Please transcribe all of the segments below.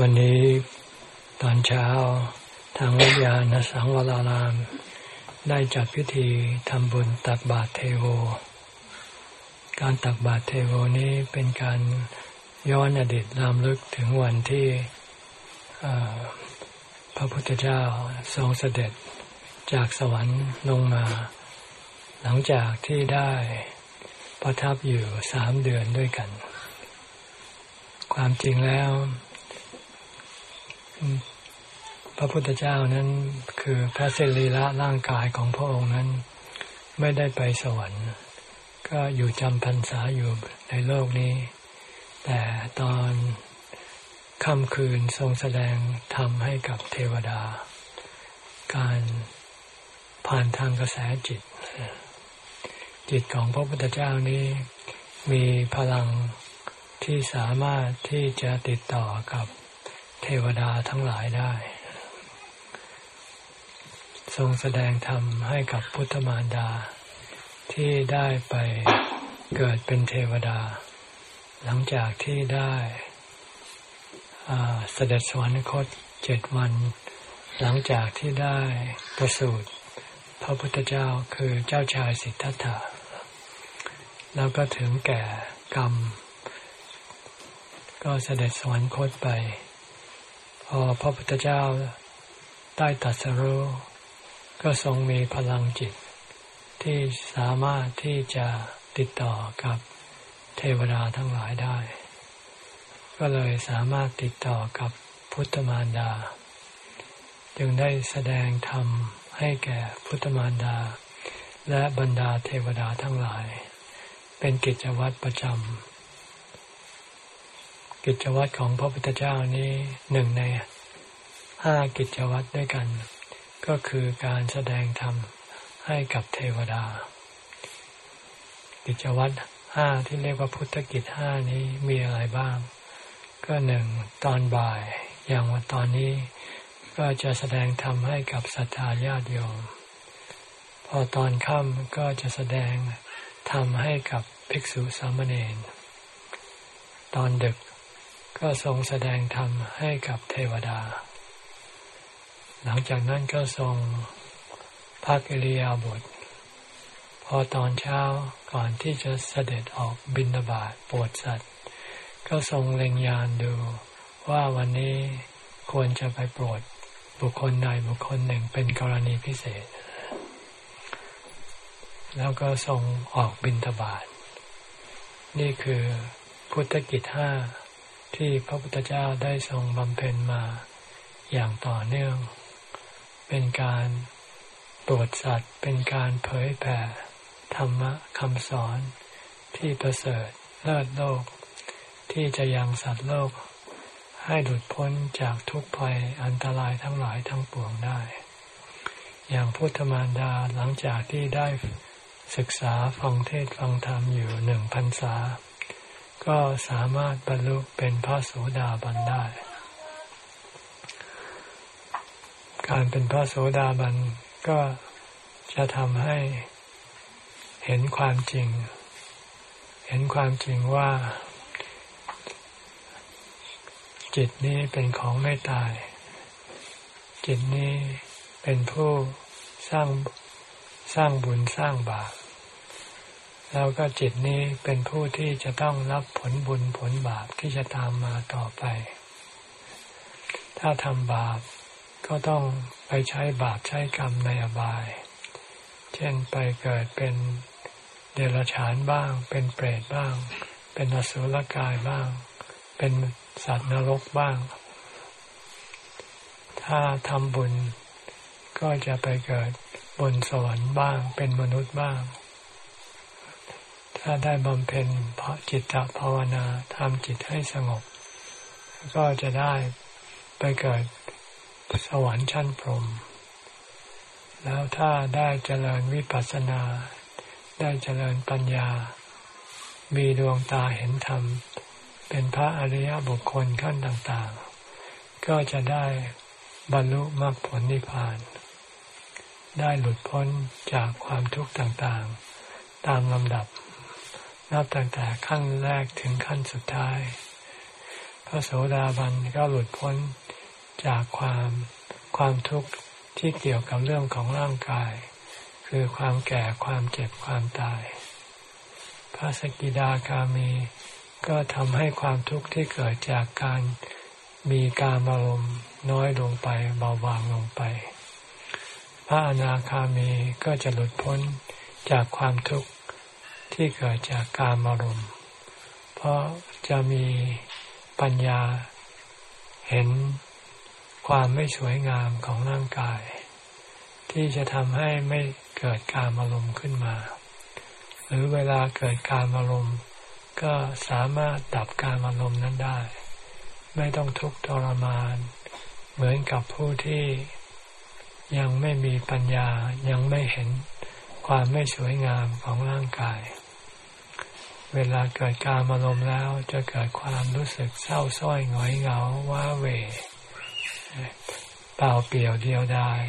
วันนี้ตอนเช้าทางวิทยาณสังวราราม ได้จัดพิธีทำบุญตักบาตรเทโว การตักบาตรเทโวนี้เป็นการย้อนอดีตรำลึกถึงวันที่พระพุทธเจ้าทรงเสด็จจากสวรรค์ลงมา หลังจากที่ได้ประทับอยู่สามเดือนด้วยกัน ความจริงแล้ว พระพุทธเจ้านั้นคือพระเสรีละร่างกายของพระองค์นั้น ไม่ได้ไปสวรรค์ ก็อยู่จำพรรษาอยู่ในโลกนี้ แต่ตอนค่ำคืนทรงแสดงธรรมให้กับเทวดา การผ่านทางกระแสจิต จิตของพระพุทธเจ้านี้มีพลังที่สามารถที่จะติดต่อกับ เทวดาทั้งหลายได้ ทรงแสดงธรรมให้กับพุทธมารดา ที่ได้ไปเกิดเป็นเทวดา หลังจากที่ได้เสด็จสวรรคตเจ็ดวัน หลังจากที่ได้ประสูติพระพุทธเจ้าคือเจ้าชายสิทธัตถะแล้วก็ถึงแก่กรรม ก็เสด็จสวรรคตไป อพระพุทธเจ้าได้ตัดสรู้ก็ทรงมีพลังจิต ที่สามารถที่จะติดต่อกับเทวดาทั้งหลายได้ ก็เลยสามารถติดต่อกับพุทธมารดา จึงได้แสดงธรรมให้แก่พุทธมารดา และบรรดาเทวดาทั้งหลาย เป็นกิจวัตรประจำ กิจวัตรของพระพุทธเจ้านี้หนึ่งในห้ากิจวัตรด้วยกัน ก็คือการแสดงธรรมให้กับเทวดา กิจวัตรห้าที่เรียกว่าพุทธกิจห้านี้มีอะไรบ้าง ก็หนึ่งตอนบ่าย อย่างวันตอนนี้ก็จะแสดงธรรมให้กับศรัทธาญาติโยม พอตอนค่ำก็จะแสดงธรรมให้กับภิกษุสามเณรตอนดึก ก็ทรงแสดงธรรมให้กับเทวดา หลังจากนั้นก็ทรงพักอิริยาบถพอตอนเช้าก่อนที่จะเสด็จออกบินบาตปวดสัตว์ ก็ทรงเล็งยานดูว่าวันนี้ควรจะไปโปรดบุคคลใดบุคคลหนึ่งเป็นกรณีพิเศษ แล้วก็ทรงออกบินทบาทนี่คือพุทธกิจห้า ที่พระพุทธเจ้าได้ทรงบำเพ็ญมาอย่างต่อเนื่อง เป็นการตรวจสัตว์ เป็นการเผยแผ่ธรรมะคำสอนที่ประเสริฐเลิศโลก ที่จะยังสัตว์โลก ให้หลุดพ้นจากทุกภัยอันตรายทั้งหลายทั้งปวงได้ อย่างพุทธมารดาหลังจากที่ได้ศึกษาฟังเทศฟังธรรมอยู่หนึ่งพรรษา ก็สามารถบรรลุเป็นพระโสดาบันได้ การเป็นพระโสดาบันก็จะทำให้เห็นความจริง เห็นความจริงว่า จิตนี้เป็นของไม่ตาย จิตนี้เป็นผู้สร้างสร้างบุญสร้างบาป แล้วก็จิตนี้เป็นผู้ที่จะต้องรับผลบุญผลบาปที่จะตามมาต่อไป ถ้าทำบาปก็ต้องไปใช้บาปใช้กรรมในอบาย เช่นไปเกิดเป็นเดรัจฉานบ้าง เป็นเปรตบ้าง เป็นอสุรกายบ้าง เป็นสัตว์นรกบ้าง ถ้าทำบุญก็จะไปเกิดบนสวรรค์บ้าง เป็นมนุษย์บ้าง ถ้าได้บำเพ็ญพระจิตตภาวนาทำจิตให้สงบ ก็จะได้ไปเกิดสวรรค์ชั้นพรหมแล้วถ้าได้เจริญวิปัสสนา ได้เจริญปัญญา มีดวงตาเห็นธรรม เป็นพระอริยบุคคลขั้นต่างๆ ก็จะได้บรรลุมรรคผลนิพพาน ได้หลุดพ้นจากความทุกข์ต่างๆ ตามลำดับ นับตั้งแต่ขั้นแรกถึงขั้นสุดท้าย พระโสดาบันก็หลุดพ้นจากความความทุกข์ที่เกี่ยวกับเรื่องของร่างกาย คือความแก่ความเจ็บความตาย พระสกิดาคามีก็ทำให้ความทุกข์ที่เกิดจากการมีการอารมณ์น้อยลงไปเบาบางลงไป พระอนาคามีก็จะหลุดพ้นจากความทุกข์ ที่เกิดจากการอารมณ์ เพราะจะมีปัญญาเห็นความไม่สวยงามของร่างกาย ที่จะทำให้ไม่เกิดการอารมณ์ขึ้นมา หรือเวลาเกิดการอารมณ์ก็สามารถดับการอารมณ์นั้นได้ ไม่ต้องทุกข์ทรมาน เหมือนกับผู้ที่ยังไม่มีปัญญายังไม่เห็นความไม่สวยงามของร่างกาย เวลาเกิดการอารมณ์แล้วจะเกิดความรู้สึกเศร้าส้อยหงอยเหงาว้าเวเปล่าเปลี่ยวเดียวดาย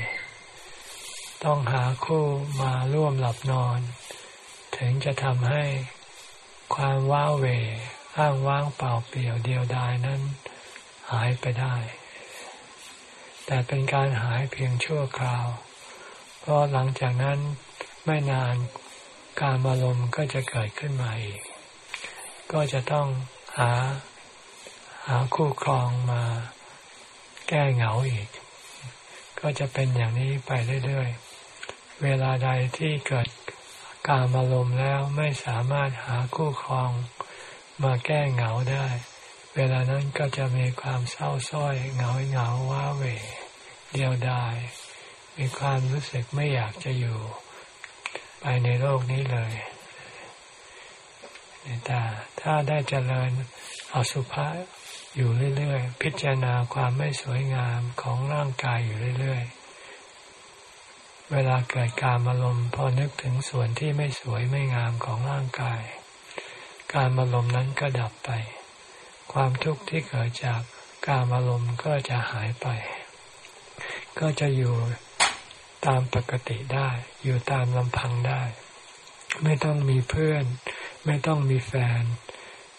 ต้องหาคู่มาร่วมหลับนอน ถึงจะทำให้ความว้าเวอ้างว้างเปล่าเปลี่ยวเดียวดายนั้น หายไปได้ แต่เป็นการหายเพียงชั่วคราว เพราะหลังจากนั้นไม่นานการอารมณ์ก็จะเกิดขึ้นมาอีก ก็จะต้องหา หาคู่ครองมาแก้เหงาอีก ก็จะเป็นอย่างนี้ไปเรื่อยๆ เวลาใดที่เกิดการอารมณ์แล้วไม่สามารถหาคู่ครองมาแก้เหงาได้ เวลานั้นก็จะมีความเศร้าส้อยเหงาเหงาว้าเหวเดียวดาย มีความรู้สึกไม่อยากจะอยู่ ไปในโลกนี้เลย แต่ถ้าได้เจริญอสุภะอยู่เรื่อยๆ พิจารณาความไม่สวยงามของร่างกายอยู่เรื่อยๆ เวลาเกิดการอารมณ์พอนึกถึงส่วนที่ไม่สวยไม่งามของร่างกาย การอารมณ์นั้นก็ดับไป ความทุกข์ที่เกิดจากการอารมณ์ก็จะหายไป ก็จะอยู่ตามปกติได้ อยู่ตามลำพังได้ ไม่ต้องมีเพื่อน ไม่ต้องมีแฟน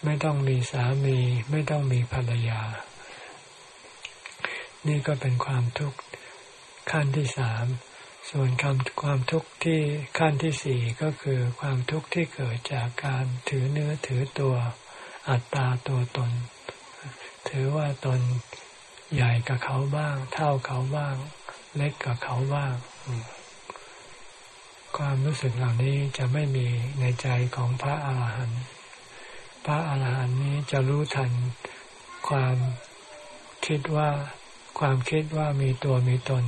ไม่ต้องมีสามี ไม่ต้องมีภรรยา นี่ก็เป็นความทุกข์ขั้นที่สามส่วนคำความทุกข์ที่ขั้นที่สี่ก็คือความทุกข์ที่เกิดจากการถือเนื้อถือตัวอัตตาตัวตน ถือว่าตนใหญ่กับเขาบ้าง เท่าเขาบ้าง เล็กกับเขาบ้าง ความรู้สึกเหล่านี้จะไม่มีในใจของพระอาหารหันต์พระอาหารหันต์นี้จะรู้ทันความคิดว่าความคิดว่ามีตัวมีตน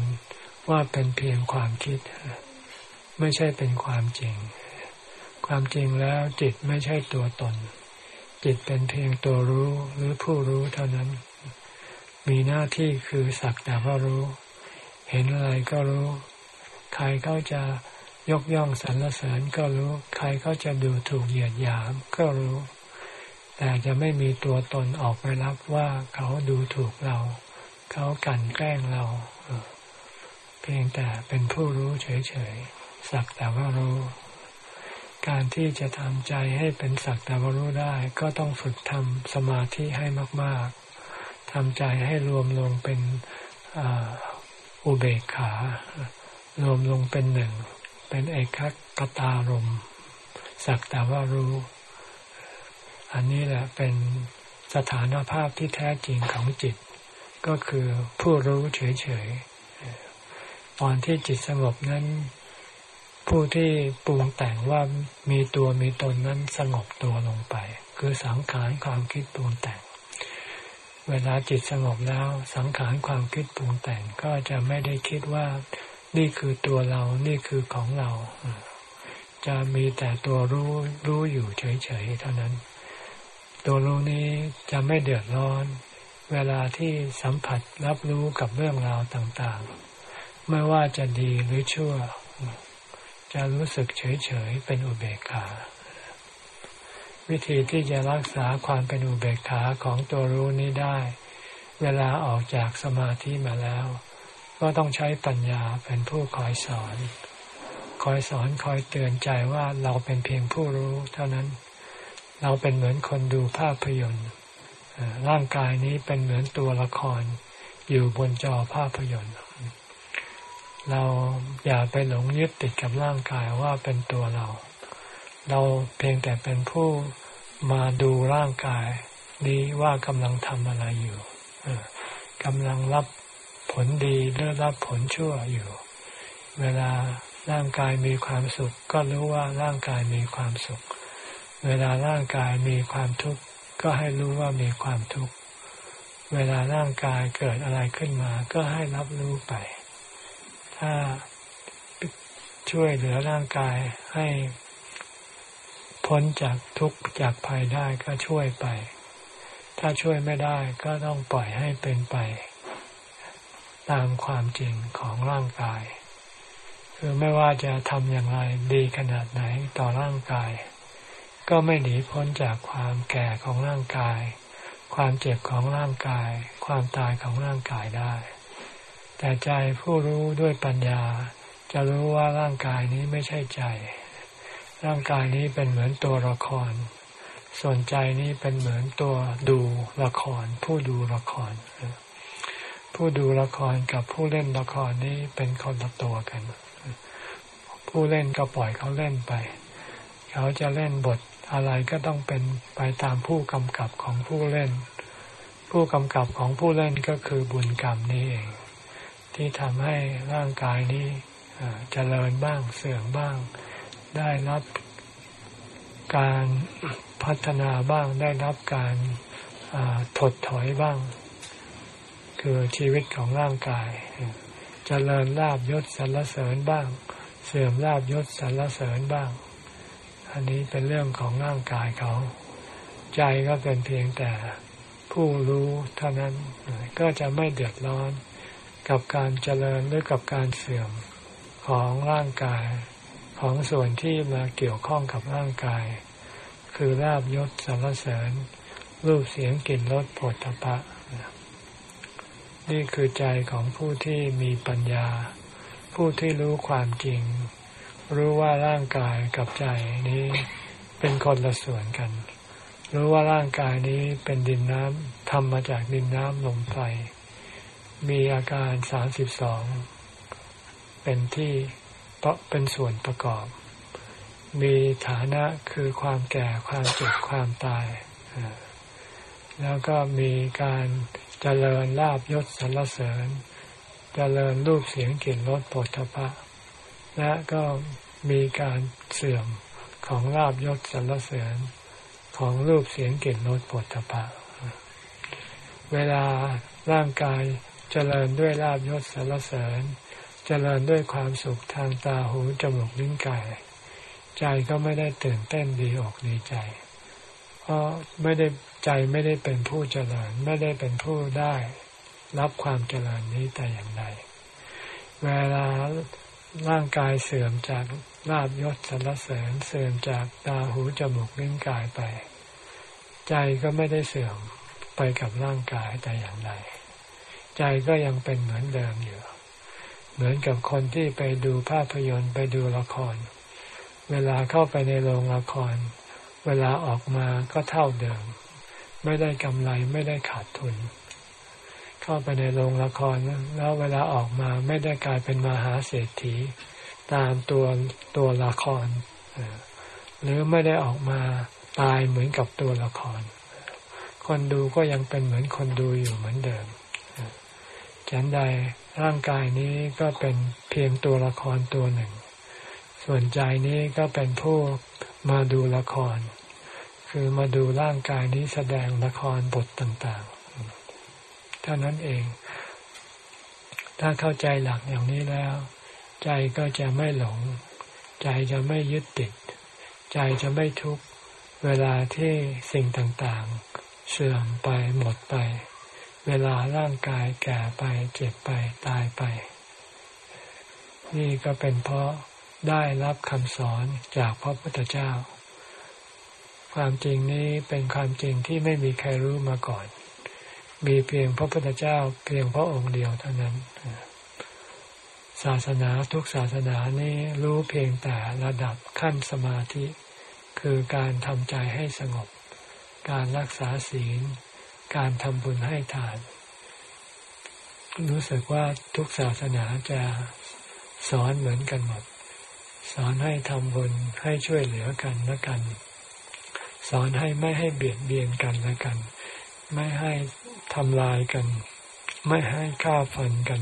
ว่าเป็นเพียงความคิด ไม่ใช่เป็นความจริง ความจริงแล้วจิตไม่ใช่ตัวตน จิตเป็นเพียงตัวรู้หรือผู้รู้เท่านั้น มีหน้าที่คือสักแต่ว่ารู้ เห็นอะไรก็รู้ ใครเขาจะ ยกย่องสรรเสริญก็รู้ ใครเขาจะดูถูกเหยียดหยามก็รู้ แต่จะไม่มีตัวตนออกไปรับว่าเขาดูถูกเรา เขากันแกล้งเราเพียงแต่เป็นผู้รู้เฉยๆสักแต่ว่ารู้ การที่จะทำใจให้เป็นสักแต่ว่ารู้ได้ ก็ต้องฝึกทำสมาธิให้มากๆทำใจให้รวมลงเป็นอุเบกขารวมลงเป็นหนึ่ง เป็นเอกคตารมสักแต่ว่ารู้ อันนี้แหละเป็นสถานภาพที่แท้จริงของจิต ก็คือผู้รู้เฉยๆตอนที่จิตสงบนั้น ผู้ที่ปรุงแต่งว่ามีตัวมีตนนั้นสงบตัวลงไป คือสังขารความคิดปรุงแต่ง เวลาจิตสงบแล้วสังขารความคิดปรุงแต่งก็จะไม่ได้คิดว่า นี่คือตัวเรา นี่คือของเรา จะมีแต่ตัวรู้รู้อยู่เฉยๆเท่านั้น ตัวรู้นี้จะไม่เดือดร้อน เวลาที่สัมผัสรับรู้กับเรื่องราวต่างๆ ไม่ว่าจะดีหรือชั่ว จะรู้สึกเฉยๆเป็นอุเบกขาวิธีที่จะรักษาความเป็นอุเบกขาของตัวรู้นี้ได้ เวลาออกจากสมาธิมาแล้ว ก็ต้องใช้ปัญญาเป็นผู้คอยสอน คอยสอนคอยเตือนใจว่าเราเป็นเพียงผู้รู้ เท่านั้น เราเป็นเหมือนคนดูภาพยนตร์ร่างกายนี้เป็นเหมือนตัวละคร อยู่บนจอภาพยนตร์ เราอย่าไปหลงยึดติดกับร่างกายว่าเป็นตัวเรา เราเพียงแต่เป็นผู้มาดูร่างกายนี้ว่ากำลังทำอะไรอยู่กำลังรับ ผลดีหรือรับผลชั่วอยู่ เวลาร่างกายมีความสุข ก็รู้ว่าร่างกายมีความสุข เวลาร่างกายมีความทุกข์ก็ให้รู้ว่ามีความทุกข์ เวลาร่างกายเกิดอะไรขึ้นมา ก็ให้รับรู้ไป ถ้าช่วยเหลือร่างกายให้พ้นจากทุกข์จากภัยได้ก็ช่วยไป ถ้าช่วยไม่ได้ก็ต้องปล่อยให้เป็นไป ตามความจริงของร่างกาย คือไม่ว่าจะทำอย่างไรดีขนาดไหนต่อร่างกาย ก็ไม่หนีพ้นจากความแก่ของร่างกาย ความเจ็บของร่างกาย ความตายของร่างกายได้ แต่ใจผู้รู้ด้วยปัญญา จะรู้ว่าร่างกายนี้ไม่ใช่ใจ ร่างกายนี้เป็นเหมือนตัวละคร ส่วนใจนี้เป็นเหมือนตัวดูละคร ผู้ดูละคร ผู้ดูละครกับผู้เล่นละครนี้เป็นคนละตัวกัน ผู้เล่นก็ปล่อยเขาเล่นไป เขาจะเล่นบทอะไรก็ต้องเป็นไปตามผู้กำกับของผู้เล่น ผู้กำกับของผู้เล่นก็คือบุญกรรมนี่เอง ที่ทำให้ร่างกายนี้เจริญบ้างเสื่อมบ้าง ได้รับการพัฒนาบ้างได้รับการถดถอยบ้าง คือชีวิตของร่างกายจเจริญลาบยศสรรเสริญบ้าง เสื่อมลาบยศสรรเสริญบ้าง อันนี้เป็นเรื่องของร่างกายเขา ใจก็เป็นเพียงแต่ผู้รู้เท่านั้นก็จะไม่เดือดร้อนกับการเจริญหรือกับการเสื่อมของร่างกายของส่วนที่มาเกี่ยวข้องกับร่างกาย คือราบยศสารเสริญ รูปเสียงกลิ่นรสผลตภะ นี่คือใจของผู้ที่มีปัญญา ผู้ที่รู้ความจริง รู้ว่าร่างกายกับใจนี้เป็นคนละส่วนกัน รู้ว่าร่างกายนี้เป็นดินน้ำทำมาจากดินน้ำลมไฟ มีอาการสามสิบสองเป็นที่เพราะเป็นส่วนประกอบ มีฐานะคือความแก่ความเจ็บความตาย แล้วก็มีการ เจริญลาบยศสรรเสริญ เจริญรูปเสียงกลิ่นรสปุถะพะ และก็มีการเสื่อมของลาบยศสรรเสริญของรูปเสียงกลิ่นรสปฐพะ เวลาร่างกายเจริญด้วยลาบยศสรรเสริญ เจริญด้วยความสุขทางตาหูจมูกลิ้นกาย ใจก็ไม่ได้ตื่นเต้นดีอกดีใจ เพราะไม่ได้ ใจไม่ได้เป็นผู้เจริญ ไม่ได้เป็นผู้ได้รับความเจริญนี้แต่อย่างใด เวลาร่างกายเสื่อมจากลาบยศสรรเสริญเสื่อมจากตาหูจมูกลิ้นกายไป ใจก็ไม่ได้เสื่อมไปกับร่างกายแต่อย่างใด ใจก็ยังเป็นเหมือนเดิมอยู่ เหมือนกับคนที่ไปดูภาพยนตร์ไปดูละคร เวลาเข้าไปในโรงละคร เวลาออกมาก็เท่าเดิม ไม่ได้กำไรไม่ได้ขาดทุน เข้าไปในโรงละครแล้วเวลาออกมาไม่ได้กลายเป็นมหาเศรษฐี ตามตัวตัวละคร หรือไม่ได้ออกมาตายเหมือนกับตัวละคร คนดูก็ยังเป็นเหมือนคนดูอยู่เหมือนเดิมฉันใดร่างกายนี้ก็เป็นเพียงตัวละครตัวหนึ่ง ส่วนใจนี้ก็เป็นผู้มาดูละคร คือมาดูร่างกายนี้แสดงละครบทต่างๆเท่านั้นเอง ถ้าเข้าใจหลักอย่างนี้แล้ว ใจก็จะไม่หลง ใจจะไม่ยึดติด ใจจะไม่ทุกข์เวลาที่สิ่งต่างๆ เสื่อมไปหมดไป เวลาร่างกายแก่ไปเจ็บไปตายไป นี่ก็เป็นเพราะได้รับคำสอนจากพระพุทธเจ้า ความจริงนี้เป็นความจริงที่ไม่มีใครรู้มาก่อน มีเพียงพระพุทธเจ้าเพียงพระองค์เดียวเท่านั้น ศาสนาทุกศาสนานี้รู้เพียงแต่ระดับขั้นสมาธิ คือการทำใจให้สงบ การรักษาศีล การทำบุญให้ทาน รู้สึกว่าทุกศาสนาจะสอนเหมือนกันหมด สอนให้ทำบุญให้ช่วยเหลือกันและกัน สอนให้ไม่ให้เบียดเบียนกันและกัน ไม่ให้ทำลายกัน ไม่ให้ฆ่าฟันกัน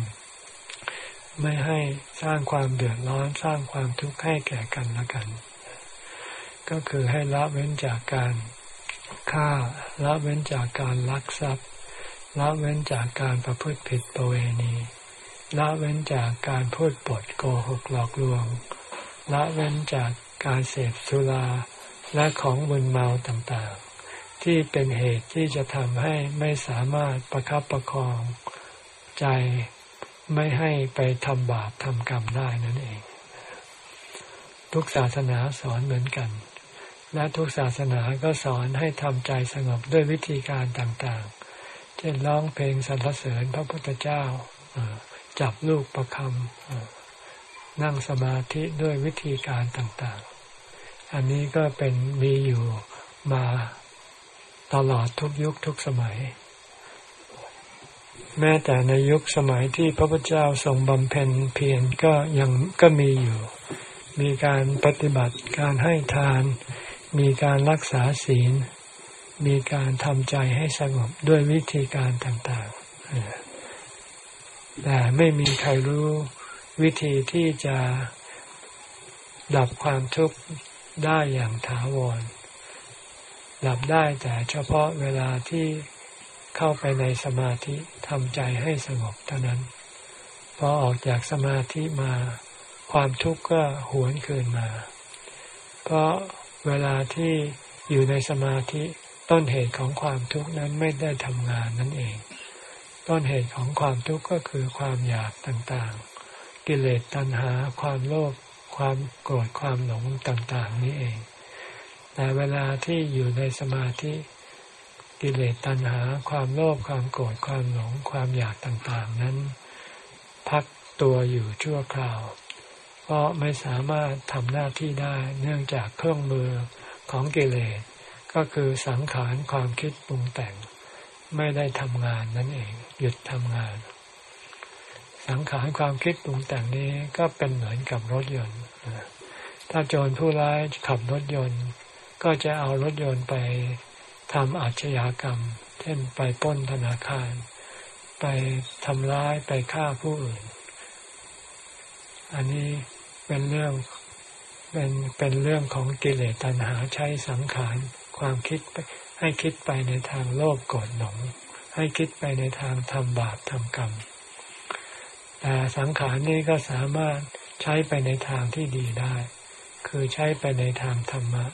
ไม่ให้สร้างความเดือดร้อนสร้างความทุกข์ให้แก่กันและกัน ก็คือให้ละเว้นจากการฆ่าละเว้นจากการลักทรัพย์ละเว้นจากการประพฤติผิดประเวณีละเว้นจากการพูดปดโกหกหลอกลวงละเว้นจากการเสพสุรา และของมึนเมาต่างๆ ที่เป็นเหตุที่จะทำให้ไม่สามารถประคับประคองใจไม่ให้ไปทำบาปทำกรรมได้นั่นเอง ทุกศาสนาสอนเหมือนกัน และทุกศาสนาก็สอนให้ทำใจสงบด้วยวิธีการต่างๆ เช่นร้องเพลงสรรเสริญพระพุทธเจ้าจับลูกประคำนั่งสมาธิด้วยวิธีการต่างๆ อันนี้ก็เป็นมีอยู่มาตลอดทุกยุคทุกสมัย แม้แต่ในยุคสมัยที่พระพุทธเจ้าทรงบำเพ็ญเพียรก็ยังก็มีอยู่ มีการปฏิบัติการให้ทาน มีการรักษาศีล มีการทำใจให้สงบด้วยวิธีการต่างๆ แต่ไม่มีใครรู้วิธีที่จะดับความทุกข์ ได้อย่างถาวรดับได้แต่เฉพาะเวลาที่เข้าไปในสมาธิทำใจให้สงบเท่านั้น พอออกจากสมาธิมาความทุกข์ก็หวนคืนมา เพราะเวลาที่อยู่ในสมาธิต้นเหตุของความทุกข์นั้นไม่ได้ทำงานนั่นเอง ต้นเหตุของความทุกข์ก็คือความอยากต่างๆ กิเลสตัณหาความโลภ ความโกรธความหลงต่างๆ นี้เอง แต่เวลาที่อยู่ในสมาธิกิเลสตัณหา ความโลภความโกรธความหลงความอยากต่างๆ นั้น พักตัวอยู่ชั่วคราว เพราะไม่สามารถทำหน้าที่ได้เนื่องจากเครื่องมือของกิเลสก็คือสังขารความคิดปรุงแต่ง ไม่ได้ทำงานนั่นเอง หยุดทำงาน สังขารความคิดปรุงแต่งนี้ก็เป็นเหมือนกับรถยนต์ ถ้าโจรผู้ร้ายขับรถยนต์ ก็จะเอารถยนต์ไปทำอาชญากรรม เช่นไปป้นธนาคาร ไปทำร้ายไปฆ่าผู้อื่น อันนี้เป็นเรื่องเป็นเป็นเรื่องของกิเลสตัณหาใช้สังขารความคิดให้คิดไปในทางโลภโกรธหลงให้คิดไปในทางทำบาปทำกรรม แต่สังขารนี้ก็สามารถใช้ไปในทางที่ดีได้ คือใช้ไปในทางธรรมะ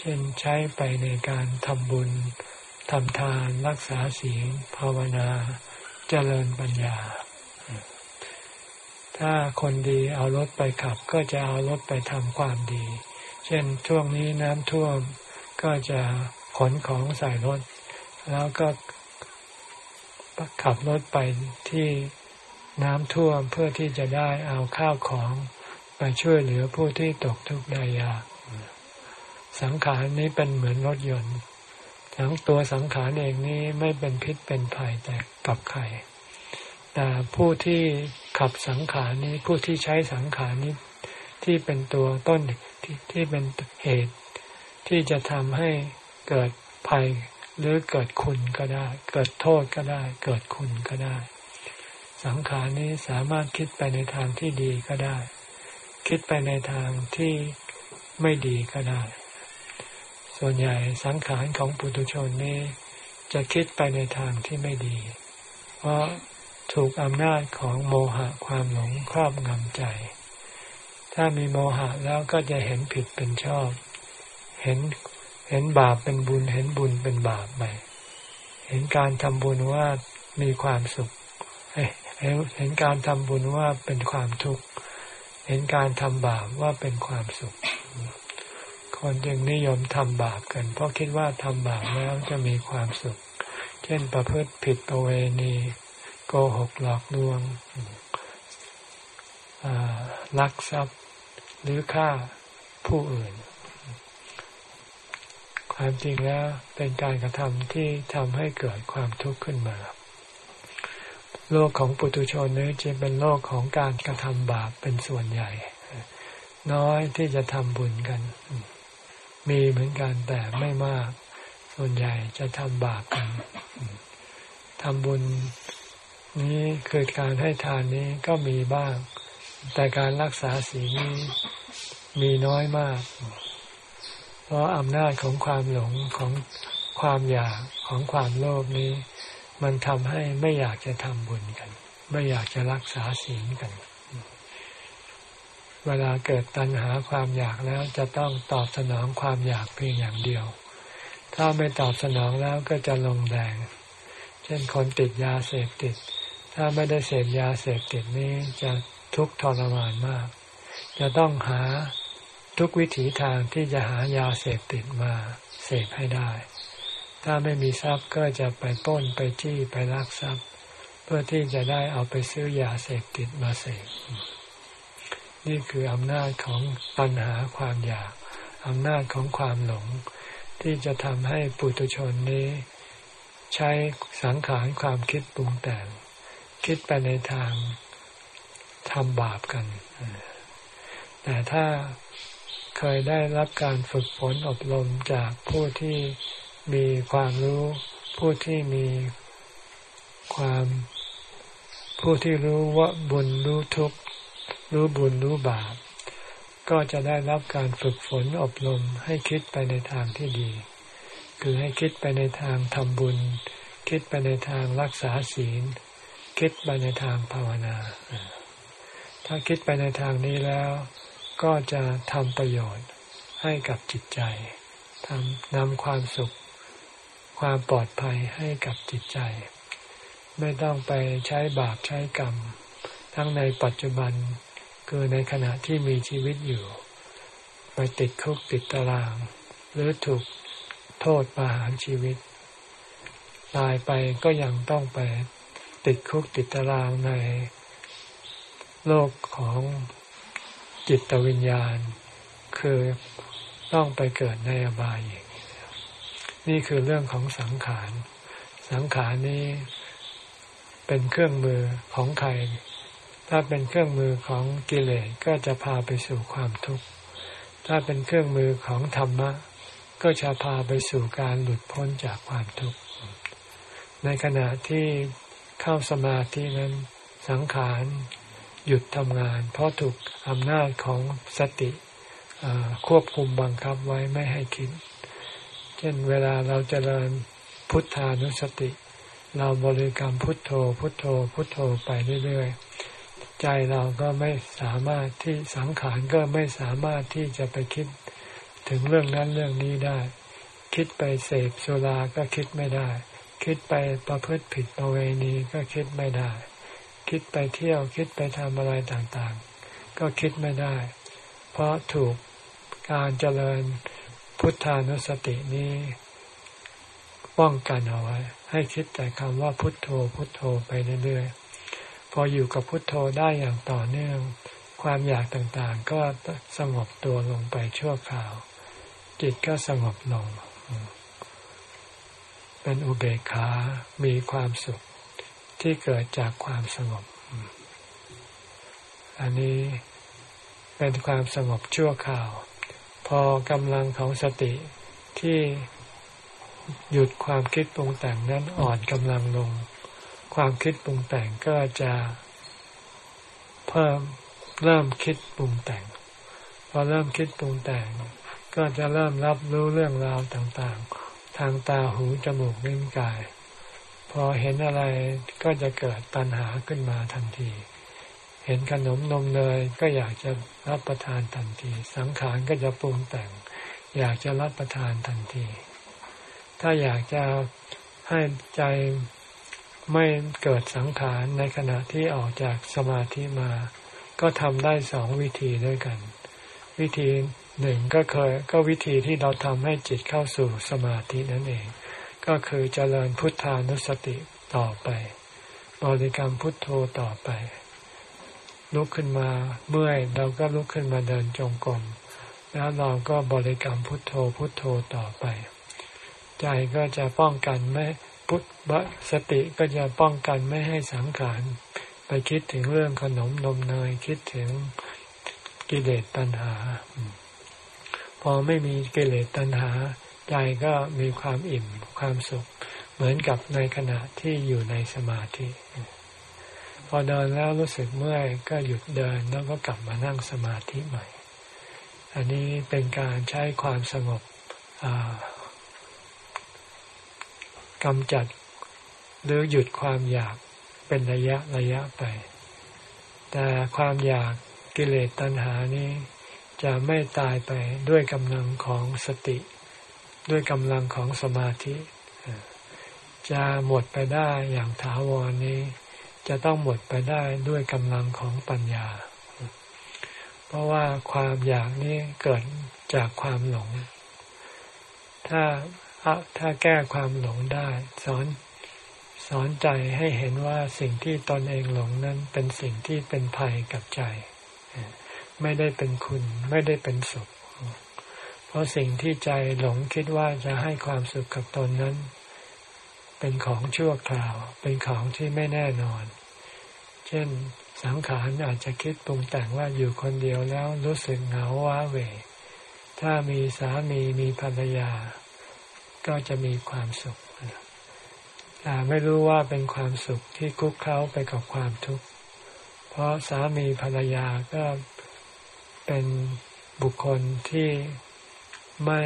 เช่นใช้ไปในการทำบุญทำทานรักษาศีลภาวนาเจริญปัญญา ถ้าคนดีเอารถไปขับ ก็จะเอารถไปทำความดี เช่นช่วงนี้น้ำท่วมก็จะขนของใส่รถ แล้วก็ขับรถไปที่ น้ำท่วมเพื่อที่จะได้เอาข้าวของไปช่วยเหลือผู้ที่ตกทุกข์ได้ยาก สังขารนี้เป็นเหมือนรถยนต์ทั้งตัวสังขารเองนี้ไม่เป็นพิษเป็นภัยแต่กับใคร แต่ผู้ที่ขับสังขารนี้ผู้ที่ใช้สังขารนี้ที่เป็นตัวต้นที่ที่เป็นเหตุ ที่จะทำให้เกิดภัยหรือเกิดคุณก็ได้ เกิดโทษก็ได้ เกิดคุณก็ได้ สังขารนี้สามารถคิดไปในทางที่ดีก็ได้ คิดไปในทางที่ไม่ดีก็ได้ ส่วนใหญ่สังขารของปุถุชนนี้ จะคิดไปในทางที่ไม่ดี เพราะถูกอำนาจของโมหะความหลงครอบงำใจ ถ้ามีโมหะแล้วก็จะเห็นผิดเป็นชอบ เห็นเห็นบาปเป็นบุญ เห็นบุญเป็นบาปไป เห็นการทำบุญว่ามีความสุข เห็นการทำบุญว่าเป็นความทุกข์ เห็นการทำบาปว่าเป็นความสุข คนจึงนิยมทำบาปกัน เพราะคิดว่าทำบาปแล้วจะมีความสุข เช่นประพฤติผิดประเวณี โกหกหลอกลวงลักทรัพย์หรือฆ่าผู้อื่น ความจริงแล้วเป็นการกระทำที่ทำให้เกิดความทุกข์ขึ้นมา โลกของปุถุชนนี้จะเป็นโลกของการกระทำบาปเป็นส่วนใหญ่ น้อยที่จะทำบุญกัน มีเหมือนกันแต่ไม่มาก ส่วนใหญ่จะทำบาปกันทำบุญนี้คือการให้ทานนี้ก็มีบ้าง แต่การรักษาศีลนี้มีน้อยมาก เพราะอำนาจของความหลงของความอยากของความโลภนี้ มันทำให้ไม่อยากจะทำบุญกัน ไม่อยากจะรักษาศีลกัน เวลาเกิดตัณหาความอยากแล้วจะต้องตอบสนองความอยากเพียงอย่างเดียว ถ้าไม่ตอบสนองแล้วก็จะลงแดง เช่นคนติดยาเสพติด ถ้าไม่ได้เสพยาเสพติดนี้จะทุกข์ทรมานมาก จะต้องหาทุกวิถีทางที่จะหายาเสพติดมาเสพให้ได้ ถ้าไม่มีทรัพย์ก็จะไปป้นไปจี้ไปลักทรัพย์ เพื่อที่จะได้เอาไปซื้อยาเสพติดมาเสพนี่คืออำนาจของปัญหาความอยากอำนาจของความหลง ที่จะทำให้ปุถุชนนี้ ใช้สังขารความคิดปรุงแต่ง คิดไปในทางทำบาปกัน แต่ถ้าเคยได้รับการฝึกฝนอบรมจากผู้ที่ มีความรู้ ผู้ที่มีความผู้ที่รู้ว่าบุญรู้ทุกข์รู้บุญรู้บาป ก็จะได้รับการฝึกฝนอบรมให้คิดไปในทางที่ดี คือให้คิดไปในทางทำบุญ คิดไปในทางรักษาศีล คิดไปในทางภาวนา ถ้าคิดไปในทางนี้แล้ว ก็จะทำประโยชน์ให้กับจิตใจทำนำความสุข ความปลอดภัยให้กับจิตใจ ไม่ต้องไปใช้บาปใช้กรรม ทั้งในปัจจุบันคือในขณะที่มีชีวิตอยู่ ไปติดคุกติดตาราง หรือถูกโทษประหารชีวิต ตายไปก็ยังต้องไปติดคุกติดตารางในโลกของจิตวิญญาณ คือต้องไปเกิดในอบายอีก นี่คือเรื่องของสังขาร สังขารนี้เป็นเครื่องมือของใคร ถ้าเป็นเครื่องมือของกิเลสก็จะพาไปสู่ความทุกข์ ถ้าเป็นเครื่องมือของธรรมะ ก็จะพาไปสู่การหลุดพ้นจากความทุกข์ ในขณะที่เข้าสมาธินั้นสังขารหยุดทำงาน เพราะถูกอำนาจของสติควบคุมบังคับไว้ไม่ให้คิด เช่นเวลาเราจเจริญพุทธานุสติ เราบริกรรมพุทโธ พุทโธ พุทโธไปเรื่อยๆ ใจเราก็ไม่สามารถที่สังขารก็ไม่สามารถที่จะไปคิดถึงเรื่องนั้นเรื่องนี้ได้ คิดไปเสพโซลาก็คิดไม่ได้ คิดไปประพฤติผิดประเวณีก็คิดไม่ได้ คิดไปเที่ยวคิดไปทำอะไรต่างๆ ก็คิดไม่ได้ เพราะถูกการเจริญ พุทธานุสตินี้ป้องกันเอาไว้ ให้คิดแต่คำว่าพุทโธพุทโธไปเรื่อยๆ พออยู่กับพุทโธได้อย่างต่อเนื่อง ความอยากต่างๆ ก็สงบตัวลงไปชั่วคราว จิตก็สงบลง เป็นอุเบกขา มีความสุขที่เกิดจากความสงบ อันนี้เป็นความสงบชั่วคราว พอกำลังของสติที่หยุดความคิดปรุงแต่งนั้นอ่อนกำลังลง ความคิดปรุงแต่งก็จะเพิ่มเริ่มคิดปรุงแต่ง พอเริ่มคิดปรุงแต่ง ก็จะเริ่มรับรู้เรื่องราวต่างๆ ทางตาหูจมูกลิ้นกาย พอเห็นอะไรก็จะเกิดตัณหาขึ้นมาทันที เห็นขนมนมเนยก็อยากจะรับประทานทันที สังขารก็จะปรุงแต่ง อยากจะรับประทานทันที ถ้าอยากจะให้ใจไม่เกิดสังขารในขณะที่ออกจากสมาธิมา ก็ทำได้สองวิธีด้วยกัน วิธีหนึ่งก็เคยก็วิธีที่เราทำให้จิตเข้าสู่สมาธินั่นเอง ก็คือเจริญพุทธานุสติต่อไป บริกรรมพุทโธต่อไป ลุกขึ้นมาเมื่อยเราก็ลุกขึ้นมาเดินจงกรมแล้วเราก็บริกรรมพุทโธพุทโธต่อไป ใจก็จะป้องกันไม่พุทธสติก็จะป้องกันไม่ให้สังขารไปคิดถึงเรื่องขนมนมเนยคิดถึงกิเลสตัณหา พอไม่มีกิเลสตัณหา ใจก็มีความอิ่มความสุข เหมือนกับในขณะที่อยู่ในสมาธิ อเดินแล้วรู้สึกเมื่อยก็หยุดเดินแล้วก็กลับมานั่งสมาธิใหม่ อันนี้เป็นการใช้ความสงบกำจัดหรือหยุดความอยากเป็นระยะระยะไป แต่ความอยากกิเลสตัณหานี้จะไม่ตายไปด้วยกำลังของสติ ด้วยกำลังของสมาธิ จะหมดไปได้อย่างถาวรนี้ จะต้องหมดไปได้ด้วยกำลังของปัญญา เพราะว่าความอยากนี้เกิดจากความหลง ถ้าถ้าแก้ความหลงได้ สอนสอนใจให้เห็นว่าสิ่งที่ตนเองหลงนั้นเป็นสิ่งที่เป็นภัยกับใจ ไม่ได้เป็นคุณไม่ได้เป็นสุข เพราะสิ่งที่ใจหลงคิดว่าจะให้ความสุขกับตนนั้น เป็นของชั่วคราว เป็นของที่ไม่แน่นอน เช่นสังขารอาจจะคิดปรุงแต่งว่าอยู่คนเดียวแล้วรู้สึกเหงาว้าเหวถ้ามีสามีมีภรรยา ก็จะมีความสุขแต่ไม่รู้ว่าเป็นความสุขที่คุกเข้าไปกับความทุกข์เพราะสามีภรรยาก็เป็นบุคคลที่ไม่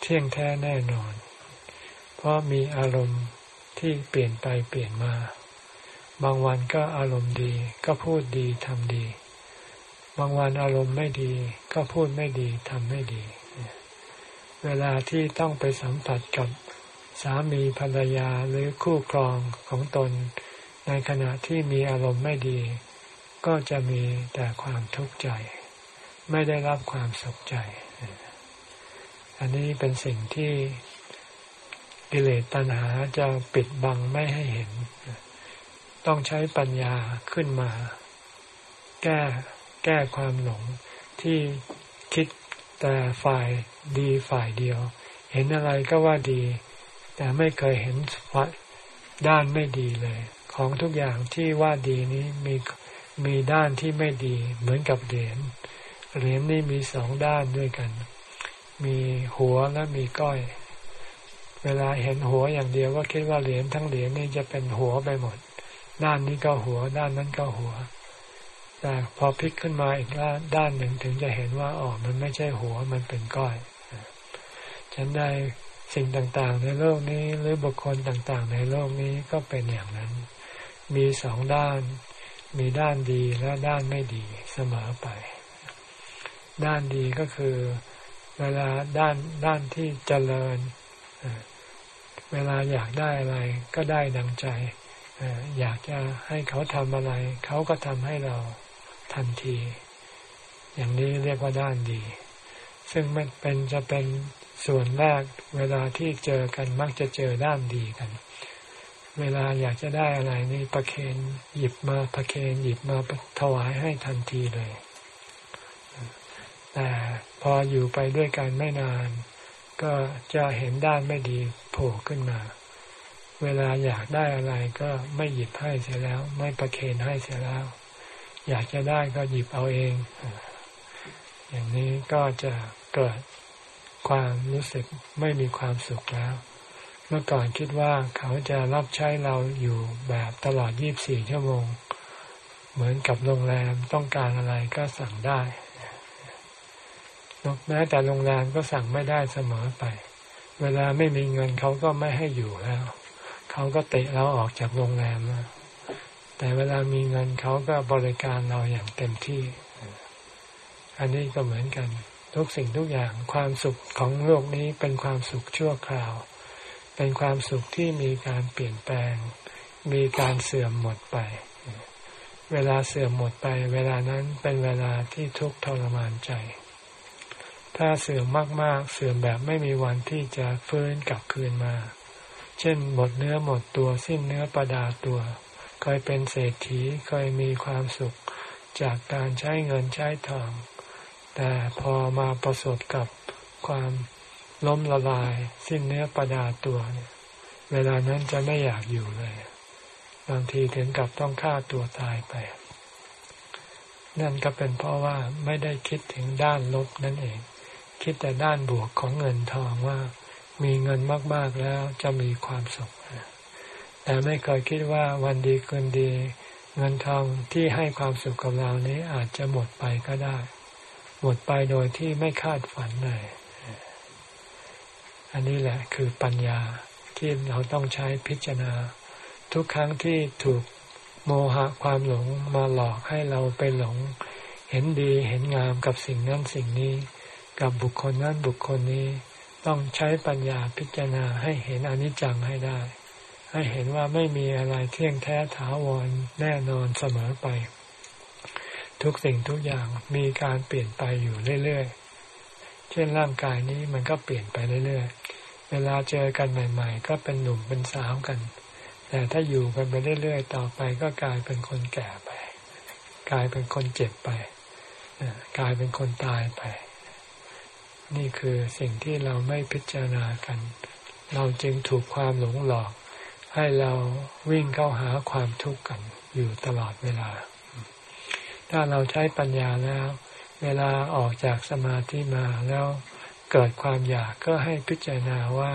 เที่ยงแท้แน่นอน เพราะมีอารมณ์ที่เปลี่ยนไปเปลี่ยนมา บางวันก็อารมณ์ดีก็พูดดีทำดี บางวันอารมณ์ไม่ดี ก็พูดไม่ดีทำไม่ดี เวลาที่ต้องไปสัมผัสกับสามีภรรยาหรือคู่ครองของตน ในขณะที่มีอารมณ์ไม่ดี ก็จะมีแต่ความทุกข์ใจ ไม่ได้รับความสุขใจ อันนี้เป็นสิ่งที่ กิเลสตัณหาจะปิดบังไม่ให้เห็น ต้องใช้ปัญญาขึ้นมา แก้แก้ความหลงที่คิดแต่ฝ่ายดีฝ่ายเดียว เห็นอะไรก็ว่าดี แต่ไม่เคยเห็นด้านไม่ดีเลย ของทุกอย่างที่ว่าดีนี้มีมีด้านที่ไม่ดี เหมือนกับเหรียญเหรียญนี่มีสองด้านด้วยกัน มีหัวและมีก้อย เวลาเห็นหัวอย่างเดียวก็คิดว่าเหรียญทั้งเหรียญนี่จะเป็นหัวไปหมด ด้านนี้ก็หัว ด้านนั้นก็หัว แต่พอพลิกขึ้นมาอีกด้านด้านหนึ่งถึงจะเห็นว่าอ๋อมันไม่ใช่หัวมันเป็นก้อยฉันได้สิ่งต่างๆ ในโลกนี้หรือบุคคลต่างๆ ในโลกนี้ก็เป็นอย่างนั้น มีสองด้าน มีด้านดีและด้านไม่ดีเสมอไป ด้านดีก็คือ เวลาด้านด้านที่เจริญ เวลาอยากได้อะไรก็ได้ดังใจ อยากจะให้เขาทำอะไร เขาก็ทำให้เราทันที อย่างนี้เรียกว่าด้านดี ซึ่งมันเป็นจะเป็นส่วนแรกเวลาที่เจอกันมักจะเจอด้านดีกัน เวลาอยากจะได้อะไรนี่ประเคนหยิบมาประเคนหยิบมาถวายให้ทันทีเลย แต่พออยู่ไปด้วยกันไม่นาน ก็จะเห็นด้านไม่ดีโผล่ขึ้นมา เวลาอยากได้อะไรก็ไม่หยิบให้เสียแล้ว ไม่ประเคนให้เสียแล้ว อยากจะได้ก็หยิบเอาเอง อย่างนี้ก็จะเกิดความรู้สึกไม่มีความสุขแล้ว เมื่อก่อนคิดว่าเขาจะรับใช้เราอยู่แบบตลอด 24 ชั่วโมง เหมือนกับโรงแรมต้องการอะไรก็สั่งได้ แม้แต่โรงแรมก็สั่งไม่ได้เสมอไป เวลาไม่มีเงินเขาก็ไม่ให้อยู่แล้ว เขาก็เตะเราออกจากโรงแรมแล้วแต่เวลามีเงินเขาก็บริการเราอย่างเต็มที่ อันนี้ก็เหมือนกัน ทุกสิ่งทุกอย่างความสุขของโลกนี้เป็นความสุขชั่วคราว เป็นความสุขที่มีการเปลี่ยนแปลง มีการเสื่อมหมดไป เวลาเสื่อมหมดไป เวลานั้นเป็นเวลาที่ทุกข์ทรมานใจ ถ้าเสื่อมมากๆ เสื่อมแบบไม่มีวันที่จะฟื้นกลับคืนมา เช่นหมดเนื้อหมดตัวสิ้นเนื้อประดาตัว เคยเป็นเศรษฐีเคยมีความสุขจากการใช้เงินใช้ทอง แต่พอมาประสบกับความล้มละลาย สิ้นเนื้อประดาตัวเนี่ยเวลานั้นจะไม่อยากอยู่เลย บางทีถึงกับต้องฆ่าตัวตายไป นั่นก็เป็นเพราะว่าไม่ได้คิดถึงด้านลบนั่นเอง คิดแต่ด้านบวกของเงินทองว่า มีเงินมาก ๆแล้วจะมีความสุข แต่ไม่เคยคิดว่าวันดีคืนดี เงินทองที่ให้ความสุขกับเรานี้อาจจะหมดไปก็ได้ หมดไปโดยที่ไม่คาดฝันเลยอันนี้แหละคือปัญญาที่เราต้องใช้พิจารณา ทุกครั้งที่ถูกโมหะความหลงมาหลอกให้เราไปหลง เห็นดีเห็นงามกับสิ่งนั้นสิ่งนี้ กับบุคคลนั้นบุคคลนี้ต้องใช้ปัญญาพิจารณาให้เห็นอนิจจังให้ได้ ให้เห็นว่าไม่มีอะไรเที่ยงแท้ถาวรแน่นอนเสมอไป ทุกสิ่งทุกอย่างมีการเปลี่ยนไปอยู่เรื่อยๆ เช่นร่างกายนี้มันก็เปลี่ยนไปเรื่อยๆ เวลาเจอกันใหม่ ๆ ก็เป็นหนุ่มเป็นสาวกัน แต่ถ้าอยู่กันไปเรื่อยๆ ต่อไปก็กลายเป็นคนแก่ไป กลายเป็นคนเจ็บไป กลายเป็นคนตายไป นี่คือสิ่งที่เราไม่พิจารณากัน เราจึงถูกความหลงหลอก ให้เราวิ่งเข้าหาความทุกข์กันอยู่ตลอดเวลา ถ้าเราใช้ปัญญาแล้ว เวลาออกจากสมาธิมาแล้วเกิดความอยากก็ให้พิจารณาว่า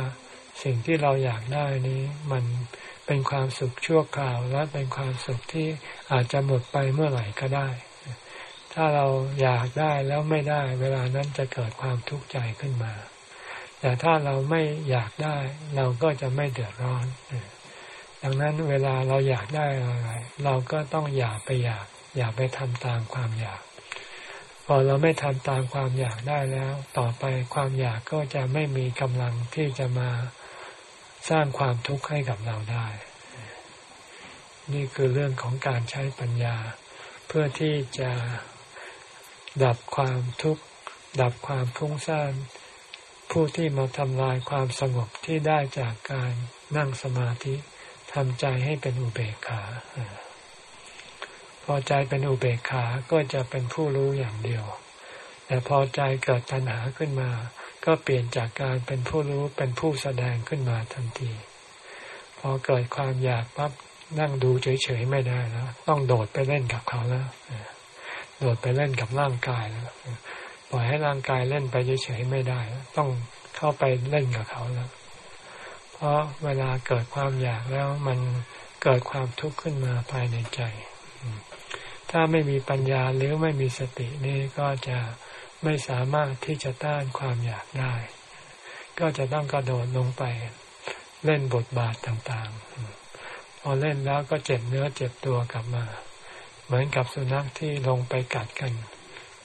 สิ่งที่เราอยากได้นี้มันเป็นความสุขชั่วคราว และเป็นความสุขที่อาจจะหมดไปเมื่อไหร่ก็ได้ ถ้าเราอยากได้แล้วไม่ได้ เวลานั้นจะเกิดความทุกข์ใจขึ้นมา แต่ถ้าเราไม่อยากได้ เราก็จะไม่เดือดร้อน ดังนั้นเวลาเราอยากได้อะไร เราก็ต้องอย่าไปอยาก อย่าไปทำตามความอยาก พอเราไม่ทำตามความอยากได้แล้ว ต่อไปความอยากก็จะไม่มีกำลังที่จะมาสร้างความทุกข์ให้กับเราได้ นี่คือเรื่องของการใช้ปัญญาเพื่อที่จะ ดับความทุกข์ ดับความพุ่งสร้างผู้ที่มาทำลายความสงบที่ได้จากการนั่งสมาธิทำใจให้เป็นอุเบกขาพอใจเป็นอุเบกขาก็จะเป็นผู้รู้อย่างเดียว แต่พอใจเกิดปัญหาขึ้นมา ก็เปลี่ยนจากการเป็นผู้รู้เป็นผู้แสดงขึ้นมาทันที พอเกิดความอยากปั๊บนั่งดูเฉยๆไม่ได้แล้ว ต้องโดดไปเล่นกับเขาแล้ว โดดไปเล่นกับร่างกายแล้วปล่อยให้ร่างกายเล่นไปเฉยๆไม่ได้ ต้องเข้าไปเล่นกับเขาแล้ว เพราะเวลาเกิดความอยากแล้วมันเกิดความทุกข์ขึ้นมาภายในใจ ถ้าไม่มีปัญญาหรือไม่มีสตินี่ก็จะไม่สามารถที่จะต้านความอยากได้ ก็จะต้องกระโดดลงไปเล่นบทบาทต่างๆ พอเล่นแล้วก็เจ็บเนื้อเจ็บตัวกลับมา เหมือนกับสุนัขที่ลงไปกัดกัน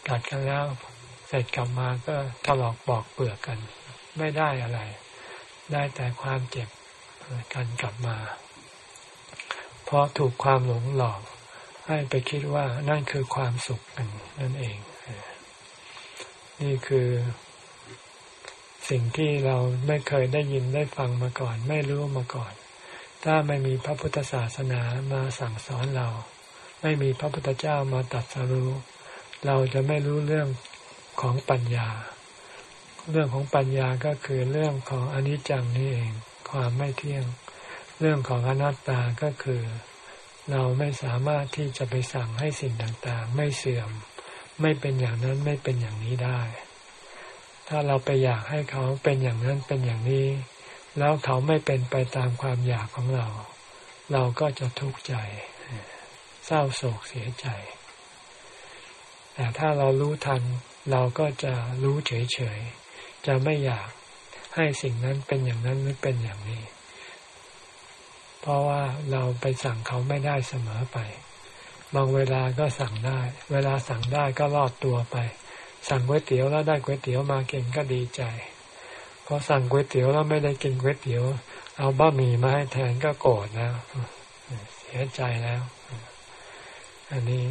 กัดกันแล้วเสร็จกลับมาก็ถลอกปอกเปลือกกัน ไม่ได้อะไร ได้แต่ความเจ็บกันกลับมา เพราะถูกความหลงหลอก ให้ไปคิดว่านั่นคือความสุขกันนั่นเอง นี่คือสิ่งที่เราไม่เคยได้ยินได้ฟังมาก่อน ไม่รู้มาก่อน ถ้าไม่มีพระพุทธศาสนามาสั่งสอนเรา ไม่มีพระพุทธเจ้ามาตัดสรู้เราจะไม่รู้เรื่องของปัญญา เรื่องของปัญญาก็คือเรื่องของอนิจจังนี่เอง ความไม่เที่ยง เรื่องของอนัตตาก็คือ เราไม่สามารถที่จะไปสั่งให้สิ่งต่างๆ ไม่เสื่อม ไม่เป็นอย่างนั้นไม่เป็นอย่างนี้ได้ ถ้าเราไปอยากให้เขาเป็นอย่างนั้นเป็นอย่างนี้ แล้วเขาไม่เป็นไปตามความอยากของเรา เราก็จะทุกข์ใจ เศร้าโศกเสียใจ แต่ถ้าเรารู้ทัน เราก็จะรู้เฉยๆ จะไม่อยากให้สิ่งนั้นเป็นอย่างนั้นหรือเป็นอย่างนี้ เพราะว่าเราไปสั่งเขาไม่ได้เสมอไป บางเวลาก็สั่งได้ เวลาสั่งได้ก็รอดตัวไป สั่งก๋วยเตี๋ยวแล้วได้ก๋วยเตี๋ยวมาเก่งก็ดีใจพอสั่งก๋วยเตี๋ยวแล้วไม่ได้กินก๋วยเตี๋ยว เอาบะหมี่มาให้แทนก็โกรธแล้วเสียใจแล้ว อันนี้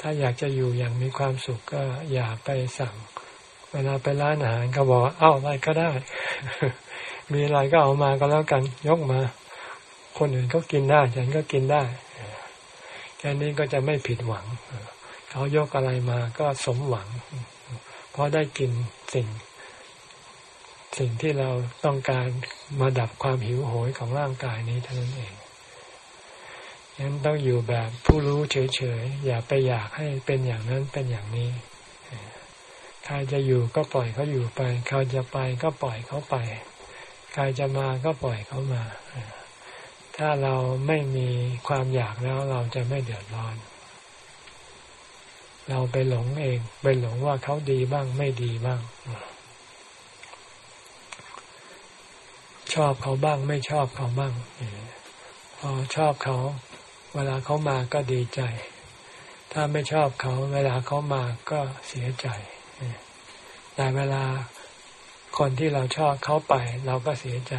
ถ้าอยากจะอยู่อย่างมีความสุขก็อย่าไปสั่ง เวลาไปร้านอาหารก็บอกเอ้าอะไรก็ได้ มีอะไรก็เอามาก็แล้วกันยกมา คนอื่นก็กินได้ฉันก็กินได้แค่นี้ก็จะไม่ผิดหวัง เขายกอะไรมาก็สมหวัง เพราะได้กินสิ่ง สิ่งที่เราต้องการมาดับความหิวโหยของร่างกายนี้เท่านั้นเอง นั้นต้องอยู่แบบผู้รู้เฉยๆ อย่าไปอยากให้เป็นอย่างนั้นเป็นอย่างนี้ใครจะอยู่ก็ปล่อยเขาอยู่ไปเขาจะไปก็ปล่อยเขาไปใครจะมาก็ปล่อยเขามา ถ้าเราไม่มีความอยากแล้วเราจะไม่เดือดร้อน เราไปหลงเอง ไปหลงว่าเขาดีบ้างไม่ดีบ้าง ชอบเขาบ้างไม่ชอบเขาบ้างพอชอบเขา เวลาเขามาก็ดีใจ ถ้าไม่ชอบเขา เวลาเขามาก็เสียใจ แต่เวลาคนที่เราชอบเขาไป เราก็เสียใจ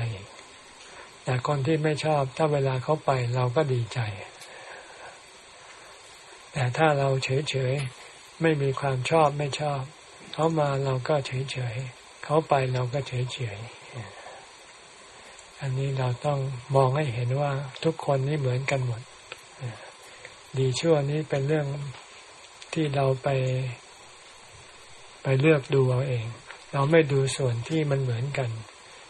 แต่คนที่ไม่ชอบถ้าเวลาเขาไปเราก็ดีใจ แต่ถ้าเราเฉยๆไม่มีความชอบไม่ชอบ เขามาเราก็เฉยๆเขาไปเราก็เฉยๆอันนี้เราต้องมองให้เห็นว่าทุกคนนี่เหมือนกันหมด ดีชั่วนี้เป็นเรื่องที่เราไป ไปเลือกดูเอาเอง เราไม่ดูส่วนที่มันเหมือนกัน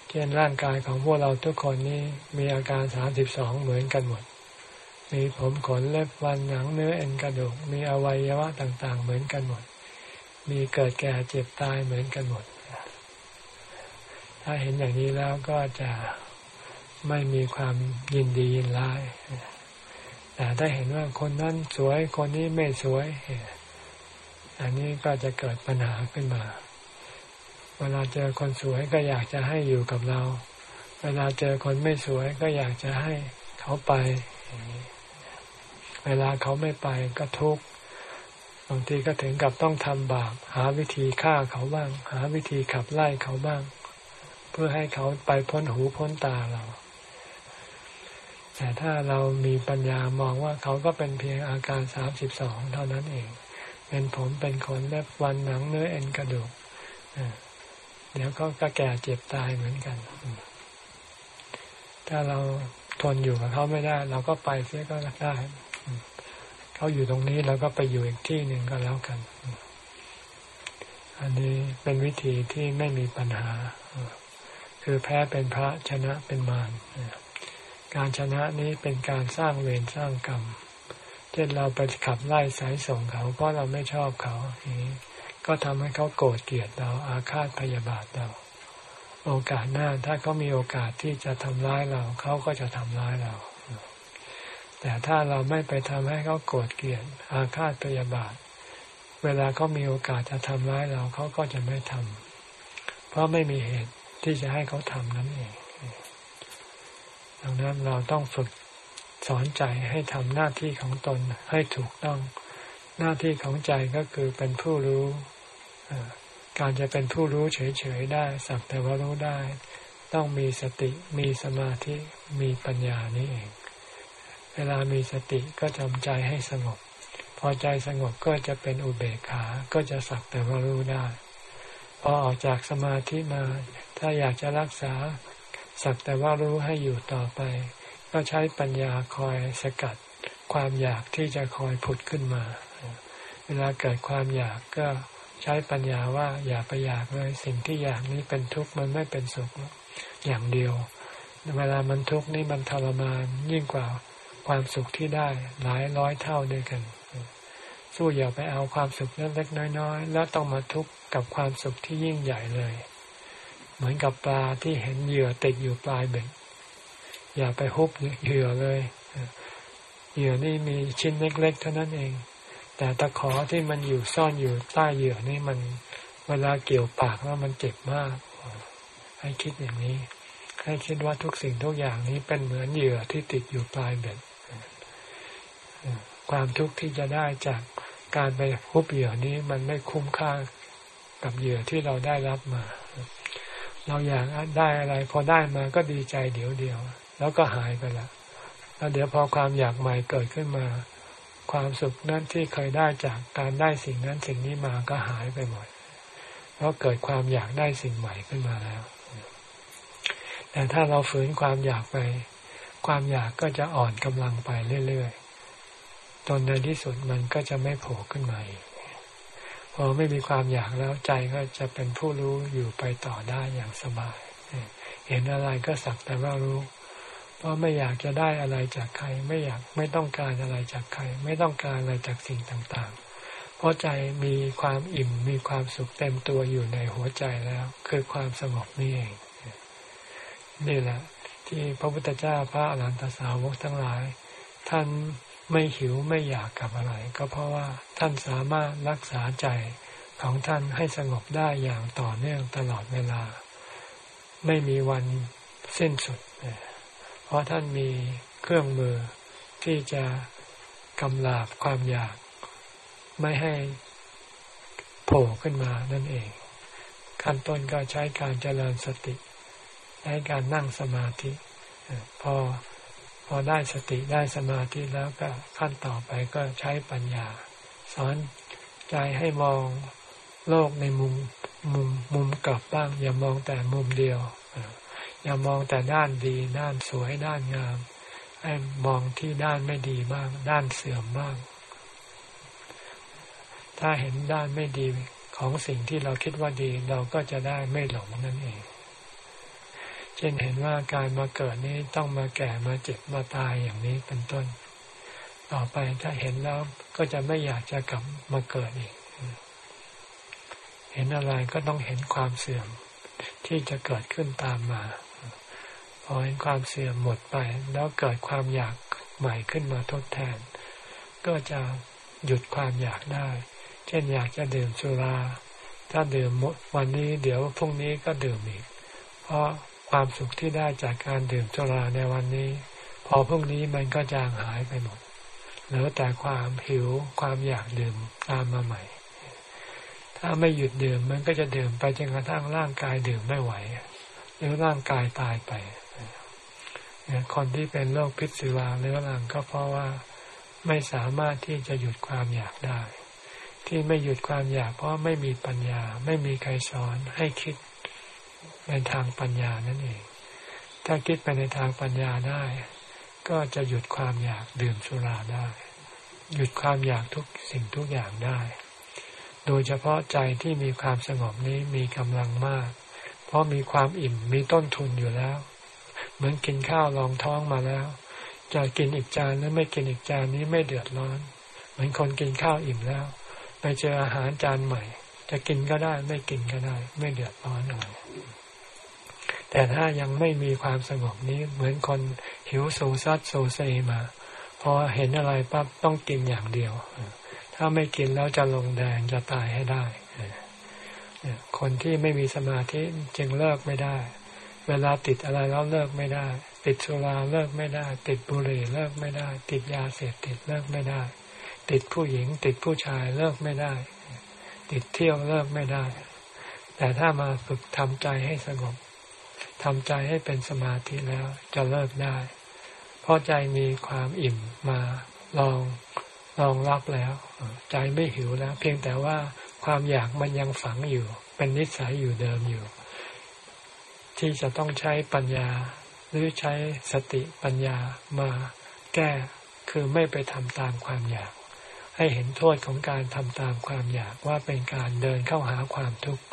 เช่นร่างกายของพวกเราทุกคนนี้มีอาการสามสิบสองเหมือนกันหมด มีผมขนเล็บฟันหนังเนื้อเอ็นกระดูก มีอวัยวะต่าง ๆ เหมือนกันหมด มีเกิดแก่เจ็บตายเหมือนกันหมด ถ้าเห็นอย่างนี้แล้วก็จะไม่มีความยินดียินร้าย ถ้าเห็นว่าคนนั้นสวยคนนี้ไม่สวย อันนี้ก็จะเกิดปัญหาขึ้นมา เวลาเจอคนสวยก็อยากจะให้อยู่กับเรา เวลาเจอคนไม่สวยก็อยากจะให้เขาไป เวลาเขาไม่ไปก็ทุกข์บางทีก็ถึงกับต้องทำบาป หาวิธีฆ่าเขาบ้าง หาวิธีขับไล่เขาบ้าง เพื่อให้เขาไปพ้นหูพ้นตาเรา แต่ถ้าเรามีปัญญามองว่าเขาก็เป็นเพียงอาการสามสิบสองเท่านั้นเอง เป็นผมเป็นขนเล็บวันหนังเนื้อเอ็นกระดูกเดี๋ยวก็ก็แก่เจ็บตายเหมือนกัน ถ้าเราทนอยู่กับเขาไม่ได้ เราก็ไปเสียก็ได้เขาอยู่ตรงนี้เราก็ไปอยู่อีกที่หนึ่งก็แล้วกัน อันนี้เป็นวิธีที่ไม่มีปัญหา คือแพ้เป็นพระชนะเป็นมาร การชนะนี้เป็นการสร้างเวรสร้างกรรม เช่นเราไปขับไล่สายส่งเขาเพราะเราไม่ชอบเขาอนี้ก็ทำให้เขาโกรธเกลียดเราอาฆาตพยาบาทเรา โอกาสหน้าถ้าเขามีโอกาสที่จะทำร้ายเราเขาก็จะทำร้ายเรา แต่ถ้าเราไม่ไปทำให้เขาโกรธเกลียด อาฆาตพยาบาท เวลาเขามีโอกาสจะทำร้ายเราเขาก็จะไม่ทำเพราะไม่มีเหตุที่จะให้เขาทำนั่นเอง ดังนั้นเราต้องฝึกสอนใจให้ทำหน้าที่ของตนให้ถูกต้อง หน้าที่ของใจก็คือเป็นผู้รู้ การจะเป็นผู้รู้เฉยๆได้ สักแต่ว่ารู้ได้ ต้องมีสติมีสมาธิมีปัญญานี่เอง เวลามีสติก็ทำใจให้สงบ พอใจสงบก็จะเป็นอุเบกขา ก็จะสักแต่ว่ารู้ได้ พอออกจากสมาธิมา ถ้าอยากจะรักษา สักแต่ว่ารู้ให้อยู่ต่อไป ก็ใช้ปัญญาคอยสกัดความอยากที่จะคอยผุดขึ้นมา เวลาเกิดความอยากก็ใช้ปัญญาว่าอย่าไปอยากเลยสิ่งที่อยากนี้เป็นทุกข์มันไม่เป็นสุขอย่างเดียว เวลามันทุกข์นี่มันทรมานยิ่งกว่าความสุขที่ได้หลายร้อยเท่าด้วยกัน สู้อย่าไปเอาความสุขเล็กๆน้อยๆ แล้วต้องมาทุกข์กับความสุขที่ยิ่งใหญ่เลย เหมือนกับปลาที่เห็นเหยื่อติดอยู่ปลายเบ็ดอย่าไปฮุบเหยื่อเลยเหยื่อนี่มีชิ้นเล็ก ๆ เท่านั้นเอง แต่ตะขอที่มันอยู่ซ่อนอยู่ใต้เหยื่อนี่มันเวลาเกี่ยวปากแล้วมันเจ็บมาก ให้คิดอย่างนี้ ให้คิดว่าทุกสิ่งทุกอย่างนี้เป็นเหมือนเหยื่อที่ติดอยู่ปลายเบ็ดความทุกข์ที่จะได้จากการไปฮุบเหยื่อนี้มันไม่คุ้มค่ากับเหยื่อที่เราได้รับมา เราอยากได้อะไร พอได้มาก็ดีใจเดี๋ยวเดียว แล้วก็หายไปละแล้วเดี๋ยวพอความอยากใหม่เกิดขึ้นมา ความสุขนั้นที่เคยได้จากการได้สิ่งนั้นสิ่งนี้มาก็หายไปหมดเพราะเกิดความอยากได้สิ่งใหม่ขึ้นมาแล้ว แต่ถ้าเราฝืนความอยากไป ความอยากก็จะอ่อนกำลังไปเรื่อยๆจนในที่สุดมันก็จะไม่โผล่ขึ้นมาอีก พอไม่มีความอยากแล้วใจก็จะเป็นผู้รู้อยู่ไปต่อได้อย่างสบาย เห็นอะไรก็สักแต่ว่ารู้ เพราะไม่อยากจะได้อะไรจากใคร ไม่อยากไม่ต้องการอะไรจากใคร ไม่ต้องการอะไรจากสิ่งต่างๆ เพราะใจมีความอิ่มมีความสุขเต็มตัวอยู่ในหัวใจแล้ว คือความสงบนี่เองนี่แหละ ที่พระพุทธเจ้าพระอรหันตสาวกทั้งหลาย ท่าน ไม่หิวไม่อยากกับอะไร ก็เพราะว่าท่านสามารถรักษาใจของท่านให้สงบได้อย่างต่อเนื่องตลอดเวลา ไม่มีวันสิ้นสุด เพราะท่านมีเครื่องมือที่จะกำลาบความอยาก ไม่ให้โผล่ขึ้นมานั่นเอง ขั้นต้นก็ใช้การเจริญสติ ใช้การนั่งสมาธิ พอ อได้สติได้สมาธิแล้วก็ขั้นต่อไปก็ใช้ปัญญา สอนใจให้มองโลกในมุมมุมมุมกลับบ้าง อย่ามองแต่มุมเดียว อย่ามองแต่ด้านดีด้านสวยด้านงาม ให้มองที่ด้านไม่ดีบ้าง ด้านเสื่อมบ้าง ถ้าเห็นด้านไม่ดีของสิ่งที่เราคิดว่าดี เราก็จะได้ไม่หลงนั่นเอง ช่นเห็นว่าการมาเกิดนี้ต้องมาแก่มาเจ็บมาตายอย่างนี้เป็นต้น ต่อไปถ้าเห็นแล้วก็จะไม่อยากจะกลับมาเกิดอีก เห็นอะไรก็ต้องเห็นความเสื่อมที่จะเกิดขึ้นตามมา พอเห็นความเสื่อมหมดไป แล้วเกิดความอยากใหม่ขึ้นมาทดแทน ก็จะหยุดความอยากได้ เช่นอยากจะดื่มสุรา ถ้าดื่มวันนี้เดี๋ยวพรุ่งนี้ก็ดื่มอีก เพราะ ความสุขที่ได้จากการดื่มสุราในวันนี้ พอพรุ่งนี้มันก็จางหายไปหมดเหลือแต่ความหิวความอยากดื่มตามมาใหม่ ถ้าไม่หยุดดื่มมันก็จะดื่มไปจนกระทั่งร่างกายดื่มไม่ไหวหรือร่างกายตายไปคนที่เป็นโรคพิษสุราเรื้อรังก็เพราะว่าไม่สามารถที่จะหยุดความอยากได้ ที่ไม่หยุดความอยากเพราะไม่มีปัญญา ไม่มีใครสอนให้คิด ในทางปัญญานั่นเอง ถ้าคิดไปในทางปัญญาได้ ก็จะหยุดความอยากดื่มสุราได้ หยุดความอยากทุกสิ่งทุกอย่างได้ โดยเฉพาะใจที่มีความสงบนี้มีกำลังมาก เพราะมีความอิ่มมีต้นทุนอยู่แล้ว เหมือนกินข้าวรองท้องมาแล้ว จะกินอีกจานหรือไม่กินอีกจานนี้ไม่เดือดร้อน เหมือนคนกินข้าวอิ่มแล้ว ไปเจออาหารจานใหม่ จะกินก็ได้ไม่กินก็ได้ ไม่เดือดร้อนอะไร แต่ถ้ายังไม่มีความสงบนี้เหมือนคนหิวโซซัดโซเซมา พอเห็นอะไรปั๊บต้องกินอย่างเดียว ถ้าไม่กินแล้วจะลงแดงจะตายให้ได้ คนที่ไม่มีสมาธิจึงเลิกไม่ได้ เวลาติดอะไรแล้วเลิกไม่ได้ ติดสุราเลิกไม่ได้ ติดบุหรี่เลิกไม่ได้ ติดยาเสพติดเลิกไม่ได้ ติดผู้หญิง ติดผู้ชายเลิกไม่ได้ ติดเที่ยวเลิกไม่ได้ แต่ถ้ามาฝึกทำใจให้สงบ ทำใจให้เป็นสมาธิแล้วจะเลิกได้ เพราะใจมีความอิ่มมาลองลองรับแล้ว ใจไม่หิวแล้ว เพียงแต่ว่าความอยากมันยังฝังอยู่ เป็นนิสัยอยู่เดิมอยู่ ที่จะต้องใช้ปัญญา หรือใช้สติปัญญามาแก้คือไม่ไปทำตามความอยาก ให้เห็นโทษของการทำตามความอยากว่าเป็นการเดินเข้าหาความทุกข์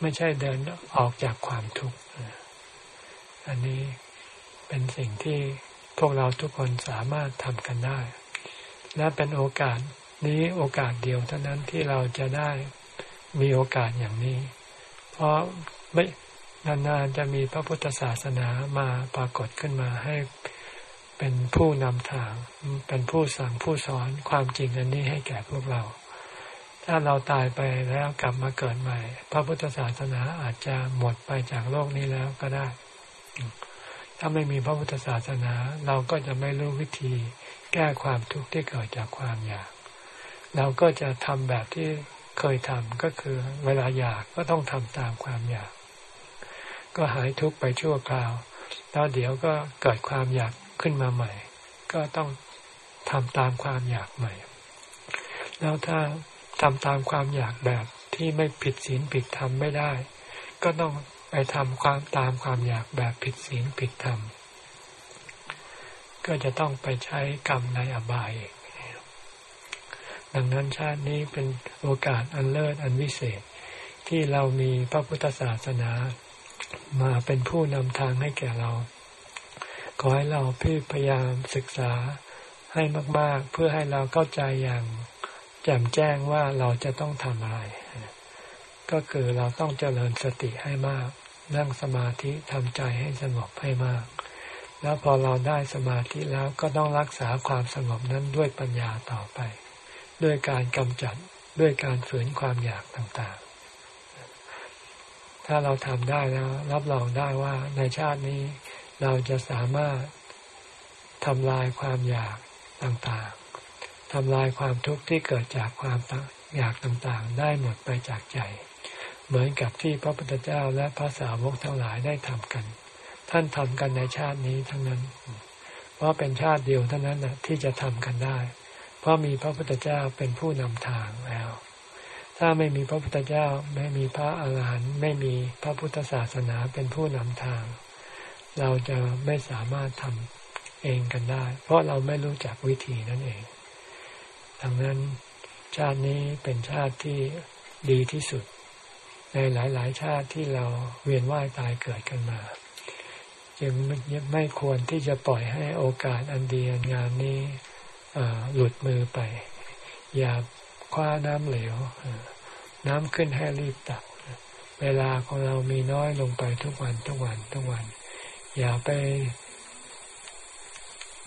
ไม่ใช่เดินออกจากความทุกข์ อันนี้เป็นสิ่งที่พวกเราทุกคนสามารถทำกันได้ และเป็นโอกาสนี้โอกาสเดียวเท่านั้นที่เราจะได้มีโอกาสอย่างนี้ เพราะไม่นานๆจะมีพระพุทธศาสนามาปรากฏขึ้นมาให้เป็นผู้นำทาง เป็นผู้สั่งผู้สอนความจริงอันนี้ให้แก่พวกเรา ถ้าเราตายไปแล้วกลับมาเกิดใหม่ พระพุทธศาสนาอาจจะหมดไปจากโลกนี้แล้วก็ได้ ถ้าไม่มีพระพุทธศาสนา เราก็จะไม่รู้วิธี แก้ความทุกข์ที่เกิดจากความอยาก เราก็จะทำแบบที่เคยทำก็คือ เวลาอยากก็ต้องทำตามความอยาก ก็หายทุกข์ไปชั่วคราว แล้วเดี๋ยวก็เกิดความอยากขึ้นมาใหม่ ก็ต้องทำตามความอยากใหม่ แล้วถ้าทำตามความอยากแบบที่ไม่ผิดศีลผิดธรรมไม่ได้ ก็ต้อง ไปทำความตามความอยากแบบผิดศีลผิดธรรม ก็จะต้องไปใช้กรรมในอบายดังนั้นชาตินี้เป็นโอกาสอันเลิศอันวิเศษ ที่เรามีพระพุทธศาสนามาเป็นผู้นำทางให้แก่เรา ขอให้เราพยายามศึกษาให้มาก ๆ เพื่อให้เราเข้าใจอย่างแจ่มแจ้งว่าเราจะต้องทำอะไร ก็คือเราต้องเจริญสติให้มาก นั่งสมาธิทำใจให้สงบให้มาก แล้วพอเราได้สมาธิแล้วก็ต้องรักษาความสงบนั้นด้วยปัญญาต่อไป ด้วยการกำจัดด้วยการฝืนความอยากต่างๆ ถ้าเราทำได้แล้ว รับรองได้ว่าในชาตินี้เราจะสามารถทำลายความอยากต่างๆทำลายความทุกข์ที่เกิดจากความอยากต่างๆ ได้หมดไปจากใจ เหมือนกับที่พระพุทธเจ้าและพระสาวกทั้งหลายได้ทำกัน ท่านทำกันในชาตินี้ทั้งนั้น เพราะเป็นชาติเดียวเท่านั้นนะที่จะทำกันได้ เพราะมีพระพุทธเจ้าเป็นผู้นำทางแล้ว ถ้าไม่มีพระพุทธเจ้าไม่มีพระอาหารหันต์ไม่มีพระพุทธศาสนาเป็นผู้นำทาง เราจะไม่สามารถทำเองกันได้ เพราะเราไม่รู้จักวิธีนั่นเอง ดังนั้นชาตินี้เป็นชาติที่ดีที่สุด ในหลาย ๆ ชาติที่เราเวียนว่ายตายเกิดกันมา จึงไม่ควรที่จะปล่อยให้โอกาสอันดีอันงามนี้หลุดมือไป อย่าคว้าน้ำเหลว น้ำขึ้นให้รีบตัก เวลาของเรามีน้อยลงไปทุกวันทุกวันทุกวัน อย่าไป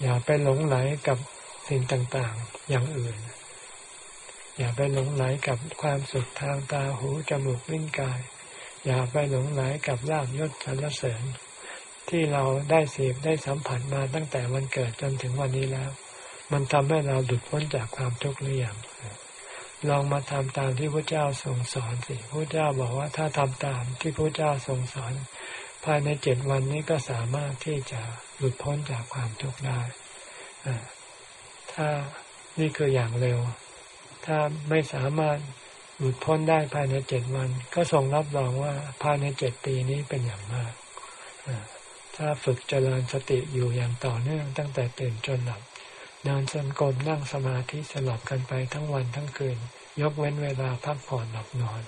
อย่าไปหลงไหลกับสิ่งต่าง ๆ อย่างอื่น อย่าไปหลงไหลกับความสุขทางตาหูจมูกลิ้นกาย อย่าไปหลงไหลกับลาบยศสรรเสริญ ที่เราได้เสพได้สัมผัสมาตั้งแต่วันเกิดจนถึงวันนี้แล้ว มันทำให้เราหลุดพ้นจากความทุกข์หรือยังลองมาทำตามที่พระเจ้าทรงสอนสิพระเจ้าบอกว่าถ้าทำตามที่พระเจ้าทรงสอน ภายในเจ็ดวันนี้ก็สามารถที่จะหลุดพ้นจากความทุกข์ได้ถ้านี่คืออย่างเร็ว ถ้าไม่สามารถหลุดพ้นได้ภายในเจ็ดวัน ก็ทรงรับรองว่าภายในเจ็ดปีนี้เป็นอย่างมากถ้าฝึกเจริญสติอยู่อย่างต่อเนื่องตั้งแต่ตื่นจนหลับเดินจนกรมนั่งสมาธิสลับกันไปทั้งวันทั้งคืน ยกเว้นเวลาพักผ่อนหลับนอน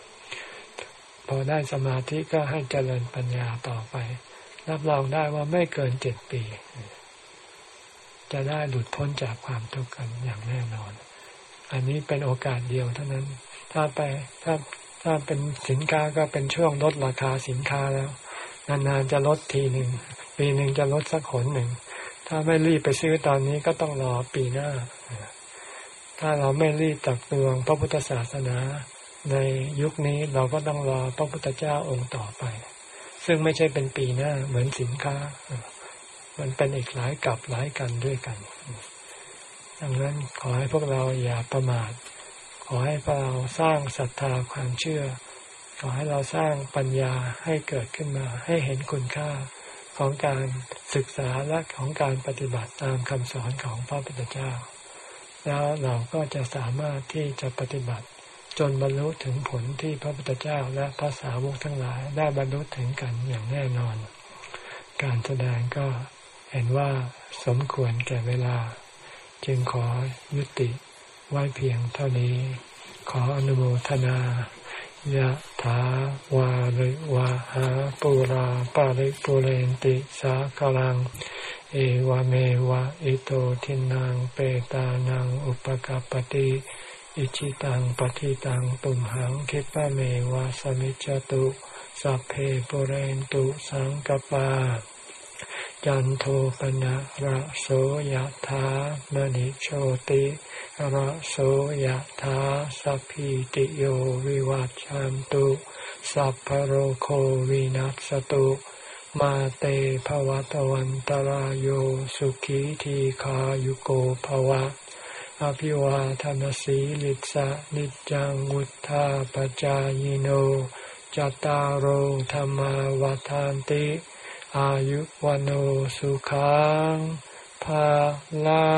พอได้สมาธิก็ให้เจริญปัญญาต่อไป รับรองได้ว่าไม่เกินเจ็ดปี จะได้หลุดพ้นจากความทุกข์กันอย่างแน่นอน อันนี้เป็นโอกาสเดียวเท่านั้น ถ้าไปถ้าถ้าเป็นสินค้าก็เป็นช่วงลดราคาสินค้าแล้ว นานๆจะลดทีหนึ่งปีหนึ่งจะลดสักหนหนึ่ง ถ้าไม่รีบไปซื้อตอนนี้ก็ต้องรอปีหน้า ถ้าเราไม่รีบตักตวงพระพุทธศาสนาในยุคนี้เราก็ต้องรอพระพุทธเจ้าองค์ต่อไป ซึ่งไม่ใช่เป็นปีหน้าเหมือนสินค้า มันเป็นอีกหลายกับหลายกันด้วยกัน ดังนั้นขอให้พวกเราอย่าประมาท ขอให้พวกเราสร้างศรัทธาความเชื่อ ขอให้เราสร้างปัญญาให้เกิดขึ้นมา ให้เห็นคุณค่าของการศึกษาและของการปฏิบัติตามคำสอนของพระพุทธเจ้า แล้วเราก็จะสามารถที่จะปฏิบัติ จนบรรลุถึงผลที่พระพุทธเจ้าและพระสาวกทั้งหลายได้บรรลุถึงกันอย่างแน่นอน การแสดงก็เห็นว่าสมควรแก่เวลา จึงขอยุติไว้เพียงเท่านี้ ขออนุโมทนายะถาวาริวาหาปุราปาริปุเรนติสากลัง เอวเมวะอิโตทินังเปตานังอุปกปติอิชิตังปฏิตังตุมหังคิปะเมวะสมิจจตุ สัพเพปุเรนตุสังกปา จันโทปนะระโสยธามณิโชติระโสยธาสัพพิติโยวิวัจจันตุสัพพโรโควินัสตุมาเตภวตวันตารโยสุขีทีขายุโกภวะ อภิวาทานสีลิสะนิจังวุธาปจายโน จตารโธรรมวทานติ อายุวันโอสุขังภาลั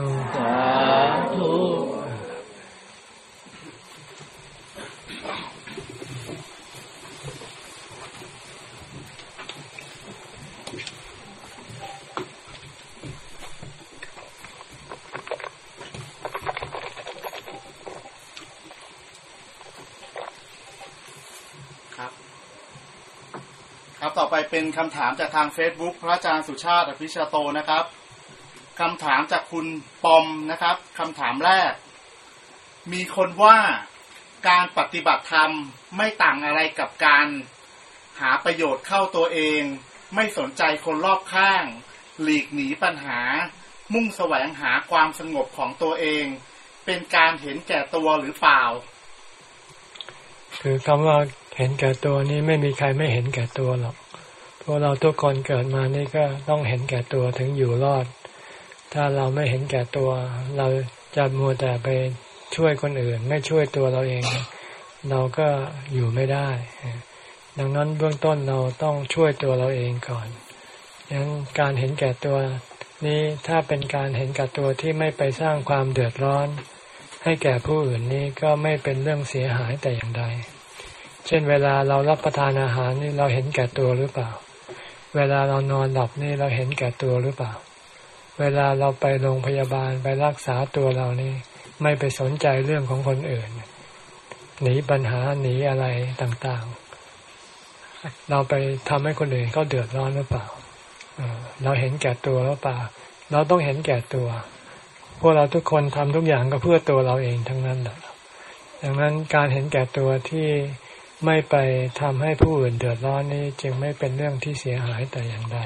งสาธุ ครับต่อไปเป็นคำถามจากทาง Facebook พระอาจารย์สุชาติอภิชาโตนะครับคำถามจากคุณปอมนะครับคำถามแรก มีคนว่าการปฏิบัติธรรมไม่ต่างอะไรกับการหาประโยชน์เข้าตัวเอง ไม่สนใจคนรอบข้าง หลีกหนีปัญหา มุ่งแสวงหาความสงบของตัวเอง เป็นการเห็นแก่ตัวหรือเปล่า คือคำว่า เห็นแก่ตัวนี้ไม่มีใครไม่เห็นแก่ตัวหรอกพวกเราทุกคนเกิดมานี่ก็ต้องเห็นแก่ตัวถึงอยู่รอด ถ้าเราไม่เห็นแก่ตัว เราจะมัวแต่ไปช่วยคนอื่น ไม่ช่วยตัวเราเอง เราก็อยู่ไม่ได้ ดังนั้นเบื้องต้นเราต้องช่วยตัวเราเองก่อนดังนั้นการเห็นแก่ตัวนี้ถ้าเป็นการเห็นแก่ตัวที่ไม่ไปสร้างความเดือดร้อน ให้แก่ผู้อื่นนี้ก็ไม่เป็นเรื่องเสียหายแต่อย่างใด เช่นเวลาเรารับประทานอาหารนี่เราเห็นแก่ตัวหรือเปล่า เวลาเรานอนหลับนี่เราเห็นแก่ตัวหรือเปล่า เวลาเราไปโรงพยาบาลไปรักษาตัวเรานี่ ไม่ไปสนใจเรื่องของคนอื่น หนีปัญหาหนีอะไรต่างๆ เราไปทำให้คนอื่นเขาเดือดร้อนหรือเปล่าเราเห็นแก่ตัวหรือเปล่า เราต้องเห็นแก่ตัว พวกเราทุกคนทำทุกอย่างก็เพื่อตัวเราเองทั้งนั้นแหละดังนั้นการเห็นแก่ตัวที่ ไม่ไปทำให้ผู้อื่นเดือดร้อนนี้จึงไม่เป็นเรื่องที่เสียหายแต่อย่างใด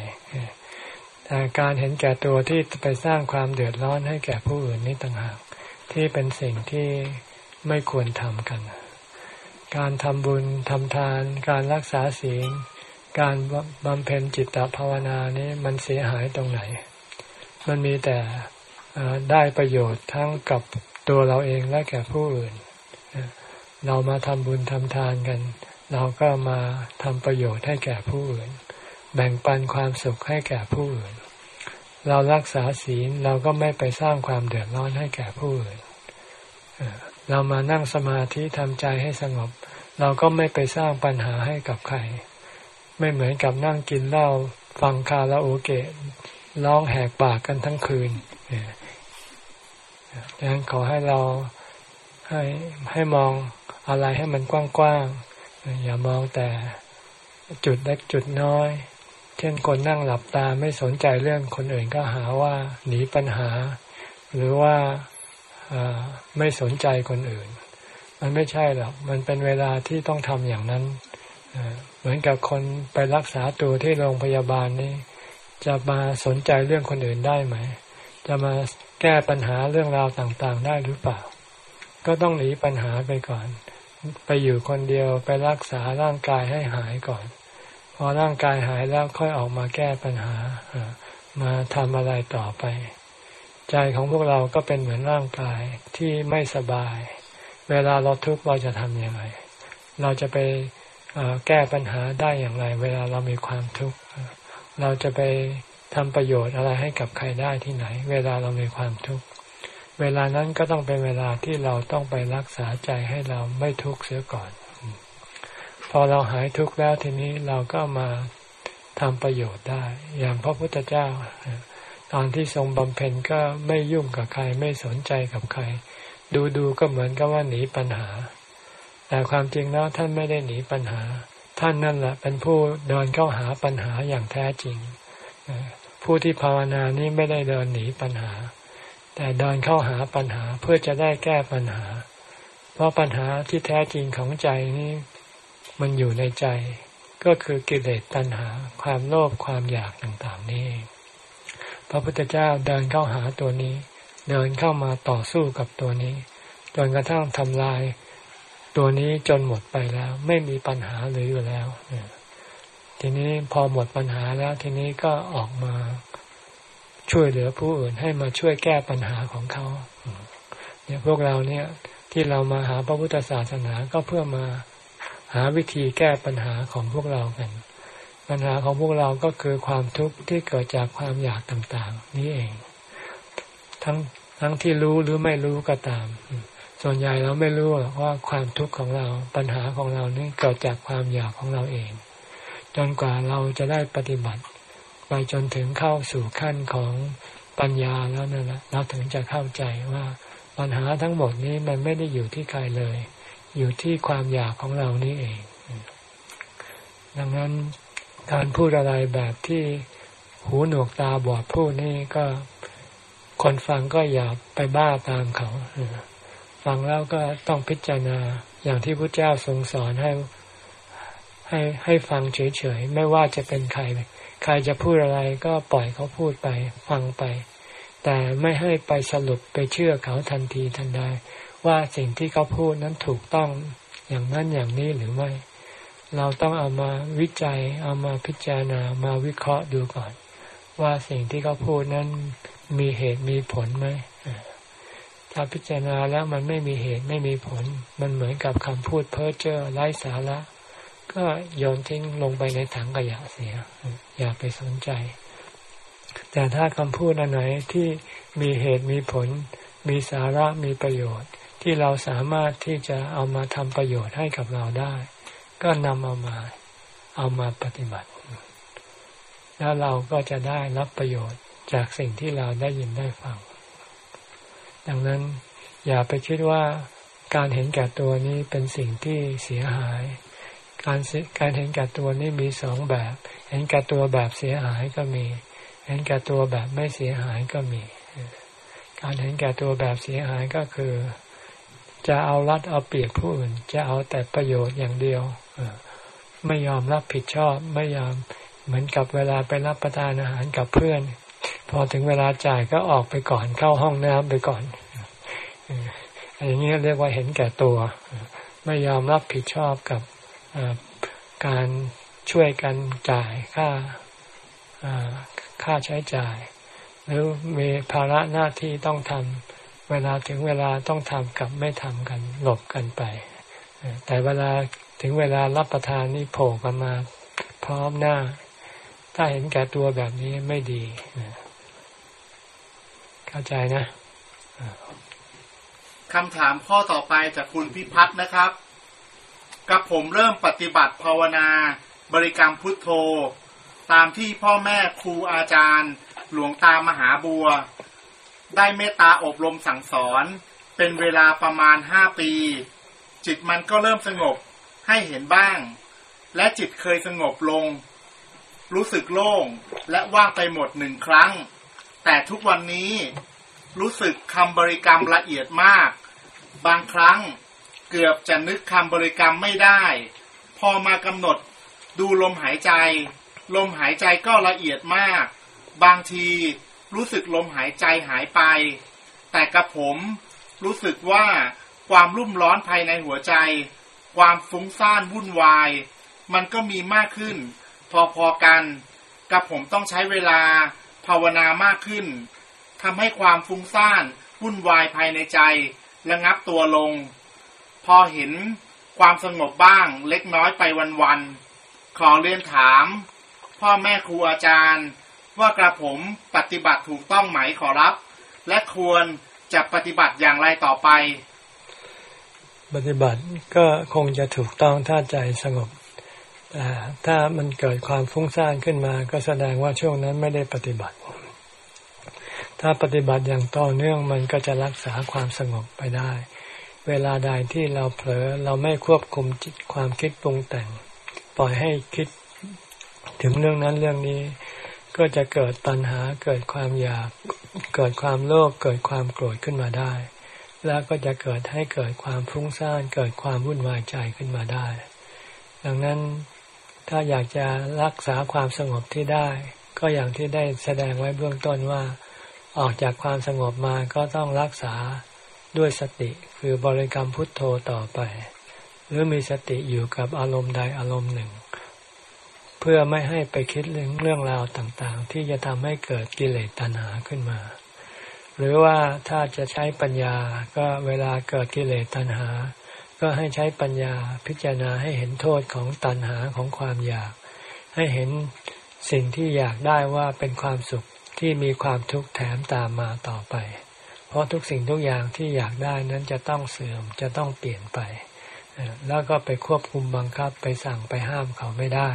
แต่การเห็นแก่ตัวที่ไปสร้างความเดือดร้อนให้แก่ผู้อื่นนี้ต่างหากที่เป็นสิ่งที่ไม่ควรทำกัน การทำบุญทำทาน การรักษาศีล การบำเพ็ญจิตภาวนานี้มันเสียหายตรงไหน มันมีแต่ได้ประโยชน์ทั้งกับตัวเราเองและแก่ผู้อื่น เรามาทำบุญทำทานกัน เราก็มาทำประโยชน์ให้แก่ผู้อื่น แบ่งปันความสุขให้แก่ผู้อื่น เรารักษาศีลเราก็ไม่ไปสร้างความเดือดร้อนให้แก่ผู้อื่น เรามานั่งสมาธิทำใจให้สงบ เราก็ไม่ไปสร้างปัญหาให้กับใคร ไม่เหมือนกับนั่งกินเหล้าฟังคาราโอเกะร้องแหกปากกันทั้งคืนดังนั้นขอให้เราให้ให้มอง อะไรให้มันกว้างๆอย่ามองแต่จุดเล็กจุดน้อย เช่นคนนั่งหลับตาไม่สนใจเรื่องคนอื่นก็หาว่าหนีปัญหา หรือว่าไม่สนใจคนอื่น มันไม่ใช่หรอกมันเป็นเวลาที่ต้องทำอย่างนั้นเหมือนกับคนไปรักษาตัวที่โรงพยาบาลนี้จะมาสนใจเรื่องคนอื่นได้ไหม จะมาแก้ปัญหาเรื่องราวต่างๆได้หรือเปล่า ก็ต้องหนีปัญหาไปก่อน ไปอยู่คนเดียวไปรักษาร่างกายให้หายก่อน พอร่างกายหายแล้วค่อยออกมาแก้ปัญหามาทำอะไรต่อไป ใจของพวกเราก็เป็นเหมือนร่างกายที่ไม่สบาย เวลาเราทุกข์เราจะทำย่างไรเราจะไปแก้ปัญหาได้อย่างไร เวลาเรามีความทุกข์เราจะไปทำประโยชน์อะไรให้กับใครได้ที่ไหน เวลาเรามีความทุกข์ เวลานั้นก็ต้องเป็นเวลาที่เราต้องไปรักษาใจให้เราไม่ทุกข์เสียก่อน พอเราหายทุกข์แล้วทีนี้เราก็มาทำประโยชน์ได้ อย่างพระพุทธเจ้า ตอนที่ทรงบำเพ็ญก็ไม่ยุ่งกับใครไม่สนใจกับใคร ดูดูก็เหมือนกับว่าหนีปัญหา แต่ความจริงแล้วท่านไม่ได้หนีปัญหา ท่านนั่นแหละเป็นผู้เดินเข้าหาปัญหาอย่างแท้จริง ผู้ที่ภาวนานี้ไม่ได้เดินหนีปัญหา แต่เดินเข้าหาปัญหาเพื่อจะได้แก้ปัญหา เพราะปัญหาที่แท้จริงของใจนี้มันอยู่ในใจ ก็คือกิเลสตัณหา ความโลภความอยากต่างๆนี่พระพุทธเจ้าเดินเข้าหาตัวนี้ เดินเข้ามาต่อสู้กับตัวนี้จนกระทั่งทำลาย ตัวนี้จนหมดไปแล้ว ไม่มีปัญหาเหลืออยู่แล้วทีนี้พอหมดปัญหาแล้วทีนี้ก็ออกมา ช่วยเหลือผู้อื่นให้มาช่วยแก้ปัญหาของเขาเนี่ยพวกเราเนี่ยที่เรามาหาพระพุทธศาสนาก็เพื่อมาหาวิธีแก้ปัญหาของพวกเรากัน ปัญหาของพวกเราก็คือความทุกข์ที่เกิดจากความอยากต่างๆ นี้เอง ทั้งทั้งที่รู้หรือไม่รู้ก็ตาม ส่วนใหญ่เราไม่รู้ว่าความทุกข์ของเราปัญหาของเรานี่เกิดจากความอยากของเราเอง จนกว่าเราจะได้ปฏิบัติ ไปจนถึงเข้าสู่ขั้นของปัญญาแล้วนั่นแหละเราถึงจะเข้าใจว่าปัญหาทั้งหมดนี้มันไม่ได้อยู่ที่ใครเลย อยู่ที่ความอยากของเรานี่เอง ดังนั้นการพูดอะไรแบบที่หูหนวกตาบอดพูดนี่ก็คนฟังก็อย่าไปบ้าตามเขา ฟังแล้วก็ต้องพิจารณาอย่างที่พระเจ้าทรงสอนให้ให้ให้ฟังเฉยๆ ไม่ว่าจะเป็นใคร ใครจะพูดอะไรก็ปล่อยเขาพูดไปฟังไป แต่ไม่ให้ไปสรุปไปเชื่อเขาทันทีทันใดว่าสิ่งที่เขาพูดนั้นถูกต้องอย่างนั้นอย่างนี้หรือไม่ เราต้องเอามาวิจัย เอามาพิจารณามาวิเคราะห์ดูก่อน ว่าสิ่งที่เขาพูดนั้นมีเหตุมีผลไหมถ้าพิจารณาแล้วมันไม่มีเหตุไม่มีผล มันเหมือนกับคำพูดเพ้อเจ้อไร้สาระ ก็โยนทิ้งลงไปในถังขยะเสีย อย่าไปสนใจ แต่ถ้าคำพูดอันไหนที่มีเหตุมีผล มีสาระมีประโยชน์ ที่เราสามารถที่จะเอามาทำประโยชน์ให้กับเราได้ ก็นำเอามาเอามาปฏิบัติ แล้วเราก็จะได้รับประโยชน์จากสิ่งที่เราได้ยินได้ฟัง ดังนั้นอย่าไปคิดว่าการเห็นแก่ตัวนี้เป็นสิ่งที่เสียหาย การการเห็นแก่ตัวนี่มีสองแบบ เห็นแก่ตัวแบบเสียหายก็มี เห็นแก่ตัวแบบไม่เสียหายก็มี การเห็นแก่ตัวแบบเสียหายก็คือ จะเอารัดเอาเปรียบผู้อื่น จะเอาแต่ประโยชน์อย่างเดียวไม่ยอมรับผิดชอบไม่ยอมเหมือนกับเวลาไปรับประทานอาหารกับเพื่อน พอถึงเวลาจ่ายก็ออกไปก่อนเข้าห้องน้ำไปก่อนอย่างนี้เรียกว่าเห็นแก่ตัว ไม่ยอมรับผิดชอบกับ การช่วยกันจ่ายค่าค่าใช้จ่าย หรือมีภาระหน้าที่ต้องทำเวลาถึงเวลาต้องทำกับไม่ทำกันหลบกันไป แต่เวลาถึงเวลารับประทานนี่โผล่กันมาพร้อมหน้า ถ้าเห็นแก่ตัวแบบนี้ไม่ดี เข้าใจนะคำถามข้อต่อไปจากคุณพิพัฒน์นะครับ กับผมเริ่มปฏิบัติภาวนา บริกรรมพุทโธ ตามที่พ่อแม่ครูอาจารย์ หลวงตามหาบัว ได้เมตตาอบรมสั่งสอน เป็นเวลาประมาณห้าปี จิตมันก็เริ่มสงบให้เห็นบ้าง และจิตเคยสงบลง รู้สึกโล่งและว่างไปหมดหนึ่งครั้ง แต่ทุกวันนี้รู้สึกคำบริกรรมละเอียดมาก บางครั้ง เกือบจะนึกคำบริกรรมไม่ได้ พอมากำหนดดูลมหายใจ ลมหายใจก็ละเอียดมาก บางทีรู้สึกลมหายใจหายไป แต่กับผมรู้สึกว่าความรุ่มร้อนภายในหัวใจ ความฟุ้งซ่านวุ่นวาย มันก็มีมากขึ้น พอๆกัน กับผมต้องใช้เวลาภาวนามากขึ้นทำให้ความฟุ้งซ่านวุ่นวายภายในใจ ระงับตัวลง พอเห็นความสงบบ้างเล็กน้อยไปวันๆขอเรียนถาม พ่อแม่ครูอาจารย์ ว่ากระผมปฏิบัติถูกต้องไหมขอรับ และควรจะปฏิบัติอย่างไรต่อไป ปฏิบัติก็คงจะถูกต้องถ้าใจสงบแต่ถ้ามันเกิดความฟุ้งซ่านขึ้นมาก็แสดงว่าช่วงนั้นไม่ได้ปฏิบัติ ถ้าปฏิบัติอย่างต่อเนื่องมันก็จะรักษาความสงบไปได้ เวลาใดที่เราเผลอเราไม่ควบคุมจิตความคิดปรุงแต่ง ปล่อยให้คิดถึงเรื่องนั้นเรื่องนี้ ก็จะเกิดตัณหาเกิดความอยาก เกิดความโลภเกิดความโกรธขึ้นมาได้ แล้วก็จะเกิดให้เกิดความฟุ้งซ่านเกิดความวุ่นวายใจขึ้นมาได้ ดังนั้นถ้าอยากจะรักษาความสงบที่ได้ ก็อย่างที่ได้แสดงไว้เบื้องต้นว่า ออกจากความสงบมาก็ต้องรักษา ด้วยสติคือบริกรรมพุทโธต่อไป หรือมีสติอยู่กับอารมณ์ใดอารมณ์หนึ่ง เพื่อไม่ให้ไปคิดเรื่องเรื่องราวต่างๆ ที่จะทำให้เกิดกิเลสตัณหาขึ้นมา หรือว่าถ้าจะใช้ปัญญาก็เวลาเกิดกิเลสตัณหา ก็ให้ใช้ปัญญาพิจารณาให้เห็นโทษของตัณหาของความอยาก ให้เห็นสิ่งที่อยากได้ว่าเป็นความสุขที่มีความทุกข์แถมตามมาต่อไป ราะทุกสิ่งทุกอย่างที่อยากได้นั้นจะต้องเสื่อมจะต้องเปลี่ยนไป แล้วก็ไปควบคุมบังคับไปสั่งไปห้ามเขาไม่ได้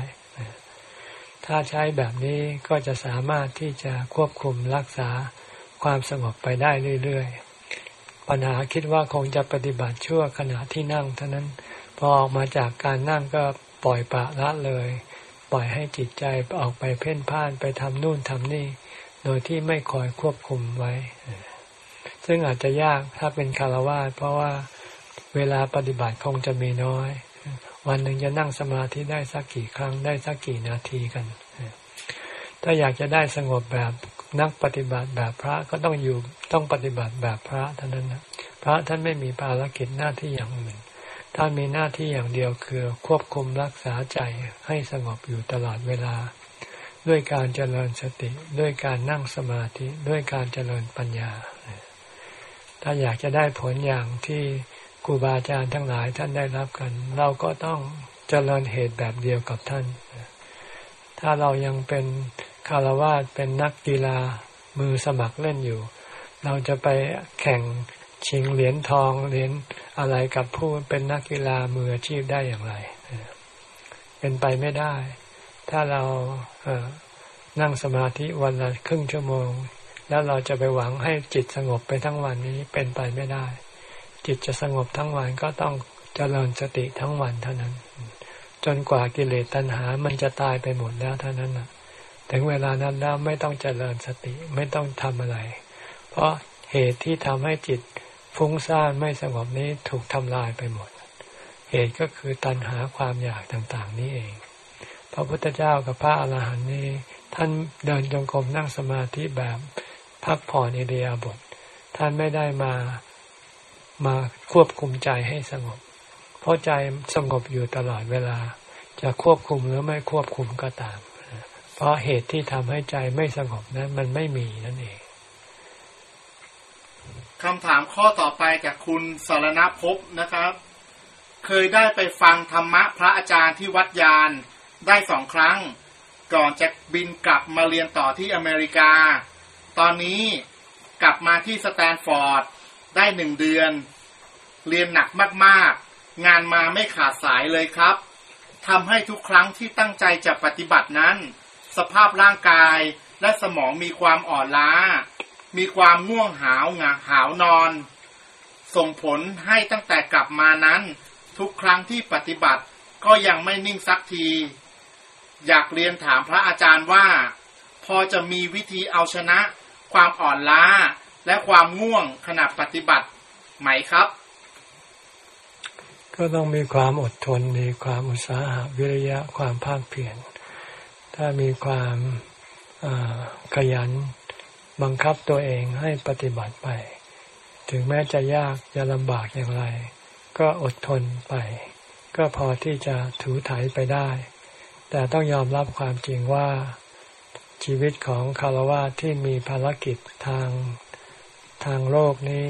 ถ้าใช้แบบนี้ก็จะสามารถที่จะควบคุมรักษาความสงบไปได้เรื่อยๆ ปัญหาคิดว่าคงจะปฏิบัติชั่วขณะที่นั่งเท่านั้น พอออกมาจากการนั่งก็ปล่อยปะละเลย ปล่อยให้จิตใจออกไปเพ่นพ่านไปทำนู่นทำนี่ โดยที่ไม่คอยควบคุมไว้ ซึ่งอาจจะยากถ้าเป็นคารวะเพราะว่าเวลาปฏิบัติคงจะมีน้อย วันหนึ่งจะนั่งสมาธิได้สักกี่ครั้งได้สักกี่นาทีกัน ถ้าอยากจะได้สงบแบบนักปฏิบัติแบบพระก็ต้องอยู่ต้องปฏิบัติแบบพระเท่านั้นนะพระท่านไม่มีภารกิจหน้าที่อย่างอื่นท่านมีหน้าที่อย่างเดียวคือควบคุมรักษาใจให้สงบอยู่ตลอดเวลา ด้วยการเจริญสติ ด้วยการนั่งสมาธิ ด้วยการเจริญปัญญา ถ้าอยากจะได้ผลอย่างที่ครูบาอาจารย์ทั้งหลายท่านได้รับกัน เราก็ต้องเจริญเหตุแบบเดียวกับท่าน ถ้าเรายังเป็นคารวะเป็นนักกีฬามือสมัครเล่นอยู่ เราจะไปแข่งชิงเหรียญทองเหรียญอะไรกับผู้เป็นนักกีฬามืออาชีพได้อย่างไร เป็นไปไม่ได้ ถ้าเราเนั่งสมาธิวันละครึ่งชั่วโมง แล้วเราจะไปหวังให้จิตสงบไปทั้งวันนี้เป็นไปไม่ได้ จิตจะสงบทั้งวันก็ต้องเจริญสติทั้งวันเท่านั้น จนกว่ากิเลสตัณหา มันจะตายไปหมดแล้วเท่านั้นนะถึงเวลานั้นแล้วไม่ต้องเจริญสติไม่ต้องทำอะไร เพราะเหตุที่ทำให้จิตฟุ้งซ่านไม่สงบนี้ถูกทำลายไปหมด เหตุก็คือตัณหาความอยากต่างๆ นี้เอง พระพุทธเจ้ากับพระอาหารหันต์นี้ ท่านเดินจงกรมนั่งสมาธิแบบ พักผ่อนอิเดียบท ท่านไม่ได้มามาควบคุมใจให้สงบ เพราะใจสงบอยู่ตลอดเวลา จะควบคุมหรือไม่ควบคุมก็ตาม เพราะเหตุที่ทำให้ใจไม่สงบนั้นมันไม่มีนั่นเองคำถามข้อต่อไปจากคุณสารณภพนะครับ เคยได้ไปฟังธรรมะพระอาจารย์ที่วัดญาณได้สองครั้ง ก่อนจะบินกลับมาเรียนต่อที่อเมริกา ตอนนี้กลับมาที่สแตนฟอร์ดได้หนึ่งเดือน เรียนหนักมากๆ งานมาไม่ขาดสายเลยครับทำให้ทุกครั้งที่ตั้งใจจะปฏิบัตินั้น สภาพร่างกายและสมองมีความอ่อนล้า มีความง่วงหาวงาหาวนอน ส่งผลให้ตั้งแต่กลับมานั้น ทุกครั้งที่ปฏิบัติก็ยังไม่นิ่งสักที อยากเรียนถามพระอาจารย์ว่า พอจะมีวิธีเอาชนะ ความอ่อนล้า และความง่วงขณะปฏิบัติไหมครับ ก็ต้องมีความอดทนมีความอุตสาหะวิริยะความภาคเพียรถ้ามีความขยันบังคับตัวเองให้ปฏิบัติไป ถึงแม้จะยากจะลำบากอย่างไร ก็อดทนไป ก็พอที่จะถูถ่ายไปได้ แต่ต้องยอมรับความจริงว่า ชีวิตของคารวะที่มีภารกิจทางทางโลกนี้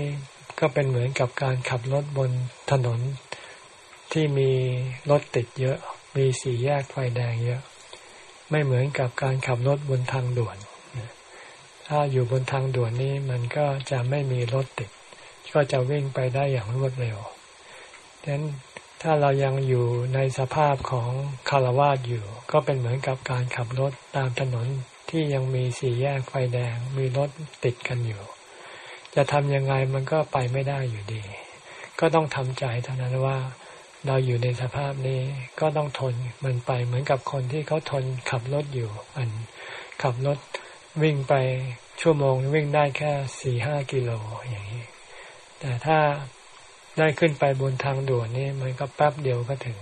ก็เป็นเหมือนกับการขับรถบนถนนที่มีรถติดเยอะ มีสี่แยกไฟแดงเยอะ ไม่เหมือนกับการขับรถบนทางด่วน ถ้าอยู่บนทางด่วนนี้มันก็จะไม่มีรถติด ก็จะวิ่งไปได้อย่างรวดเร็วดังนั้นถ้าเรายังอยู่ในสภาพของคารวาสอยู่ ก็เป็นเหมือนกับการขับรถตามถนน ที่ยังมีสี่แยกไฟแดง มีรถติดกันอยู่ จะทำยังไงมันก็ไปไม่ได้อยู่ดี ก็ต้องทำใจเท่านั้นว่า เราอยู่ในสภาพนี้ก็ต้องทนมันไปเหมือนกับคนที่เขาทนขับรถอยู่อันขับรถวิ่งไปชั่วโมงวิ่งได้แค่สี่ห้ากิโลอย่างนี้ แต่ถ้าได้ขึ้นไปบนทางด่วนนี่มันก็แป๊บเดียวก็ถึง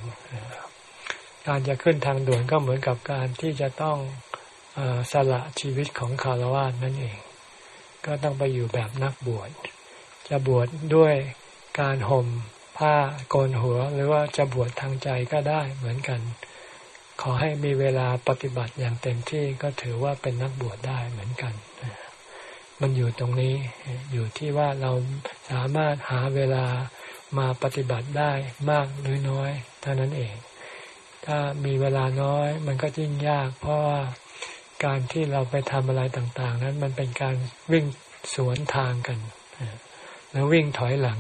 การจะขึ้นทางด่วนก็เหมือนกับการที่จะต้อง สละชีวิตของคารวะนั่นเอง ก็ต้องไปอยู่แบบนักบวช จะบวชดด้วยการห่มผ้าโกนหัว หรือว่าจะบวชทางใจก็ได้เหมือนกัน ขอให้มีเวลาปฏิบัติอย่างเต็มที่ก็ถือว่าเป็นนักบวชได้เหมือนกัน มันอยู่ตรงนี้อยู่ที่ว่าเราสามารถหาเวลามาปฏิบัติได้มากหรือน้อยเท่านั้นเอง ถ้ามีเวลาน้อยมันก็ยิ่งยาก เพราะว่า การที่เราไปทำอะไรต่าง ๆ นั้นมันเป็นการวิ่งสวนทางกันแล้ววิ่งถอยหลัง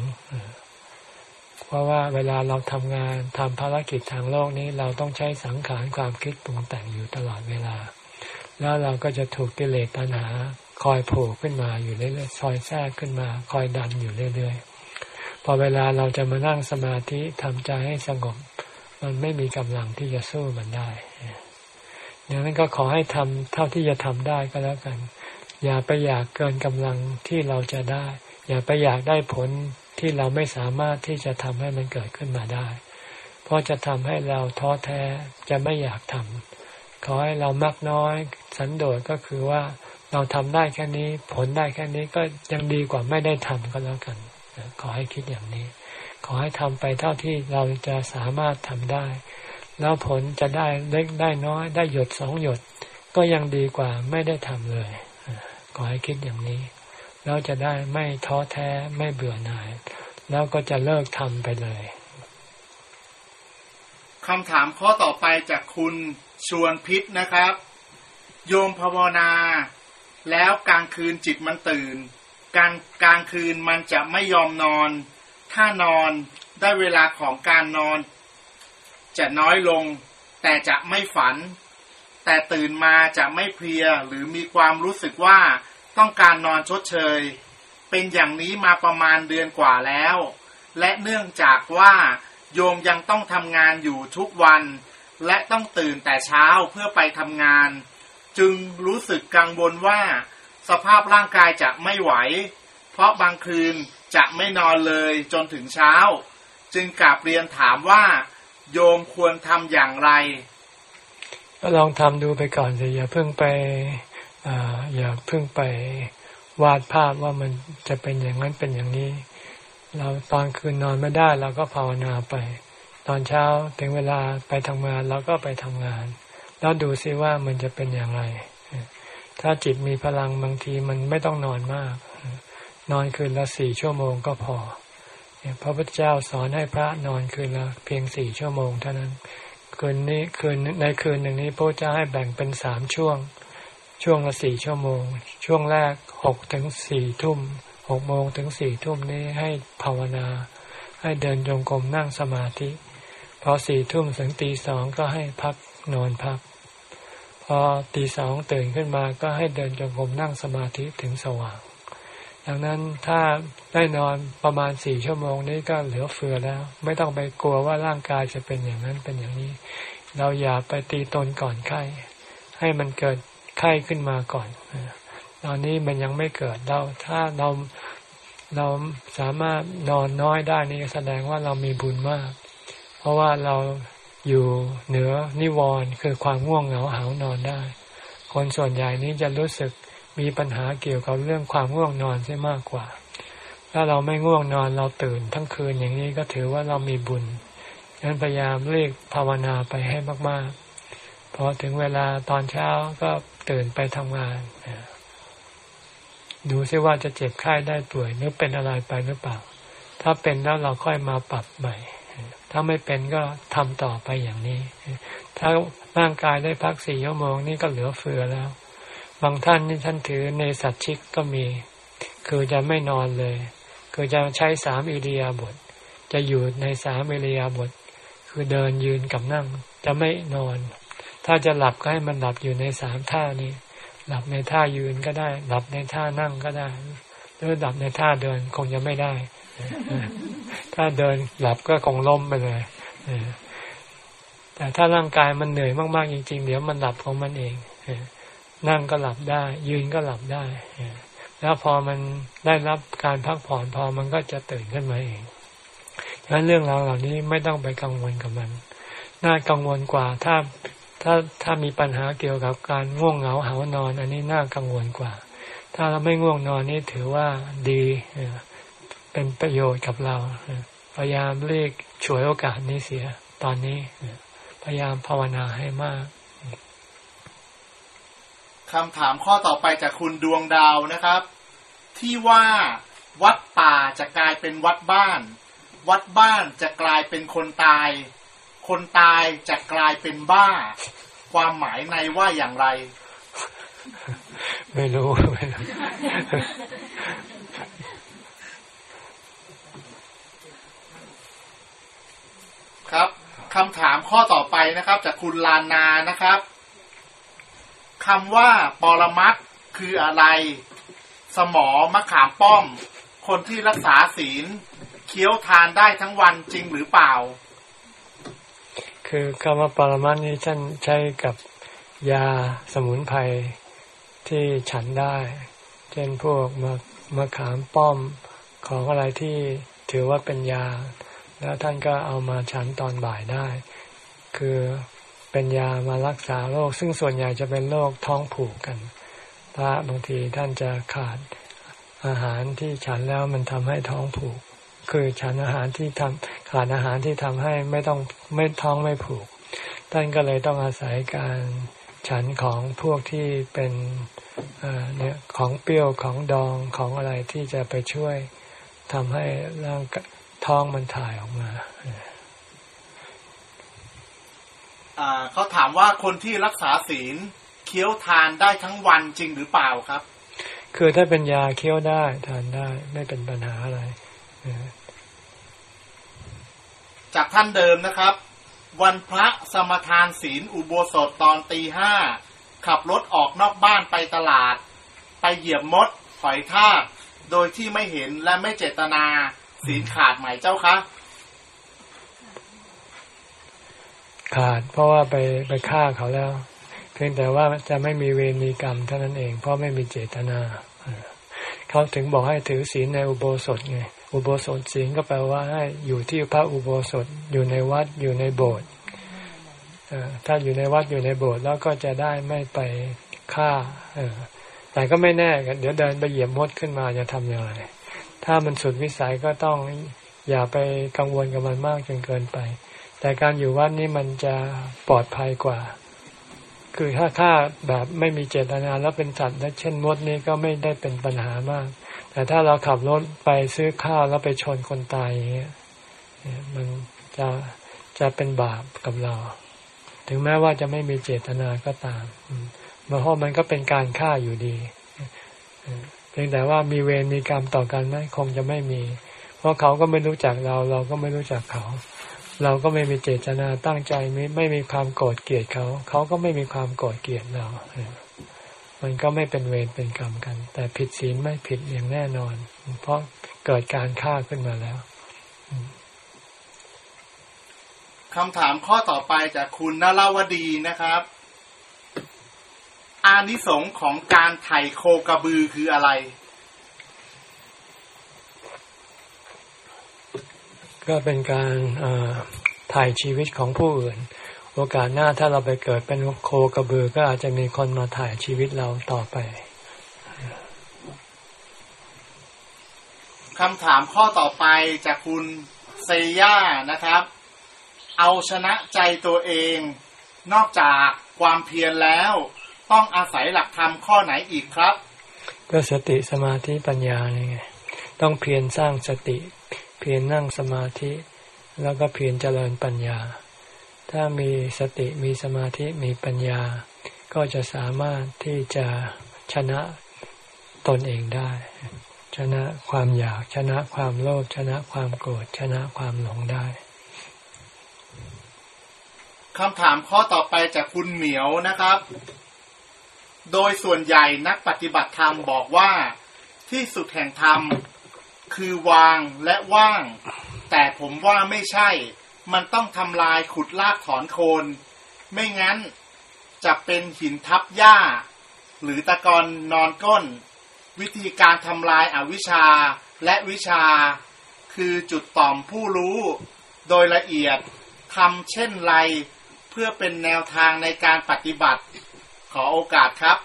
เพราะว่าเวลาเราทำงานทำภารกิจทางโลกนี้เราต้องใช้สังขารความคิดปรุงแต่งอยู่ตลอดเวลา แล้วเราก็จะถูกกิเลสตัณหา คอยโผล่ขึ้นมาอยู่เรื่อยๆซอยแทรกขึ้นมา คอยดันอยู่เรื่อยๆ พอเวลาเราจะมานั่งสมาธิทำใจให้สงบ มันไม่มีกำลังที่จะสู้มันได้ อย่างนั้นก็ขอให้ทำเท่าที่จะทำได้ก็แล้วกัน อย่าไปอยากเกินกำลังที่เราจะได้ อย่าไปอยากได้ผลที่เราไม่สามารถที่จะทำให้มันเกิดขึ้นมาได้ เพราะจะทำให้เราท้อแท้จะไม่อยากทำขอให้เรามักน้อย สันโดษก็คือว่าเราทำได้แค่นี้ ผลได้แค่นี้ก็ยังดีกว่าไม่ได้ทำก็แล้วกัน ขอให้คิดอย่างนี้ ขอให้ทำไปเท่าที่เราจะสามารถทำได้ แล้วผลจะได้เล็กได้น้อย ได้หยดสองหยด ก็ยังดีกว่าไม่ได้ทำเลยขอให้คิดอย่างนี้ แล้วจะได้ไม่ท้อแท้ไม่เบื่อหน่าย แล้วก็จะเลิกทำไปเลยคำถามข้อต่อไปจากคุณชวนพิษนะครับ โยมภาวนา แล้วกลางคืนจิตมันตื่นกลางกลางคืนมันจะไม่ยอมนอน ถ้านอนได้เวลาของการนอน จะน้อยลง แต่จะไม่ฝัน แต่ตื่นมาจะไม่เพลียหรือมีความรู้สึกว่าต้องการนอนชดเชย เป็นอย่างนี้มาประมาณเดือนกว่าแล้ว และเนื่องจากว่าโยมยังต้องทำงานอยู่ทุกวัน และต้องตื่นแต่เช้าเพื่อไปทำงาน จึงรู้สึกกังวลว่า สภาพร่างกายจะไม่ไหว เพราะบางคืนจะไม่นอนเลยจนถึงเช้า จึงกลับเรียนถามว่า โยมควรทำอย่างไร ก็ลองทำดูไปก่อนสิอย่าเพิ่งไปออย่าเพิ่งไปวาดภาพว่ามันจะเป็นอย่างนั้นเป็นอย่างนี้ เราตอนคืนนอนไม่ได้เราก็ภาวนาไป ตอนเช้าถึงเวลาไปทำงานเราก็ไปทำงาน แล้วดูซิว่ามันจะเป็นอย่างไร ถ้าจิตมีพลังบางทีมันไม่ต้องนอนมาก นอนคืนละสี่ชั่วโมงก็พอ พระพุทธเจ้าสอนให้พระนอนคืนละเพียงสี่ชั่วโมงเท่านั้น คืนนี้คืนในคืนหนึ่งนี้พระเจ้าให้แบ่งเป็นสามช่วง ช่วงละสี่ชั่วโมง ช่วงแรกหกถึงสี่ทุ่มหกโมงถึงสี่ทุ่มนี้ให้ภาวนา ให้เดินจงกรมนั่งสมาธิ พอสี่ทุ่มถึงตีสองก็ให้พักนอนพัก พอตีสองตื่นขึ้นมาก็ให้เดินจงกรมนั่งสมาธิถึงสว่าง ดังนั้นถ้าได้นอนประมาณสี่ชั่วโมงนี้ก็เหลือเฟือแล้ว ไม่ต้องไปกลัวว่าร่างกายจะเป็นอย่างนั้นเป็นอย่างนี้ เราอย่าไปตีตนก่อนไข้ ให้มันเกิดไข้ขึ้นมาก่อนตอนนี้มันยังไม่เกิดเราถ้าเราเราสามารถนอนน้อยได้นี่แสดงว่าเรามีบุญมาก เพราะว่าเราอยู่เหนือนิวรณ์คือความง่วงเหงาหานอนได้ คนส่วนใหญ่นี้จะรู้สึก มีปัญหาเกี่ยวกับเรื่องความง่วงนอนใช่มากกว่า ถ้าเราไม่ง่วงนอนเราตื่นทั้งคืนอย่างนี้ก็ถือว่าเรามีบุญฉะนั้นพยายามเรียกภาวนาไปให้มากๆ พอถึงเวลาตอนเช้าก็ตื่นไปทำงาน ดูซิว่าจะเจ็บไข้ได้ป่วยหรือเป็นอะไรไปหรือเปล่า ถ้าเป็นแล้วเราค่อยมาปรับใหม่ ถ้าไม่เป็นก็ทำต่อไปอย่างนี้ ถ้าร่างกายได้พักสี่ชั่วโมงนี่ก็เหลือเฟือแล้ว บางท่านนี่ท่านถือในสัตชิกก็มี คือจะไม่นอนเลย คือจะใช้สามอิริยาบถจะอยู่ในสามอิริยาบถคือเดินยืนกับนั่ง จะไม่นอน ถ้าจะหลับก็ให้มันหลับอยู่ในสามท่านี้ หลับในท่ายืนก็ได้ หลับในท่านั่งก็ได้หรือหลับในท่าเดินคงจะไม่ได้ ถ้าเดินหลับก็คงล้มไปเลยแต่ถ้าร่างกายมันเหนื่อยมากๆจริง ๆ เดี๋ยวมันหลับของมันเอง นั่งก็หลับได้ ยืนก็หลับได้ แล้วพอมันได้รับการพักผ่อนพอมันก็จะตื่นขึ้นมาเองดังนั้นเรื่องราวเหล่านี้ไม่ต้องไปกังวลกับมัน น่ากังวลกว่าถ้าถ้าถ้ามีปัญหาเกี่ยวกับการง่วงเหงาหานอน อันนี้น่ากังวลกว่า ถ้าเราไม่ง่วงนอนนี่ถือว่าดีเป็นประโยชน์กับเรา พยายามเรียกฉวยโอกาสนี้เสีย ตอนนี้พยายามภาวนาให้มาก คำถามข้อต่อไปจากคุณดวงดาวนะครับ ที่ว่าวัดป่าจะกลายเป็นวัดบ้าน วัดบ้านจะกลายเป็นคนตาย คนตายจะกลายเป็นบ้า ความหมายในว่าอย่างไร ไม่รู้ไม่รู้ครับคำถามข้อต่อไปนะครับ จากคุณลานานะครับ คำว่าปรมัตคืออะไร สมอมะขามป้อม คนที่รักษาศีลเคี้ยวทานได้ทั้งวันจริงหรือเปล่า คือคำว่าปรมัตนี้ท่านใช้กับยาสมุนไพรที่ฉันได้ เช่นพวกมะมะขามป้อมของอะไรที่ถือว่าเป็นยา แล้วท่านก็เอามาฉันตอนบ่ายได้ คือ เป็นยามารักษาโรค ซึ่งส่วนใหญ่จะเป็นโรคท้องผูกกัน พระบางทีท่านจะขาดอาหารที่ฉันแล้วมันทำให้ท้องผูก คือฉันอาหารที่ทำขาดอาหารที่ทำให้ไม่ต้องไม่ท้องไม่ผูก ท่านก็เลยต้องอาศัยการฉันของพวกที่เป็นเนี่ยของเปรี้ยวของดองของอะไรที่จะไปช่วยทำให้ร่างท้องมันถ่ายออกมา เขาถามว่าคนที่รักษาศีลเคี้ยวทานได้ทั้งวันจริงหรือเปล่าครับ คือถ้าเป็นยาเคี้ยวได้ทานได้ไม่เป็นปัญหาอะไร จากท่านเดิมนะครับ วันพระสมทานศีลอุโบสถตอนตีห้าขับรถออกนอกบ้านไปตลาด ไปเหยียบมดถอยทากโดยที่ไม่เห็นและไม่เจตนาศีลขาดไหมเจ้าคะ ขาด เพราะว่าไปไปฆ่าเขาแล้ว เพียงแต่ว่าจะไม่มีเวรมีกรรมเท่านั้นเอง เพราะไม่มีเจตนาเขาถึงบอกให้ถือศีลในอุโบสถไงอุโบสถศีลก็แปลว่าให้อยู่ที่พระอุโบสถอยู่ในวัดอยู่ในโบสถ์ถ้าอยู่ในวัดอยู่ในโบสถ์แล้วก็จะได้ไม่ไปฆ่าแต่ก็ไม่แน่เดี๋ยวเดินไปเหยียบมดขึ้นมาจะทำอย่างไร ถ้ามันสุดวิสัยก็ต้องอย่าไปกังวลกับมันมากจนเกินไป แต่การอยู่วัดนี่มันจะปลอดภัยกว่า คือถ้าฆ่าแบบไม่มีเจตนาแล้วเป็นสัตว์เช่นมดนี่ก็ไม่ได้เป็นปัญหามาก แต่ถ้าเราขับรถไปซื้อข้าวแล้วไปชนคนตายอย่างเงี้ยมันจะจะเป็นบาปกับเรา ถึงแม้ว่าจะไม่มีเจตนาก็ตามเพราะมันก็เป็นการฆ่าอยู่ดีเพียงแต่ว่ามีเวรมีกรรมต่อกันไหมคงจะไม่มี เพราะเขาก็ไม่รู้จักเรา เราก็ไม่รู้จักเขา เราก็ไม่มีเจตนาตั้งใจไม่ไม่มีความโกรธเกลียดเขา เขาก็ไม่มีความโกรธเกลียดเรา มันก็ไม่เป็นเวรเป็นกรรมกัน แต่ผิดศีลไม่ผิดอย่างแน่นอน เพราะเกิดการฆ่าขึ้นมาแล้วคำถามข้อต่อไปจากคุณนราวดีนะครับ อานิสงส์ของการไถ่โคกระบือคืออะไร ก็เป็นการถ่ายชีวิตของผู้อื่น โอกาสหน้าถ้าเราไปเกิดเป็นโคกระบือ ก็อาจจะมีคนมาถ่ายชีวิตเราต่อไปคำถามข้อต่อไปจากคุณเซย่านะครับ เอาชนะใจตัวเอง นอกจากความเพียรแล้ว ต้องอาศัยหลักธรรมข้อไหนอีกครับ ก็สติสมาธิปัญญาไง ต้องเพียรสร้างสติ เพียรนั่งสมาธิ แล้วก็เพียรเจริญปัญญา ถ้ามีสติมีสมาธิมีปัญญา ก็จะสามารถที่จะชนะตนเองได้ ชนะความอยากชนะความโลภชนะความโกรธชนะความหลงได้คำถามข้อต่อไปจากคุณเหมียวนะครับ โดยส่วนใหญ่นักปฏิบัติธรรมบอกว่าที่สุดแห่งธรรม คือวางและว่าง แต่ผมว่าไม่ใช่ มันต้องทำลายขุดลากถอนโคน ไม่งั้นจะเป็นหินทับหญ้า หรือตะกอนนอนก้น วิธีการทำลายอาวิชชาและวิชา คือจุดต่อมผู้รู้ โดยละเอียดทำเช่นไร เพื่อเป็นแนวทางในการปฏิบัติ ขอโอกาสครับ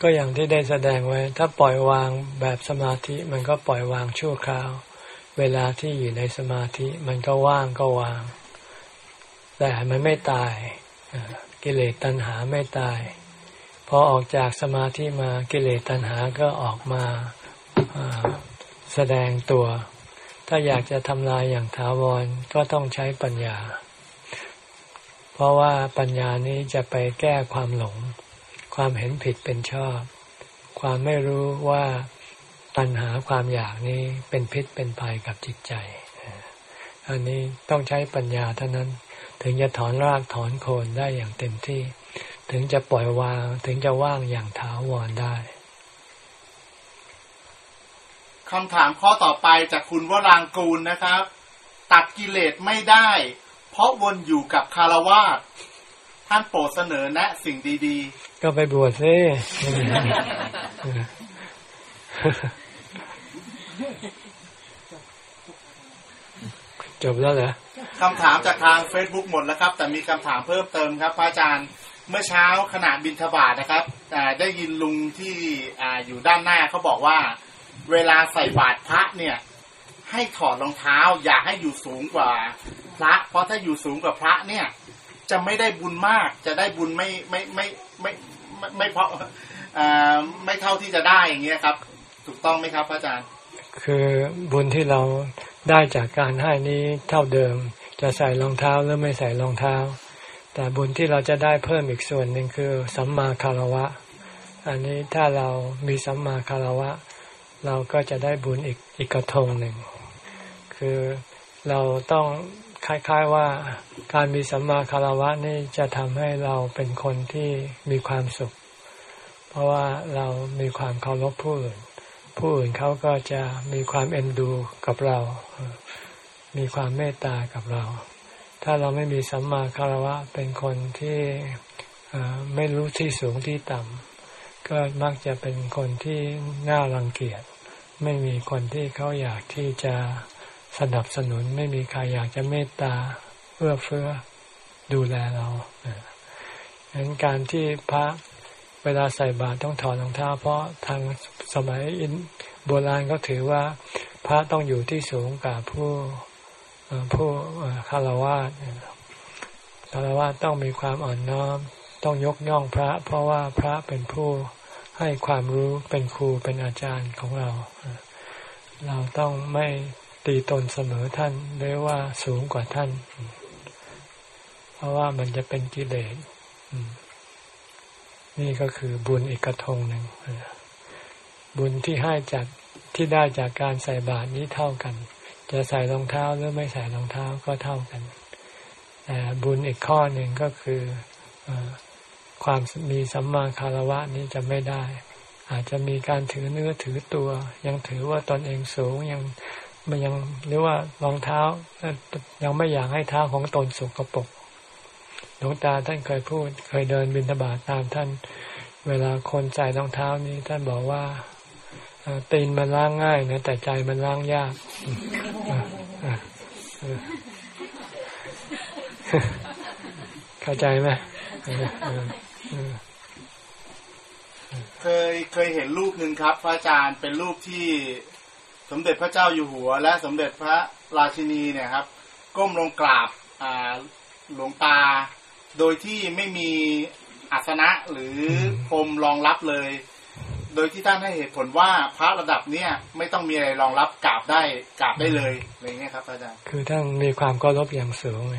ก็อย่างที่ได้แสดงไว้ ถ้าปล่อยวางแบบสมาธิมันก็ปล่อยวางชั่วคราว เวลาที่อยู่ในสมาธิมันก็ว่างก็วาง แต่มันไม่ตาย กิเลสตัณหาไม่ตาย พอออกจากสมาธิมากิเลสตัณหาก็ออกมาแสดงตัว ถ้าอยากจะทำลายอย่างถาวรก็ต้องใช้ปัญญา เพราะว่าปัญญานี้จะไปแก้ความหลง ความเห็นผิดเป็นชอบ ความไม่รู้ว่าปัญหาความอยากนี้เป็นพิษเป็นภัยกับจิตใจ อันนี้ต้องใช้ปัญญาเท่านั้น ถึงจะถอนรากถอนโคนได้อย่างเต็มที่ ถึงจะปล่อยวางถึงจะว่างอย่างถาวรได้คำถามข้อต่อไปจากคุณวรางกูลนะครับ ตัดกิเลสไม่ได้ เพราะวนอยู่กับคารวาสท่านโปรดเสนอแนะสิ่งดี ก็ไปบวชซิจบแล้วเหรอคำถามจากทาง Facebook หมดแล้วครับ แต่มีคำถามเพิ่มเติมครับพระอาจารย์เมื่อเช้าขณะบินทบาทนะครับอ่ได้ยินลุงที่ออยู่ด้านหน้าเขาบอกว่า เวลาใส่บาตรพระเนี่ย ให้ถอดรองเท้า อย่าให้อยู่สูงกว่าพระ เพราะถ้าอยู่สูงกว่าพระเนี่ย จะไม่ได้บุญมาก จะได้บุญไม่ไม่ไม่ ไม่ไม่ไม่เพราะอ่าไม่เท่าที่จะได้อย่างเงี้ยครับ ถูกต้องไหมครับพระอาจารย์ คือบุญที่เราได้จากการให้นี้เท่าเดิม จะใส่รองเท้าหรือไม่ใส่รองเท้า แต่บุญที่เราจะได้เพิ่มอีกส่วนหนึ่งคือสัมมาคารวะ อันนี้ถ้าเรามีสัมมาคารวะ เราก็จะได้บุญอีกอีกกระทงหนึ่ง คือเราต้อง คล้าย ๆว่าการมีสัมมาคารวะนี่จะทำให้เราเป็นคนที่มีความสุข เพราะว่าเรามีความเคารพผู้อื่น ผู้อื่นเขาก็จะมีความเอ็นดูกับเรา มีความเมตตากับเรา ถ้าเราไม่มีสัมมาคารวะเป็นคนที่ไม่รู้ที่สูงที่ต่ำก็มักจะเป็นคนที่น่ารังเกียจ ไม่มีคนที่เขาอยากที่จะ สนับสนุนไม่มีใครอยากจะเมตตาเอื้อเฟื้อดูแลเราเออฉะนั้นการที่พระเวลาใส่บาตรต้องถอดรองเท้า เพราะทางสมัยอินโบราณก็ถือว่า พระต้องอยู่ที่สูงกว่าผู้ผู้คารวะคารวะต้องมีความอ่อนน้อม ต้องยกย่องพระ เพราะว่าพระเป็นผู้ให้ความรู้เป็นครูเป็นอาจารย์ของเรา เราต้องไม่ ตีตนเสมอท่านหรือว่าสูงกว่าท่าน เพราะว่ามันจะเป็นกิเลสนี่ก็คือบุญอีกกระทงหนึ่งบุญที่ให้จากที่ได้จากการใส่บาตรนี้เท่ากัน จะใส่รองเท้าหรือไม่ใส่รองเท้าก็เท่ากันแต่บุญอีกข้อหนึ่งก็คืออความมีสัมมาคารวะนี้จะไม่ได้ อาจจะมีการถือเนื้อถือตัว ยังถือว่าตนเองสูงยัง มันยังหรือว่ารองเท้ายังไม่อยากให้เท้าของตนสกปรกหลวงตาท่านเคยพูด เคยเดินบิณฑบาตตามท่าน เวลาคนใส่รองเท้านี้ ท่านบอกว่าตีนมันล้างง่ายนะแต่ใจมันล้างยากเข้าใจไหมเคยเคยเห็นรูปหนึ่งครับ พระอาจารย์เป็นรูปที่ สมเด็จพระเจ้าอยู่หัว และสมเด็จพระราชินีเนี่ยครับ ก้มลงกราบหลวงตา โดยที่ไม่มีอาสนะหรือพรมรองรับเลย โดยที่ท่านให้เหตุผลว่าพระระดับเนี้ยไม่ต้องมีอะไรรองรับกราบได้กราบได้เลยอะไรเงี้ยครับอาจารย์คือท่านมีความเคารพอย่างสูงไง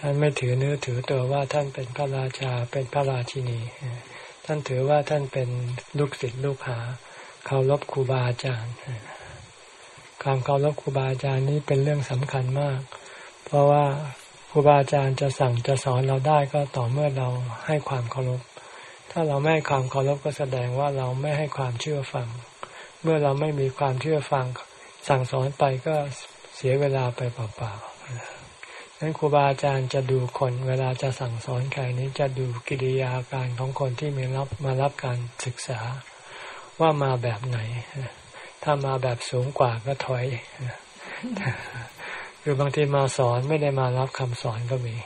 ท่านไม่ถือเนื้อถือตัวว่าท่านเป็นพระราชาเป็นพระราชินี ท่านถือว่าท่านเป็นลูกศิษย์ลูกหาเคารพครูบาอาจารย์ ความเคารพครูบาอาจารย์นี้เป็นเรื่องสำคัญมาก เพราะว่าครูบาอาจารย์จะสั่งจะสอนเราได้ก็ต่อเมื่อเราให้ความเคารพ ถ้าเราไม่ให้ความเคารพก็แสดงว่าเราไม่ให้ความเชื่อฟัง เมื่อเราไม่มีความเชื่อฟัง สั่งสอนไปก็เสียเวลาไปเปล่าๆนั้นครูบาอาจารย์จะดูคนเวลาจะสั่งสอนใครนี้จะดูกิริยาการของคนที่มีรับมารับการศึกษาว่ามาแบบไหน ถ้ามาแบบสูงกว่าก็ถอยคือบางทีมาสอนไม่ได้มารับคำสอนก็มี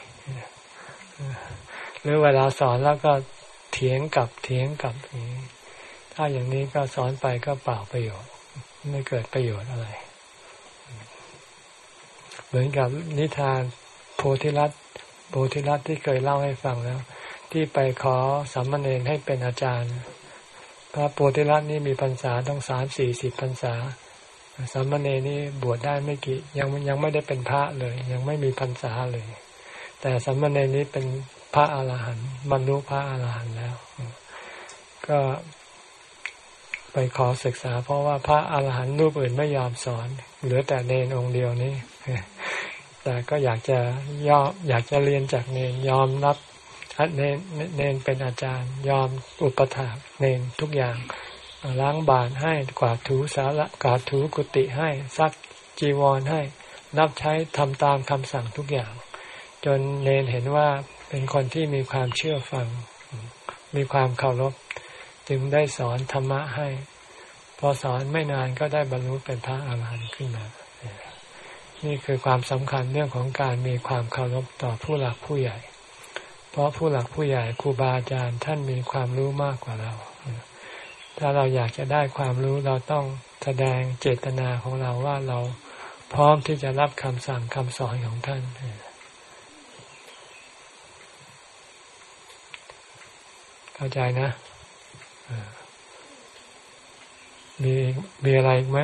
หรือเวลาสอนแล้วก็เถียงกับเถียงกับถ้าอย่างนี้ก็สอนไปก็เปล่าประโยชน์ ไม่เกิดประโยชน์อะไร เหมือนกับนิทานโพธิรัตโพธิรัตที่เคยเล่าให้ฟังแล้ว ที่ไปขอสามมเณรให้เป็นอาจารย์ พระโพธิรัตน์นี่มีพรรษาต้องสามสี่สิบพรรษา สามเณรนี่บวชได้ไม่กี่ยังยังไม่ได้เป็นพระเลย ยังไม่มีพรรษาเลย แต่สามเณรนี้เป็นพระอาหารหันต์บรรลุพระอาหารหันต์แล้ว ก็ไปขอศึกษา เพราะว่าพระอาหารหันต์รูปอื่นไม่ยอมสอน เหลือแต่เนนองค์เดียวนี้แต่ก็อยากจะยอมอยากจะเรียนจากเนนยอมรับ เนนเนนเป็นอาจารย์ ยอมอุปถากเนนทุกอย่างล้างบาตรให้กวาดถูสาระกวาดถูกุฏิให้ซักจีวรให้ รับใช้ทำตามคำสั่งทุกอย่าง จนเนนเห็นว่าเป็นคนที่มีความเชื่อฟัง มีความเคารพจึงได้สอนธรรมะให้ พอสอนไม่นานก็ได้บรรลุเป็นพระอาหารหันต์ขึ้นมานี่คือความสำคัญเรื่องของการมีความเคารพต่อผู้หลักผู้ใหญ่ เพราะผู้หลักผู้ใหญ่ครูบาอาจารย์ท่านมีความรู้มากกว่าเรา ถ้าเราอยากจะได้ความรู้เราต้องแสดงเจตนาของเราว่าเราพร้อมที่จะรับคำสั่งคำสอนของท่านเข้าใจนะมีมีอะไรอีกไหม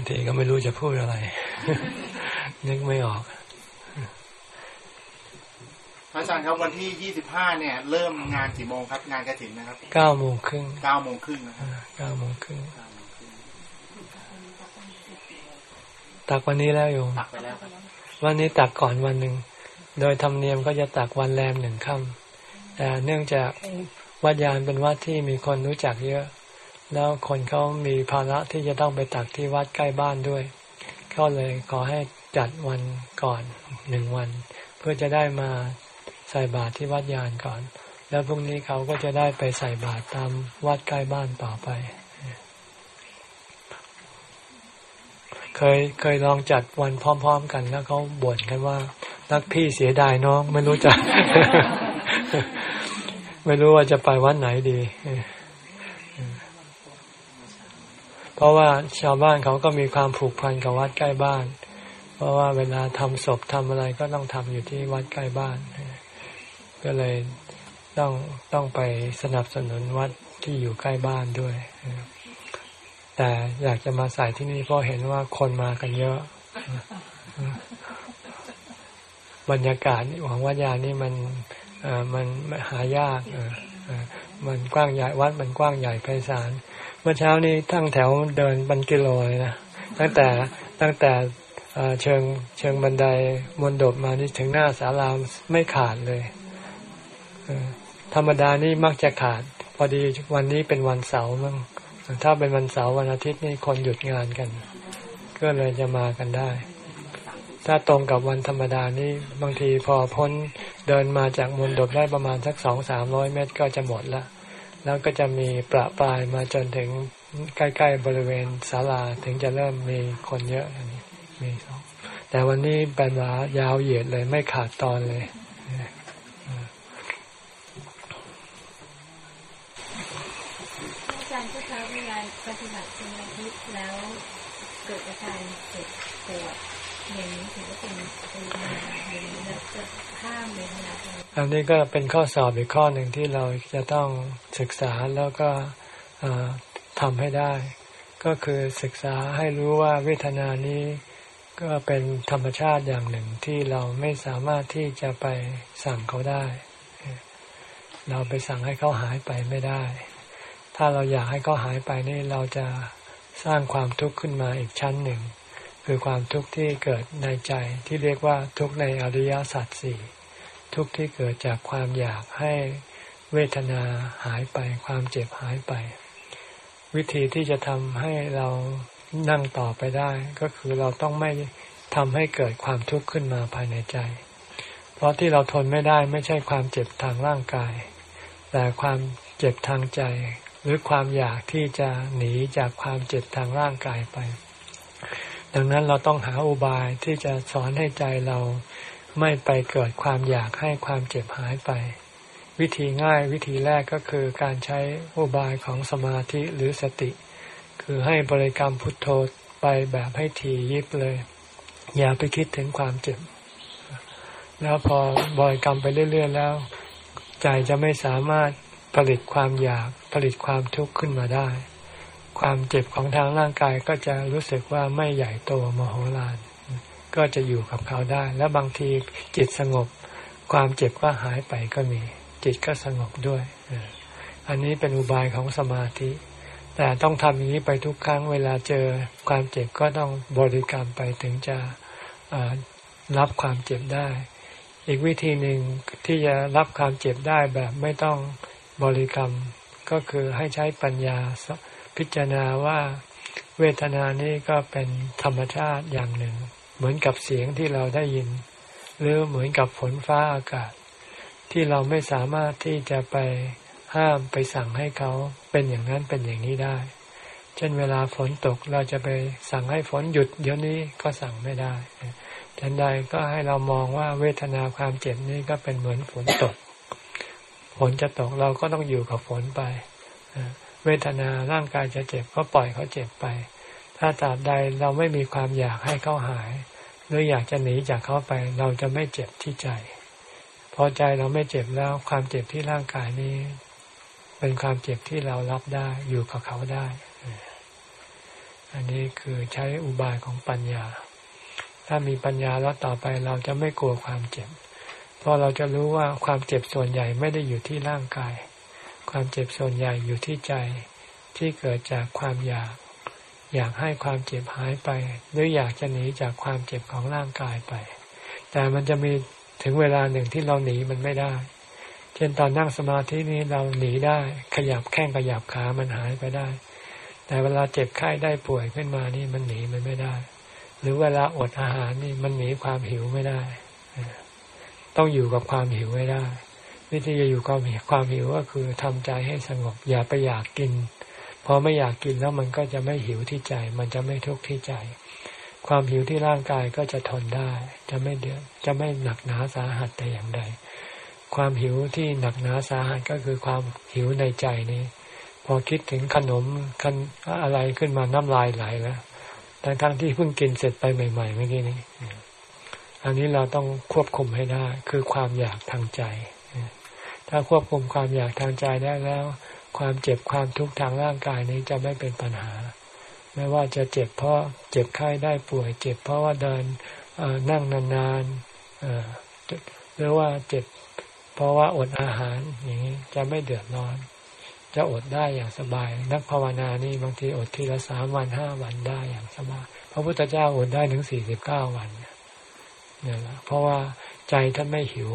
างทีก็ไม่รู้จะพูดอะไร นึกไม่ออกพระอาจารย์ครับวันที่ยี่สิบห้าเนี่ย เริ่มงานกี่โมงครับ งานกระถิ่นนะครับเก้าโมงครึ่งเก้าโมงครึ่งนะครับเก้าโมงครึ่งตักวันนี้แล้วโยมตักไปแล้วครับวันนี้ตักก่อนวันหนึ่งโดยธรรมเนียมก็จะตักวันแรมหนึ่งค่ำแต่เนื่องจากวัดยานเป็นวัดที่มีคนรู้จักเยอะ แล้วคนเขามีภาระที่จะต้องไปตักที่วัดใกล้บ้านด้วย ก็เลยขอให้จัดวันก่อนหนึ่งวัน เพื่อจะได้มาใส่บาตรที่วัดยานก่อน แล้วพรุ่งนี้เขาก็จะได้ไปใส่บาตรตามวัดใกล้บ้านต่อไป เคยเคยลองจัดวันพร้อม ๆ กันแล้วเขาบ่นกันว่ารักพี่เสียดายน้อง ไม่รู้จะ ไม่รู้ว่าจะไปวัดไหนดี เพราะว่าชาวบ้านเขาก็มีความผูกพันกับวัดใกล้บ้าน เพราะว่าเวลาทำศพทำอะไรก็ต้องทำอยู่ที่วัดใกล้บ้าน ก็เลยต้องต้องไปสนับสนุนวัดที่อยู่ใกล้บ้านด้วย แต่อยากจะมาใส่ที่นี่เพราะเห็นว่าคนมากันเยอะ บรรยากาศของวัดยานี่มันมันหายากมันกว้างใหญ่วัดมันกว้างใหญ่ไพศาล เมื่อเช้านี้ทั้งแถวเดินเป็นกิโลเลยนะตั้งแต่ตั้งแต่เชิงเชิงบันไดมนดบมานี่ถึงหน้าศาลาไม่ขาดเลยธรรมดานี่มักจะขาด พอดีวันนี้เป็นวันเสาร์มั้งถ้าเป็นวันเสาร์วันอาทิตย์นี่คนหยุดงานกัน ก็เลยจะมากันได้ ถ้าตรงกับวันธรรมดานี่บางทีพอพ้นเดินมาจากมณฑปได้ประมาณสักสองสามร้อยเมตรก็จะหมดละ แล้วก็จะมีประปรายมาจนถึงใกล้ ๆ บริเวณศาลาถึงจะเริ่มมีคนเยอะอันนี้มีสองแต่วันนี้เป็นวายาวเหยียดเลยไม่ขาดตอนเลย อาจารย์ก็ใช้เวลาปฏิบัติสมาธิแล้วเกิดอาการเจ็บปวดอย่างนี้ถือว่าเป็นเป็นเวลาอย่างนี้เราจะข้ามเวลาไป อันนี้ก็เป็นข้อสอบอีกข้อหนึ่งที่เราจะต้องศึกษาแล้วก็ทำให้ได้ ก็คือศึกษาให้รู้ว่าเวทนานี้ก็เป็นธรรมชาติอย่างหนึ่งที่เราไม่สามารถที่จะไปสั่งเขาได้ เราไปสั่งให้เขาหายไปไม่ได้ ถ้าเราอยากให้เขาหายไปนี่เราจะสร้างความทุกข์ขึ้นมาอีกชั้นหนึ่ง คือความทุกข์ที่เกิดในใจที่เรียกว่าทุกข์ในอริยสัจสี่ ทุกข์ที่เกิดจากความอยากให้เวทนาหายไป ความเจ็บหายไป วิธีที่จะทำให้เรานั่งต่อไปได้ ก็คือเราต้องไม่ทำให้เกิดความทุกข์ขึ้นมาภายในใจ เพราะที่เราทนไม่ได้ไม่ใช่ความเจ็บทางร่างกาย แต่ความเจ็บทางใจ หรือความอยากที่จะหนีจากความเจ็บทางร่างกายไป ดังนั้นเราต้องหาอุบายที่จะสอนให้ใจเรา ไม่ไปเกิดความอยากให้ความเจ็บหายไป วิธีง่ายวิธีแรกก็คือการใช้อุบายของสมาธิหรือสติ คือให้บริกรรมพุทโธไปแบบให้ทียิบเลย อย่าไปคิดถึงความเจ็บ แล้วพอบริกรรมไปเรื่อย ๆ แล้ว ใจจะไม่สามารถผลิตความอยากผลิตความทุกข์ขึ้นมาได้ ความเจ็บของทางร่างกายก็จะรู้สึกว่าไม่ใหญ่โตมโหฬาร ก็จะอยู่กับเขาได้ และบางทีจิตสงบ ความเจ็บก็หายไปก็มี จิตก็สงบด้วยอันนี้เป็นอุบายของสมาธิ แต่ต้องทำอย่างนี้ไปทุกครั้งเวลาเจอความเจ็บก็ต้องบริกรรมไปถึงจะรับความเจ็บได้ อีกวิธีหนึ่งที่จะรับความเจ็บได้แบบไม่ต้องบริกรรมก็คือให้ใช้ปัญญาพิจารณาว่าเวทนานี้ก็เป็นธรรมชาติอย่างหนึ่ง เหมือนกับเสียงที่เราได้ยิน หรือเหมือนกับฝนฟ้าอากาศ ที่เราไม่สามารถที่จะไปห้ามไปสั่งให้เขาเป็นอย่างนั้นเป็นอย่างนี้ได้ เช่นเวลาฝนตกเราจะไปสั่งให้ฝนหยุดเดี๋ยวนี้ก็สั่งไม่ได้ฉันใดก็ให้เรามองว่าเวทนาความเจ็บนี้ก็เป็นเหมือนฝนตก ฝนจะตกเราก็ต้องอยู่กับฝนไป เวทนาร่างกายจะเจ็บก็ปล่อยเขาเจ็บไป ถ้าตราบใดเราไม่มีความอยากให้เขาหาย หรืออยากจะหนีจากเขาไป เราจะไม่เจ็บที่ใจ พอใจเราไม่เจ็บแล้ว ความเจ็บที่ร่างกายนี้ เป็นความเจ็บที่เรารับได้อยู่กับเขาได้ อันนี้คือใช้อุบายของปัญญา ถ้ามีปัญญาแล้วต่อไปเราจะไม่กลัวความเจ็บ เพราะเราจะรู้ว่าความเจ็บส่วนใหญ่ไม่ได้อยู่ที่ร่างกาย ความเจ็บส่วนใหญ่อยู่ที่ใจที่เกิดจากความอยาก อยากให้ความเจ็บหายไป หรืออยากจะหนีจากความเจ็บของร่างกายไป แต่มันจะมีถึงเวลาหนึ่งที่เราหนีมันไม่ได้ เช่นตอนนั่งสมาธินี้เราหนีได้ ขยับแข้งขยับขามันหายไปได้ แต่เวลาเจ็บไข้ได้ป่วยขึ้นมานี่มันหนีมันไม่ได้ หรือเวลาอดอาหารนี่มันหนีความหิวไม่ได้ ต้องอยู่กับความหิวไม่ได้ วิธีจะอยู่ความความหิวก็คือทำใจให้สงบอย่าไปอยากกิน อไม่อยากกินแล้วมันก็จะไม่หิวที่ใจ มันจะไม่ทุกข์ที่ใจ ความหิวที่ร่างกายก็จะทนได้ จะไม่เดือดจะไม่หนักหนาสาหัสแต่อย่างใด ความหิวที่หนักหนาสาหัสก็คือความหิวในใจนี้ พอคิดถึงขนมคันอะไรขึ้นมาน้ำลายไหลแล้วทั้งที่เพิ่งกินเสร็จไปใหม่ ๆ เมื่อกี้นี้ อันนี้เราต้องควบคุมให้ได้ คือความอยากทางใจ ถ้าควบคุมความอยากทางใจได้แล้ว ความเจ็บความทุกข์ทางร่างกายนี้จะไม่เป็นปัญหา ไม่ว่าจะเจ็บเพราะเจ็บไข้ได้ป่วย เจ็บเพราะว่าเดินนั่งนานๆหรือว่าเจ็บเพราะว่าอดอาหารอย่างนี้จะไม่เดือดร้อน จะอดได้อย่างสบาย นักภาวนานี่บางทีอดทีละสามวันห้าวันได้อย่างสบายพระพุทธเจ้าอดได้ถึงสี่สิบเก้าวันเนี่ยแหละเพราะว่าใจท่านไม่หิว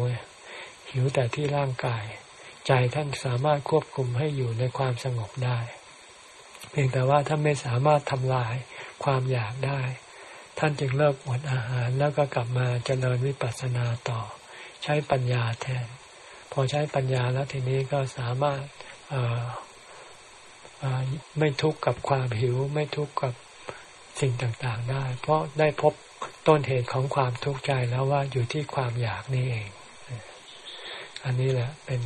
หิวแต่ที่ร่างกาย ใจท่านสามารถควบคุมให้อยู่ในความสงบได้ เพียงแต่ว่าท่านไม่สามารถทำลายความอยากได้ ท่านจึงเลิกอดอาหารแล้วก็กลับมาเจริญวิปัสสนาต่อ ใช้ปัญญาแทน พอใช้ปัญญาแล้วทีนี้ก็สามารถไม่ทุกข์กับความหิว ไม่ทุกข์กับสิ่งต่างๆได้ เพราะได้พบต้นเหตุของความทุกข์ใจแล้วว่าอยู่ที่ความอยากนี่เอง อันนี้แหละเป็น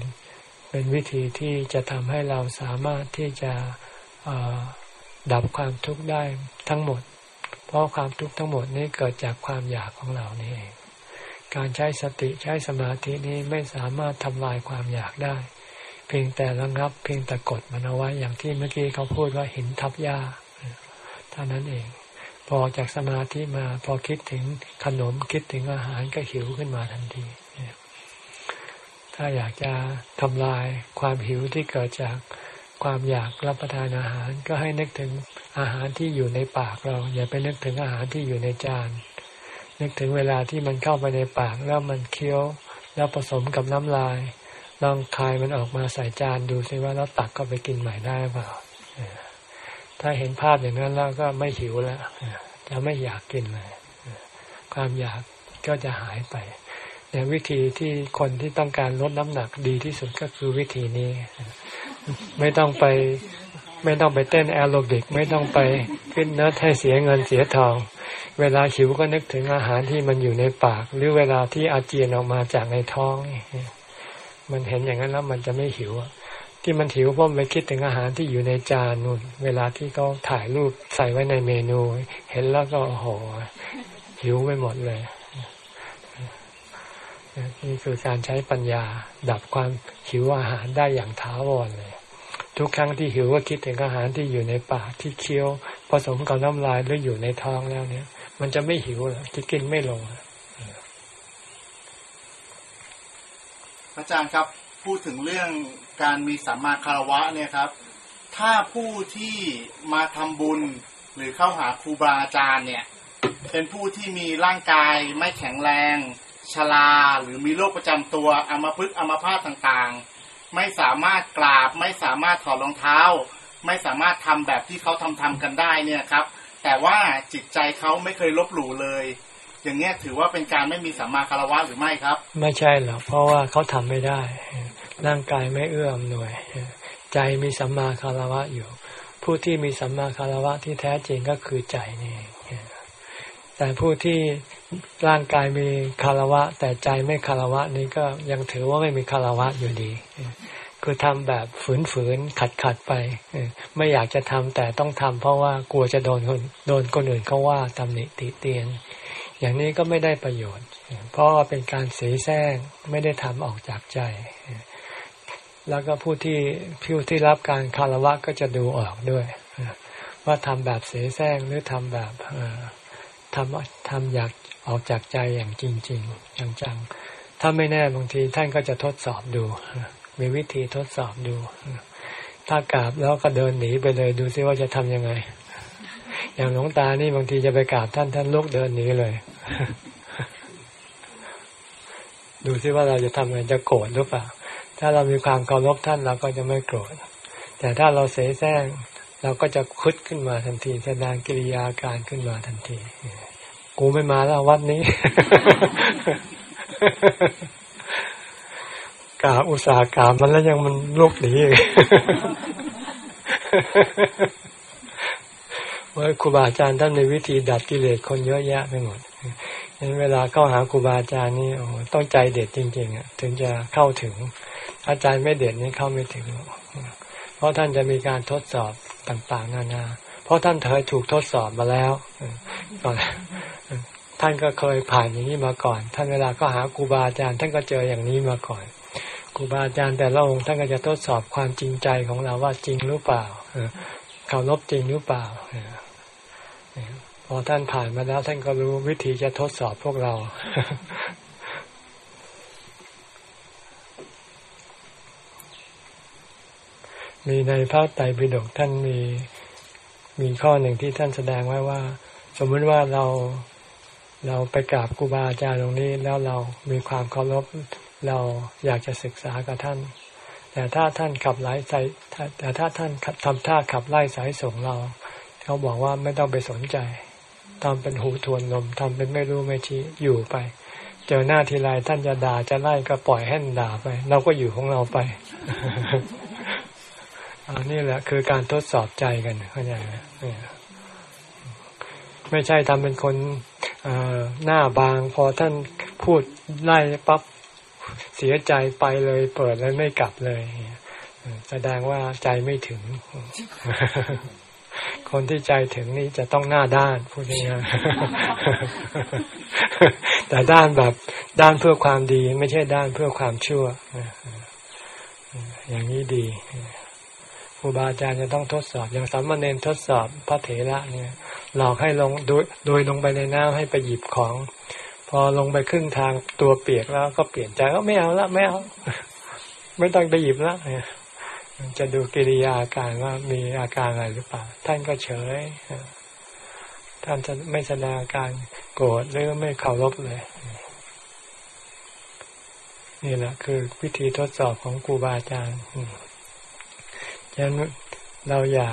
เป็นวิธีที่จะทำให้เราสามารถที่จะดับความทุกข์ได้ทั้งหมด เพราะความทุกข์ทั้งหมดนี้เกิดจากความอยากของเรานี่เองการใช้สติใช้สมาธินี้ไม่สามารถทำลายความอยากได้ เพียงแต่ระงับ เพียงแต่กดมันเอาไว้อย่างที่เมื่อกี้เขาพูดว่าหินทับหญ้าเท่านั้นเอง พอจากสมาธิมาพอคิดถึงขนมคิดถึงอาหารก็หิวขึ้นมาทันที ถ้าอยากจะทำลายความหิวที่เกิดจากความอยากรับประทานอาหาร ก็ให้นึกถึงอาหารที่อยู่ในปากเรา อย่าไปนึกถึงอาหารที่อยู่ในจาน นึกถึงเวลาที่มันเข้าไปในปากแล้วมันเคี้ยว แล้วผสมกับน้ำลายลองคายมันออกมาใส่จานดูซิว่าแล้วตักก็ไปกินใหม่ได้เปล่าถ้าเห็นภาพอย่างนั้นแล้วก็ไม่หิวแล้วจะไม่อยากกินเลยความอยากก็จะหายไป เนี่ยวิธีที่คนที่ต้องการลดน้ำหนักดีที่สุดก็คือวิธีนี้ ไม่ต้องไป ไม่ต้องไปเต้นแอโรบิก ไม่ต้องไปขึ้นนัดให้เสียเงินเสียทอง เวลาหิวก็นึกถึงอาหารที่มันอยู่ในปาก หรือเวลาที่อาเจียนออกมาจากในท้องมันเห็นอย่างนั้นแล้วมันจะไม่หิวที่มันหิวเพราะไปคิดถึงอาหารที่อยู่ในจานนู่น เวลาที่เขาถ่ายรูปใส่ไว้ในเมนู เห็นแล้วก็โอ้โหหิวไปหมดเลย นี่คือการใช้ปัญญา ดับความหิวอาหารได้อย่างท้าวรเลย ทุกครั้งที่หิวก็คิดถึงอาหารที่อยู่ในปากที่เคี้ยว ผสมกับน้ำลายหรืออยู่ในท้องแล้วเนี่ย มันจะไม่หิวหรอกจะกินไม่ลงอาจารย์ครับพูดถึงเรื่องการมีสัมมาคารวะเนี่ยครับ ถ้าผู้ที่มาทำบุญหรือเข้าหาครูบาอาจารย์เนี่ย เป็นผู้ที่มีร่างกายไม่แข็งแรง ชรา หรือมีโรคประจำตัวอัมพฤกษ์อัมพาตต่างๆ ไม่สามารถกราบ ไม่สามารถถอดรองเท้า ไม่สามารถทำแบบที่เขาทำทำกันได้เนี่ยครับ แต่ว่าจิตใจเขาไม่เคยลบหลู่เลย อย่างเงี้ยถือว่าเป็นการไม่มีสัมมาคารวะหรือไม่ครับ ไม่ใช่หรอกเพราะว่าเขาทำไม่ได้ ร่างกายไม่เอื้อมหน่วย ใจมีสัมมาคารวะอยู่ ผู้ที่มีสัมมาคารวะที่แท้จริงก็คือใจนี่แต่ผู้ที่ ร่างกายมีคารวะ แต่ใจไม่คารวะนี้ก็ยังถือว่าไม่มีคารวะอยู่ดี คือทำแบบฝืนๆขัดๆไปไม่อยากจะทำแต่ต้องทำเพราะว่ากลัวจะโดนคนโดนคนอื่นเขาว่าตำหนิติเตียน อย่างนี้ก็ไม่ได้ประโยชน์ เพราะว่าเป็นการเสียแซงไม่ได้ทำออกจากใจ แล้วก็ผู้ที่ผู้ที่รับการคารวะก็จะดูออกด้วย ว่าทำแบบเสียแซงหรือทำแบบทำทำอยาก ออกจากใจอย่างจริง ๆ อย่างจัง ถ้าไม่แน่บางทีท่านก็จะทดสอบดู มีวิธีทดสอบดู ถ้ากราบแล้วก็เดินหนีไปเลยดูซิว่าจะทํำยังไง อย่างหลวงตานี่บางทีจะไปกราบท่านท่านลุกเดินหนีเลย ดูซิว่าเราจะทำไงจะโกรธหรือเปล่า ถ้าเรามีความเคารพท่านเราก็จะไม่โกรธ แต่ถ้าเราเสแสร้งเราก็จะคุดขึ้นมาทันทีแสดงกิริยาการขึ้นมาทันที กูไม่มาแล้ววัดนี้กาอุตสาหกรรมมันแล้วยังมันลุกหนีว่าครูบาอาจารย์ท่านมีวิธีดัดกิเลสคนเยอะแยะไปหมดเห็นเวลาเข้าหาครูบาอาจารย์นี่โอ้ต้องใจเด็ดจริงๆอะถึงจะเข้าถึง อาจารย์ไม่เด็ดนี่เข้าไม่ถึง เพราะท่านจะมีการทดสอบต่าง ๆ นานาเพ ราะท่านเคยถูกทดสอบมาแล้วก่อนท่านก็เคยผ่านอย่างนี้มาก่อน ท่านเวลาก็หาครูบาอาจารย์ ท่านก็เจออย่างนี้มาก่อนครูบาอาจารย์แต่ละองค์ท่านก็จะทดสอบความจริงใจของเราว่าจริงหรือเปล่าเคารพจริงหรือเปล่าพอท่านผ่านมาแล้ว ท่านก็รู้วิธีจะทดสอบพวกเรามีในพระไตรปิฎกท่านมี มีข้อหนึ่งที่ท่านแสดงไว้ว่า สมมติว่าเราเราไปกราบครูบาอาจารย์ตรงนี้แล้วเรามีความเคารพเราอยากจะศึกษากับท่าน แต่ถ้าท่านขับไล่สายแต่ถ้าท่านทำท่าขับไล่สายส่งเรา เขาบอกว่าไม่ต้องไปสนใจทำเป็นหูทวนลมทำเป็นไม่รู้ไม่ชี้อยู่ไป เจอหน้าทีไรท่านจะด่าจะไล่ก็ปล่อยให้ด่าไป เราก็อยู่ของเราไป อันนี้แหละคือการทดสอบใจกันเข้าใจไหมไม่ใช่ทำเป็นคนหน้าบาง พอท่านพูดไล่ปั๊บเสียใจไปเลยเปิดแล้วไม่กลับเลย แสดงว่าใจไม่ถึง คนที่ใจถึงนี่จะต้องหน้าด้านพูดง่ายๆแต่ด้านแบบด้านเพื่อความดี ไม่ใช่ด้านเพื่อความชั่ว อย่างนี้ดี ครูบาอาจารย์จะต้องทดสอบอย่างสามเณรทดสอบพระเถระเนี่ยหลอกให้ลงโดยโดยลงไปในน้ำให้ไปหยิบของ พอลงไปครึ่งทางตัวเปียกแล้วก็เปลี่ยนใจก็ไม่เอาละไม่เอาไม่ต้องไปหยิบละเนี่ยจะดูกิริยาอาการว่ามีอาการอะไรหรือเปล่า ท่านก็เฉยท่านจะไม่แสดงอาการโกรธหรือไม่เคารพเลย นี่แหละคือวิธีทดสอบของครูบาอาจารย์ ฉะนั้นเราอย่า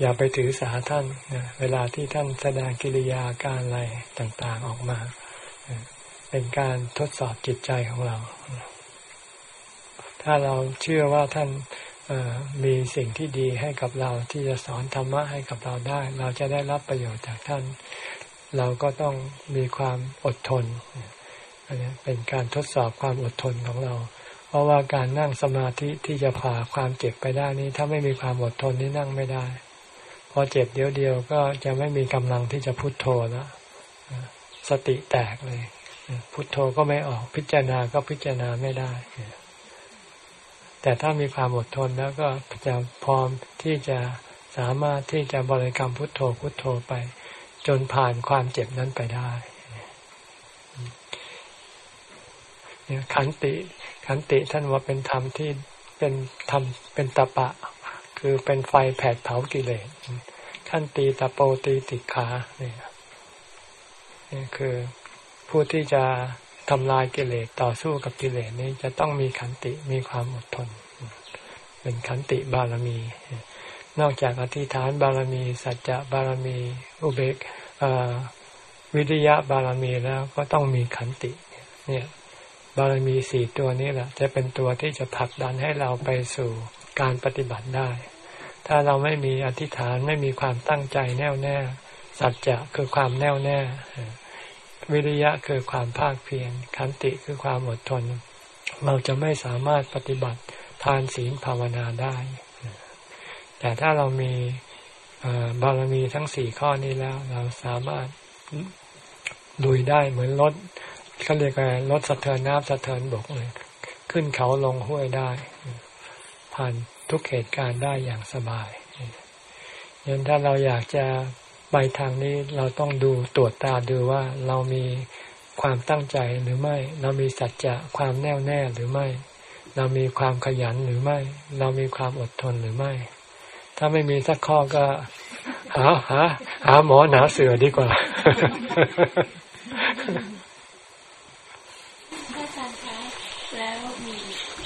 อย่าไปถือสาท่านเวลาที่ท่านแสดงกิริยาการอะไรต่างๆออกมา เป็นการทดสอบจิตใจของเรา ถ้าเราเชื่อว่าท่านมีสิ่งที่ดีให้กับเราที่จะสอนธรรมะให้กับเราได้ เราจะได้รับประโยชน์จากท่าน เราก็ต้องมีความอดทนอันนี้เป็นการทดสอบความอดทนของเรา ราะว่าการนั่งสมาธิที่จะผ่าความเจ็บไปได้นี้ ถ้าไม่มีความอดทนนี่นั่งไม่ได้ พอเจ็บเดียวเดียวก็จะไม่มีกำลังที่จะพุโทโธแล้วสติแตกเลย พุโทโธก็ไม่ออกพิจารณาก็พิจารณาไม่ได้ แต่ถ้ามีความอดทนแล้วก็จะพร้อมที่จะสามารถที่จะบริกรรมพุทโธพุทโธไป จนผ่านความเจ็บนั้นไปได้ขันติ ขันติท่านว่าเป็นธรรมที่เป็นธรรมเป็นตะปะ คือเป็นไฟแผดเผากิเลสขันตีตะโปตีติขาเนี่ยนี่คือผู้ที่จะทำลายกิเลสต่อสู้กับกิเลสนี้จะต้องมีขันติมีความอดทน เป็นขันติบารมี นอกจากอธิษฐานบารมี สัจจะบารมี อุเบกวิริยะบารมีแล้วก็ต้องมีขันติ เนี่ย บารมีสี่ตัวนี้แหละ จะเป็นตัวที่จะผลักดันให้เราไปสู่การปฏิบัติได้ ถ้าเราไม่มีอธิษฐานไม่มีความตั้งใจแน่วแน่ สัจจะคือความแน่วแน่ วิริยะคือความภาคเพียรขันติคือความอดทน เราจะไม่สามารถปฏิบัติทานศีลภาวนาได้ แต่ถ้าเรามีบารมีทั้งสี่ข้อนี้แล้ว เราสามารถลุยได้เหมือนรถ เขาเรียกว่ารถสะเทินน้ำสะเทินบกเลยขึ้นเขาลงห้วยได้ ผ่านทุกเหตุการณ์ได้อย่างสบายยันถ้าเราอยากจะไปทางนี้เราต้องดูตรวจตาดูว่าเรามีความตั้งใจหรือไม่ เรามีสัจจะความแน่วแน่หรือไม่ เรามีความขยันหรือไม่ เรามีความอดทนหรือไม่ ถ้าไม่มีสักข้อก็หาหาหาหมอหนาเสือดีกว่าแล้วมี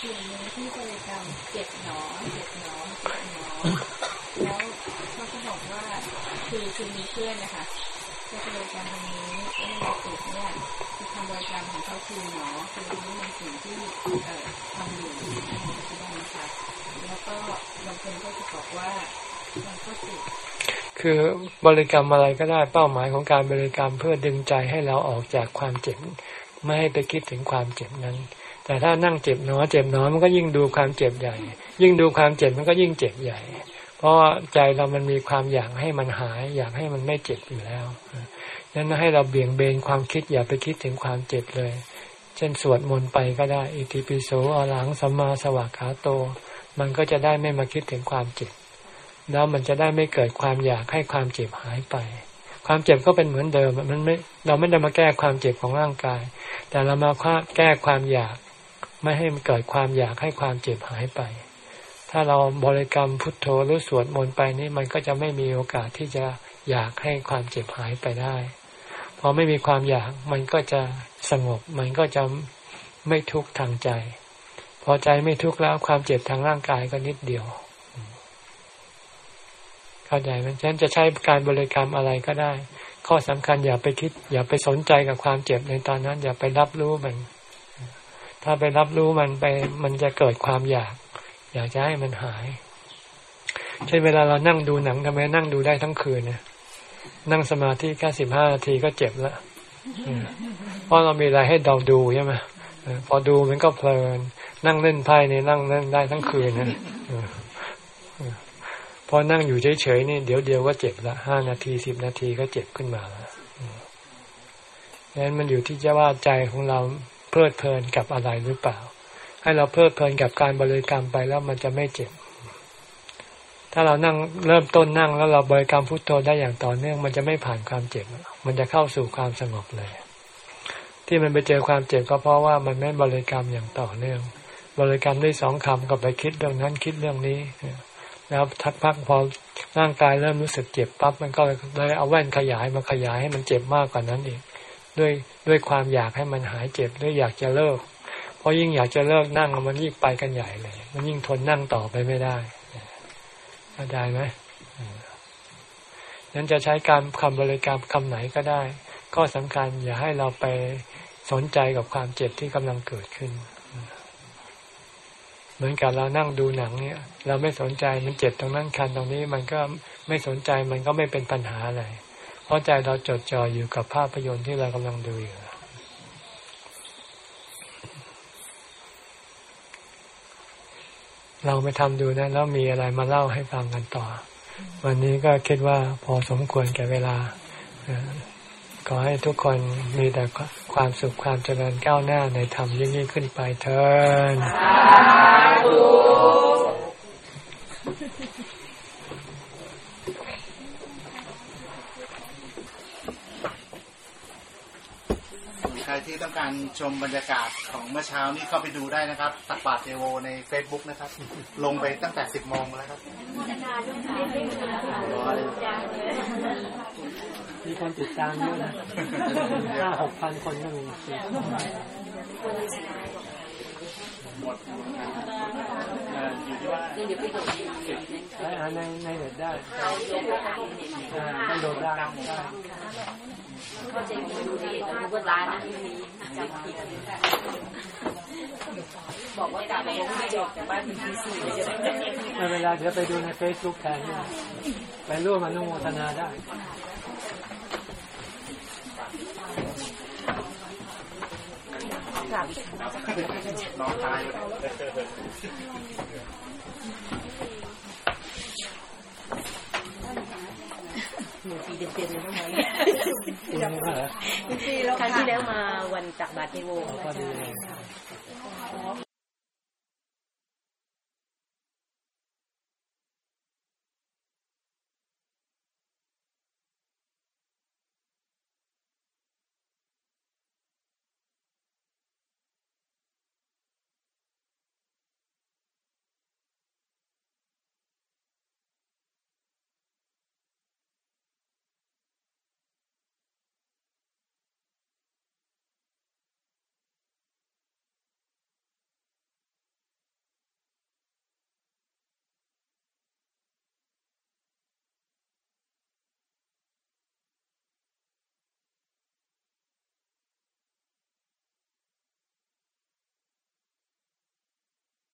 กลุ่มนึงที่บริกรรมเจ็บหนอเจ็บหนอเจ็บหนอแล้วเขาก็บอกว่าคือคือมีเพื่อนนะคะก็บริกรรมตรงนี้เออจิตเนี่ยคือคำบริกรรมของเขา คือหนอคือนี้ในสิ่งที่เอ่อทำอยู่ในปัจจุบันค่ะแล้วก็บางคนก็จะบอกว่ามันก็จิตคือบริกรรมอะไรก็ได้เป้าหมายของการบริกรรมเพื่อดึงใจให้เราออกจากความเจ็บ ไม่ให้ไปคิดถึงความเจ็บนั้น แต่ถ้านั่งเจ็บหนอเจ็บหนอมันก็ยิ่งดูความเจ็บใหญ่ ยิ่งดูความเจ็บมันก็ยิ่งเจ็บใหญ่ เพราะใจเรามันมีความอยากให้มันหาย อยากให้มันไม่เจ็บอยู่แล้วนั้นให้เราเบี่ยงเบนความคิดอย่าไปคิดถึงความเจ็บเลย เช่นสวดมนต์ไปก็ได้ อิติปิโสอรหังสัมมาสวากขาโต มันก็จะได้ไม่มาคิดถึงความเจ็บ แล้วมันจะได้ไม่เกิดความอยากให้ความเจ็บหายไป ความเจ็บก็เป็นเหมือนเดิมมันไม่เราไม่ได้มาแก้ความเจ็บของร่างกาย แต่เรามาแก้ความอยาก ไม่ให้มันเกิดความอยากให้ความเจ็บหายไป ถ้าเราบริกรรมพุทโธหรือสวดมนต์ไปนี่มันก็จะไม่มีโอกาสที่จะอยากให้ความเจ็บหายไปได้ พอไม่มีความอยากมันก็จะสงบ มันก็จะไม่ทุกข์ทางใจ พอใจไม่ทุกข์แล้วความเจ็บทางร่างกายก็นิดเดียว เข้าใจไหมฉะนั้นจะใช้การบริกรรมอะไรก็ได้ ข้อสำคัญอย่าไปคิด อย่าไปสนใจกับความเจ็บในตอนนั้น อย่าไปรับรู้มัน ถ้าไปรับรู้มันไป มันจะเกิดความอยาก อยากจะให้มันหาย เช่นเวลาเรานั่งดูหนังทำไมนั่งดูได้ทั้งคืนเนี่ย นั่งสมาธิแค่สิบห้านาทีก็เจ็บละเพราะเรามีอะไรให้เราดูใช่ไหมพอดูมันก็เพลิน นั่งเล่นไพ่เนี่ยนั่งเล่นได้ทั้งคืนนะพอนั่งอยู่เฉยๆนี่เดี๋ยวเดียวก็เจ็บละห้านาทีสิบนาทีก็เจ็บขึ้นมาแล้วดังนั้นมันอยู่ที่จะว่าใจของเราเพลิดเพลินกับอะไรหรือเปล่า ให้เราเพลิดเพลินกับการบริกรรมไปแล้วมันจะไม่เจ็บ ถ้าเรานั่งเริ่มต้นนั่งแล้วเราบริกรรมพุทโธได้อย่างต่อเนื่อง มันจะไม่ผ่านความเจ็บ มันจะเข้าสู่ความสงบเลย ที่มันไปเจอความเจ็บก็เพราะว่ามันไม่บริกรรมอย่างต่อเนื่อง บริกรรมได้สองคำก็ไปคิดเรื่องนั้นคิดเรื่องนี้แล้วทักพักพอร่างกายเริ่มรู้สึกเจ็บปั๊บมันก็เลยเอาแว่นขยายมาขยายให้มันเจ็บมากกว่านั้นอีก ด้วยด้วยความอยากให้มันหายเจ็บด้วยอยากจะเลิก เพราะยิ่งอยากจะเลิกนั่งมันยิ่งไปกันใหญ่เลย มันยิ่งทนนั่งต่อไปไม่ได้ เข้าใจไหมนั้นจะใช้การคำบริกรรมคำไหนก็ได้ ก็สำคัญอย่าให้เราไปสนใจกับความเจ็บที่กำลังเกิดขึ้น เหมือนกับเรานั่งดูหนังเนี่ย เราไม่สนใจมันเจ็บตรงนั้นคันตรงนี้มันก็ไม่สนใจมันก็ไม่เป็นปัญหาอะไร เพราะใจเราจดจ่ออยู่กับภาพยนตร์ที่เรากำลังดูอยู่ เราไปทำดูนะ แล้วมีอะไรมาเล่าให้ฟังกันต่อ วันนี้ก็คิดว่าพอสมควรแก่เวลา ขอให้ทุกคนมีแต่ความสุขความเจริญก้าวหน้าในธรรมยิ่งยิ่งขึ้นไปเถิด ที่ต้องการชมบรรยากาศของเมื่อเช้านี้เข้าไปดูได้นะครับ ตักบาตเทโวใน Facebook นะครับ ลงไปตั้งแต่สิบโมงแล้วครับมีคนติดตามเยอะนะห้าหกพันคนก็มีหมดเอออยู่ที่ว่าได้อ่านในในเน็ตได้อ่าได้โหลดได้ได้ ก็จะดูดีแต่ดูว่าร้านนะบอกว่ากลับมาคงไม่จบแต่บ้านมีที่สี่ได้ไม่เวลาเดี๋ยวไปดูใน Facebook แทนไปร่วมอนุโมทนาได้น้องตาย หนึ่งปีเต็มๆเลยทั้งนั้นครั้งที่แล้วมาวันจักรบาทเทโว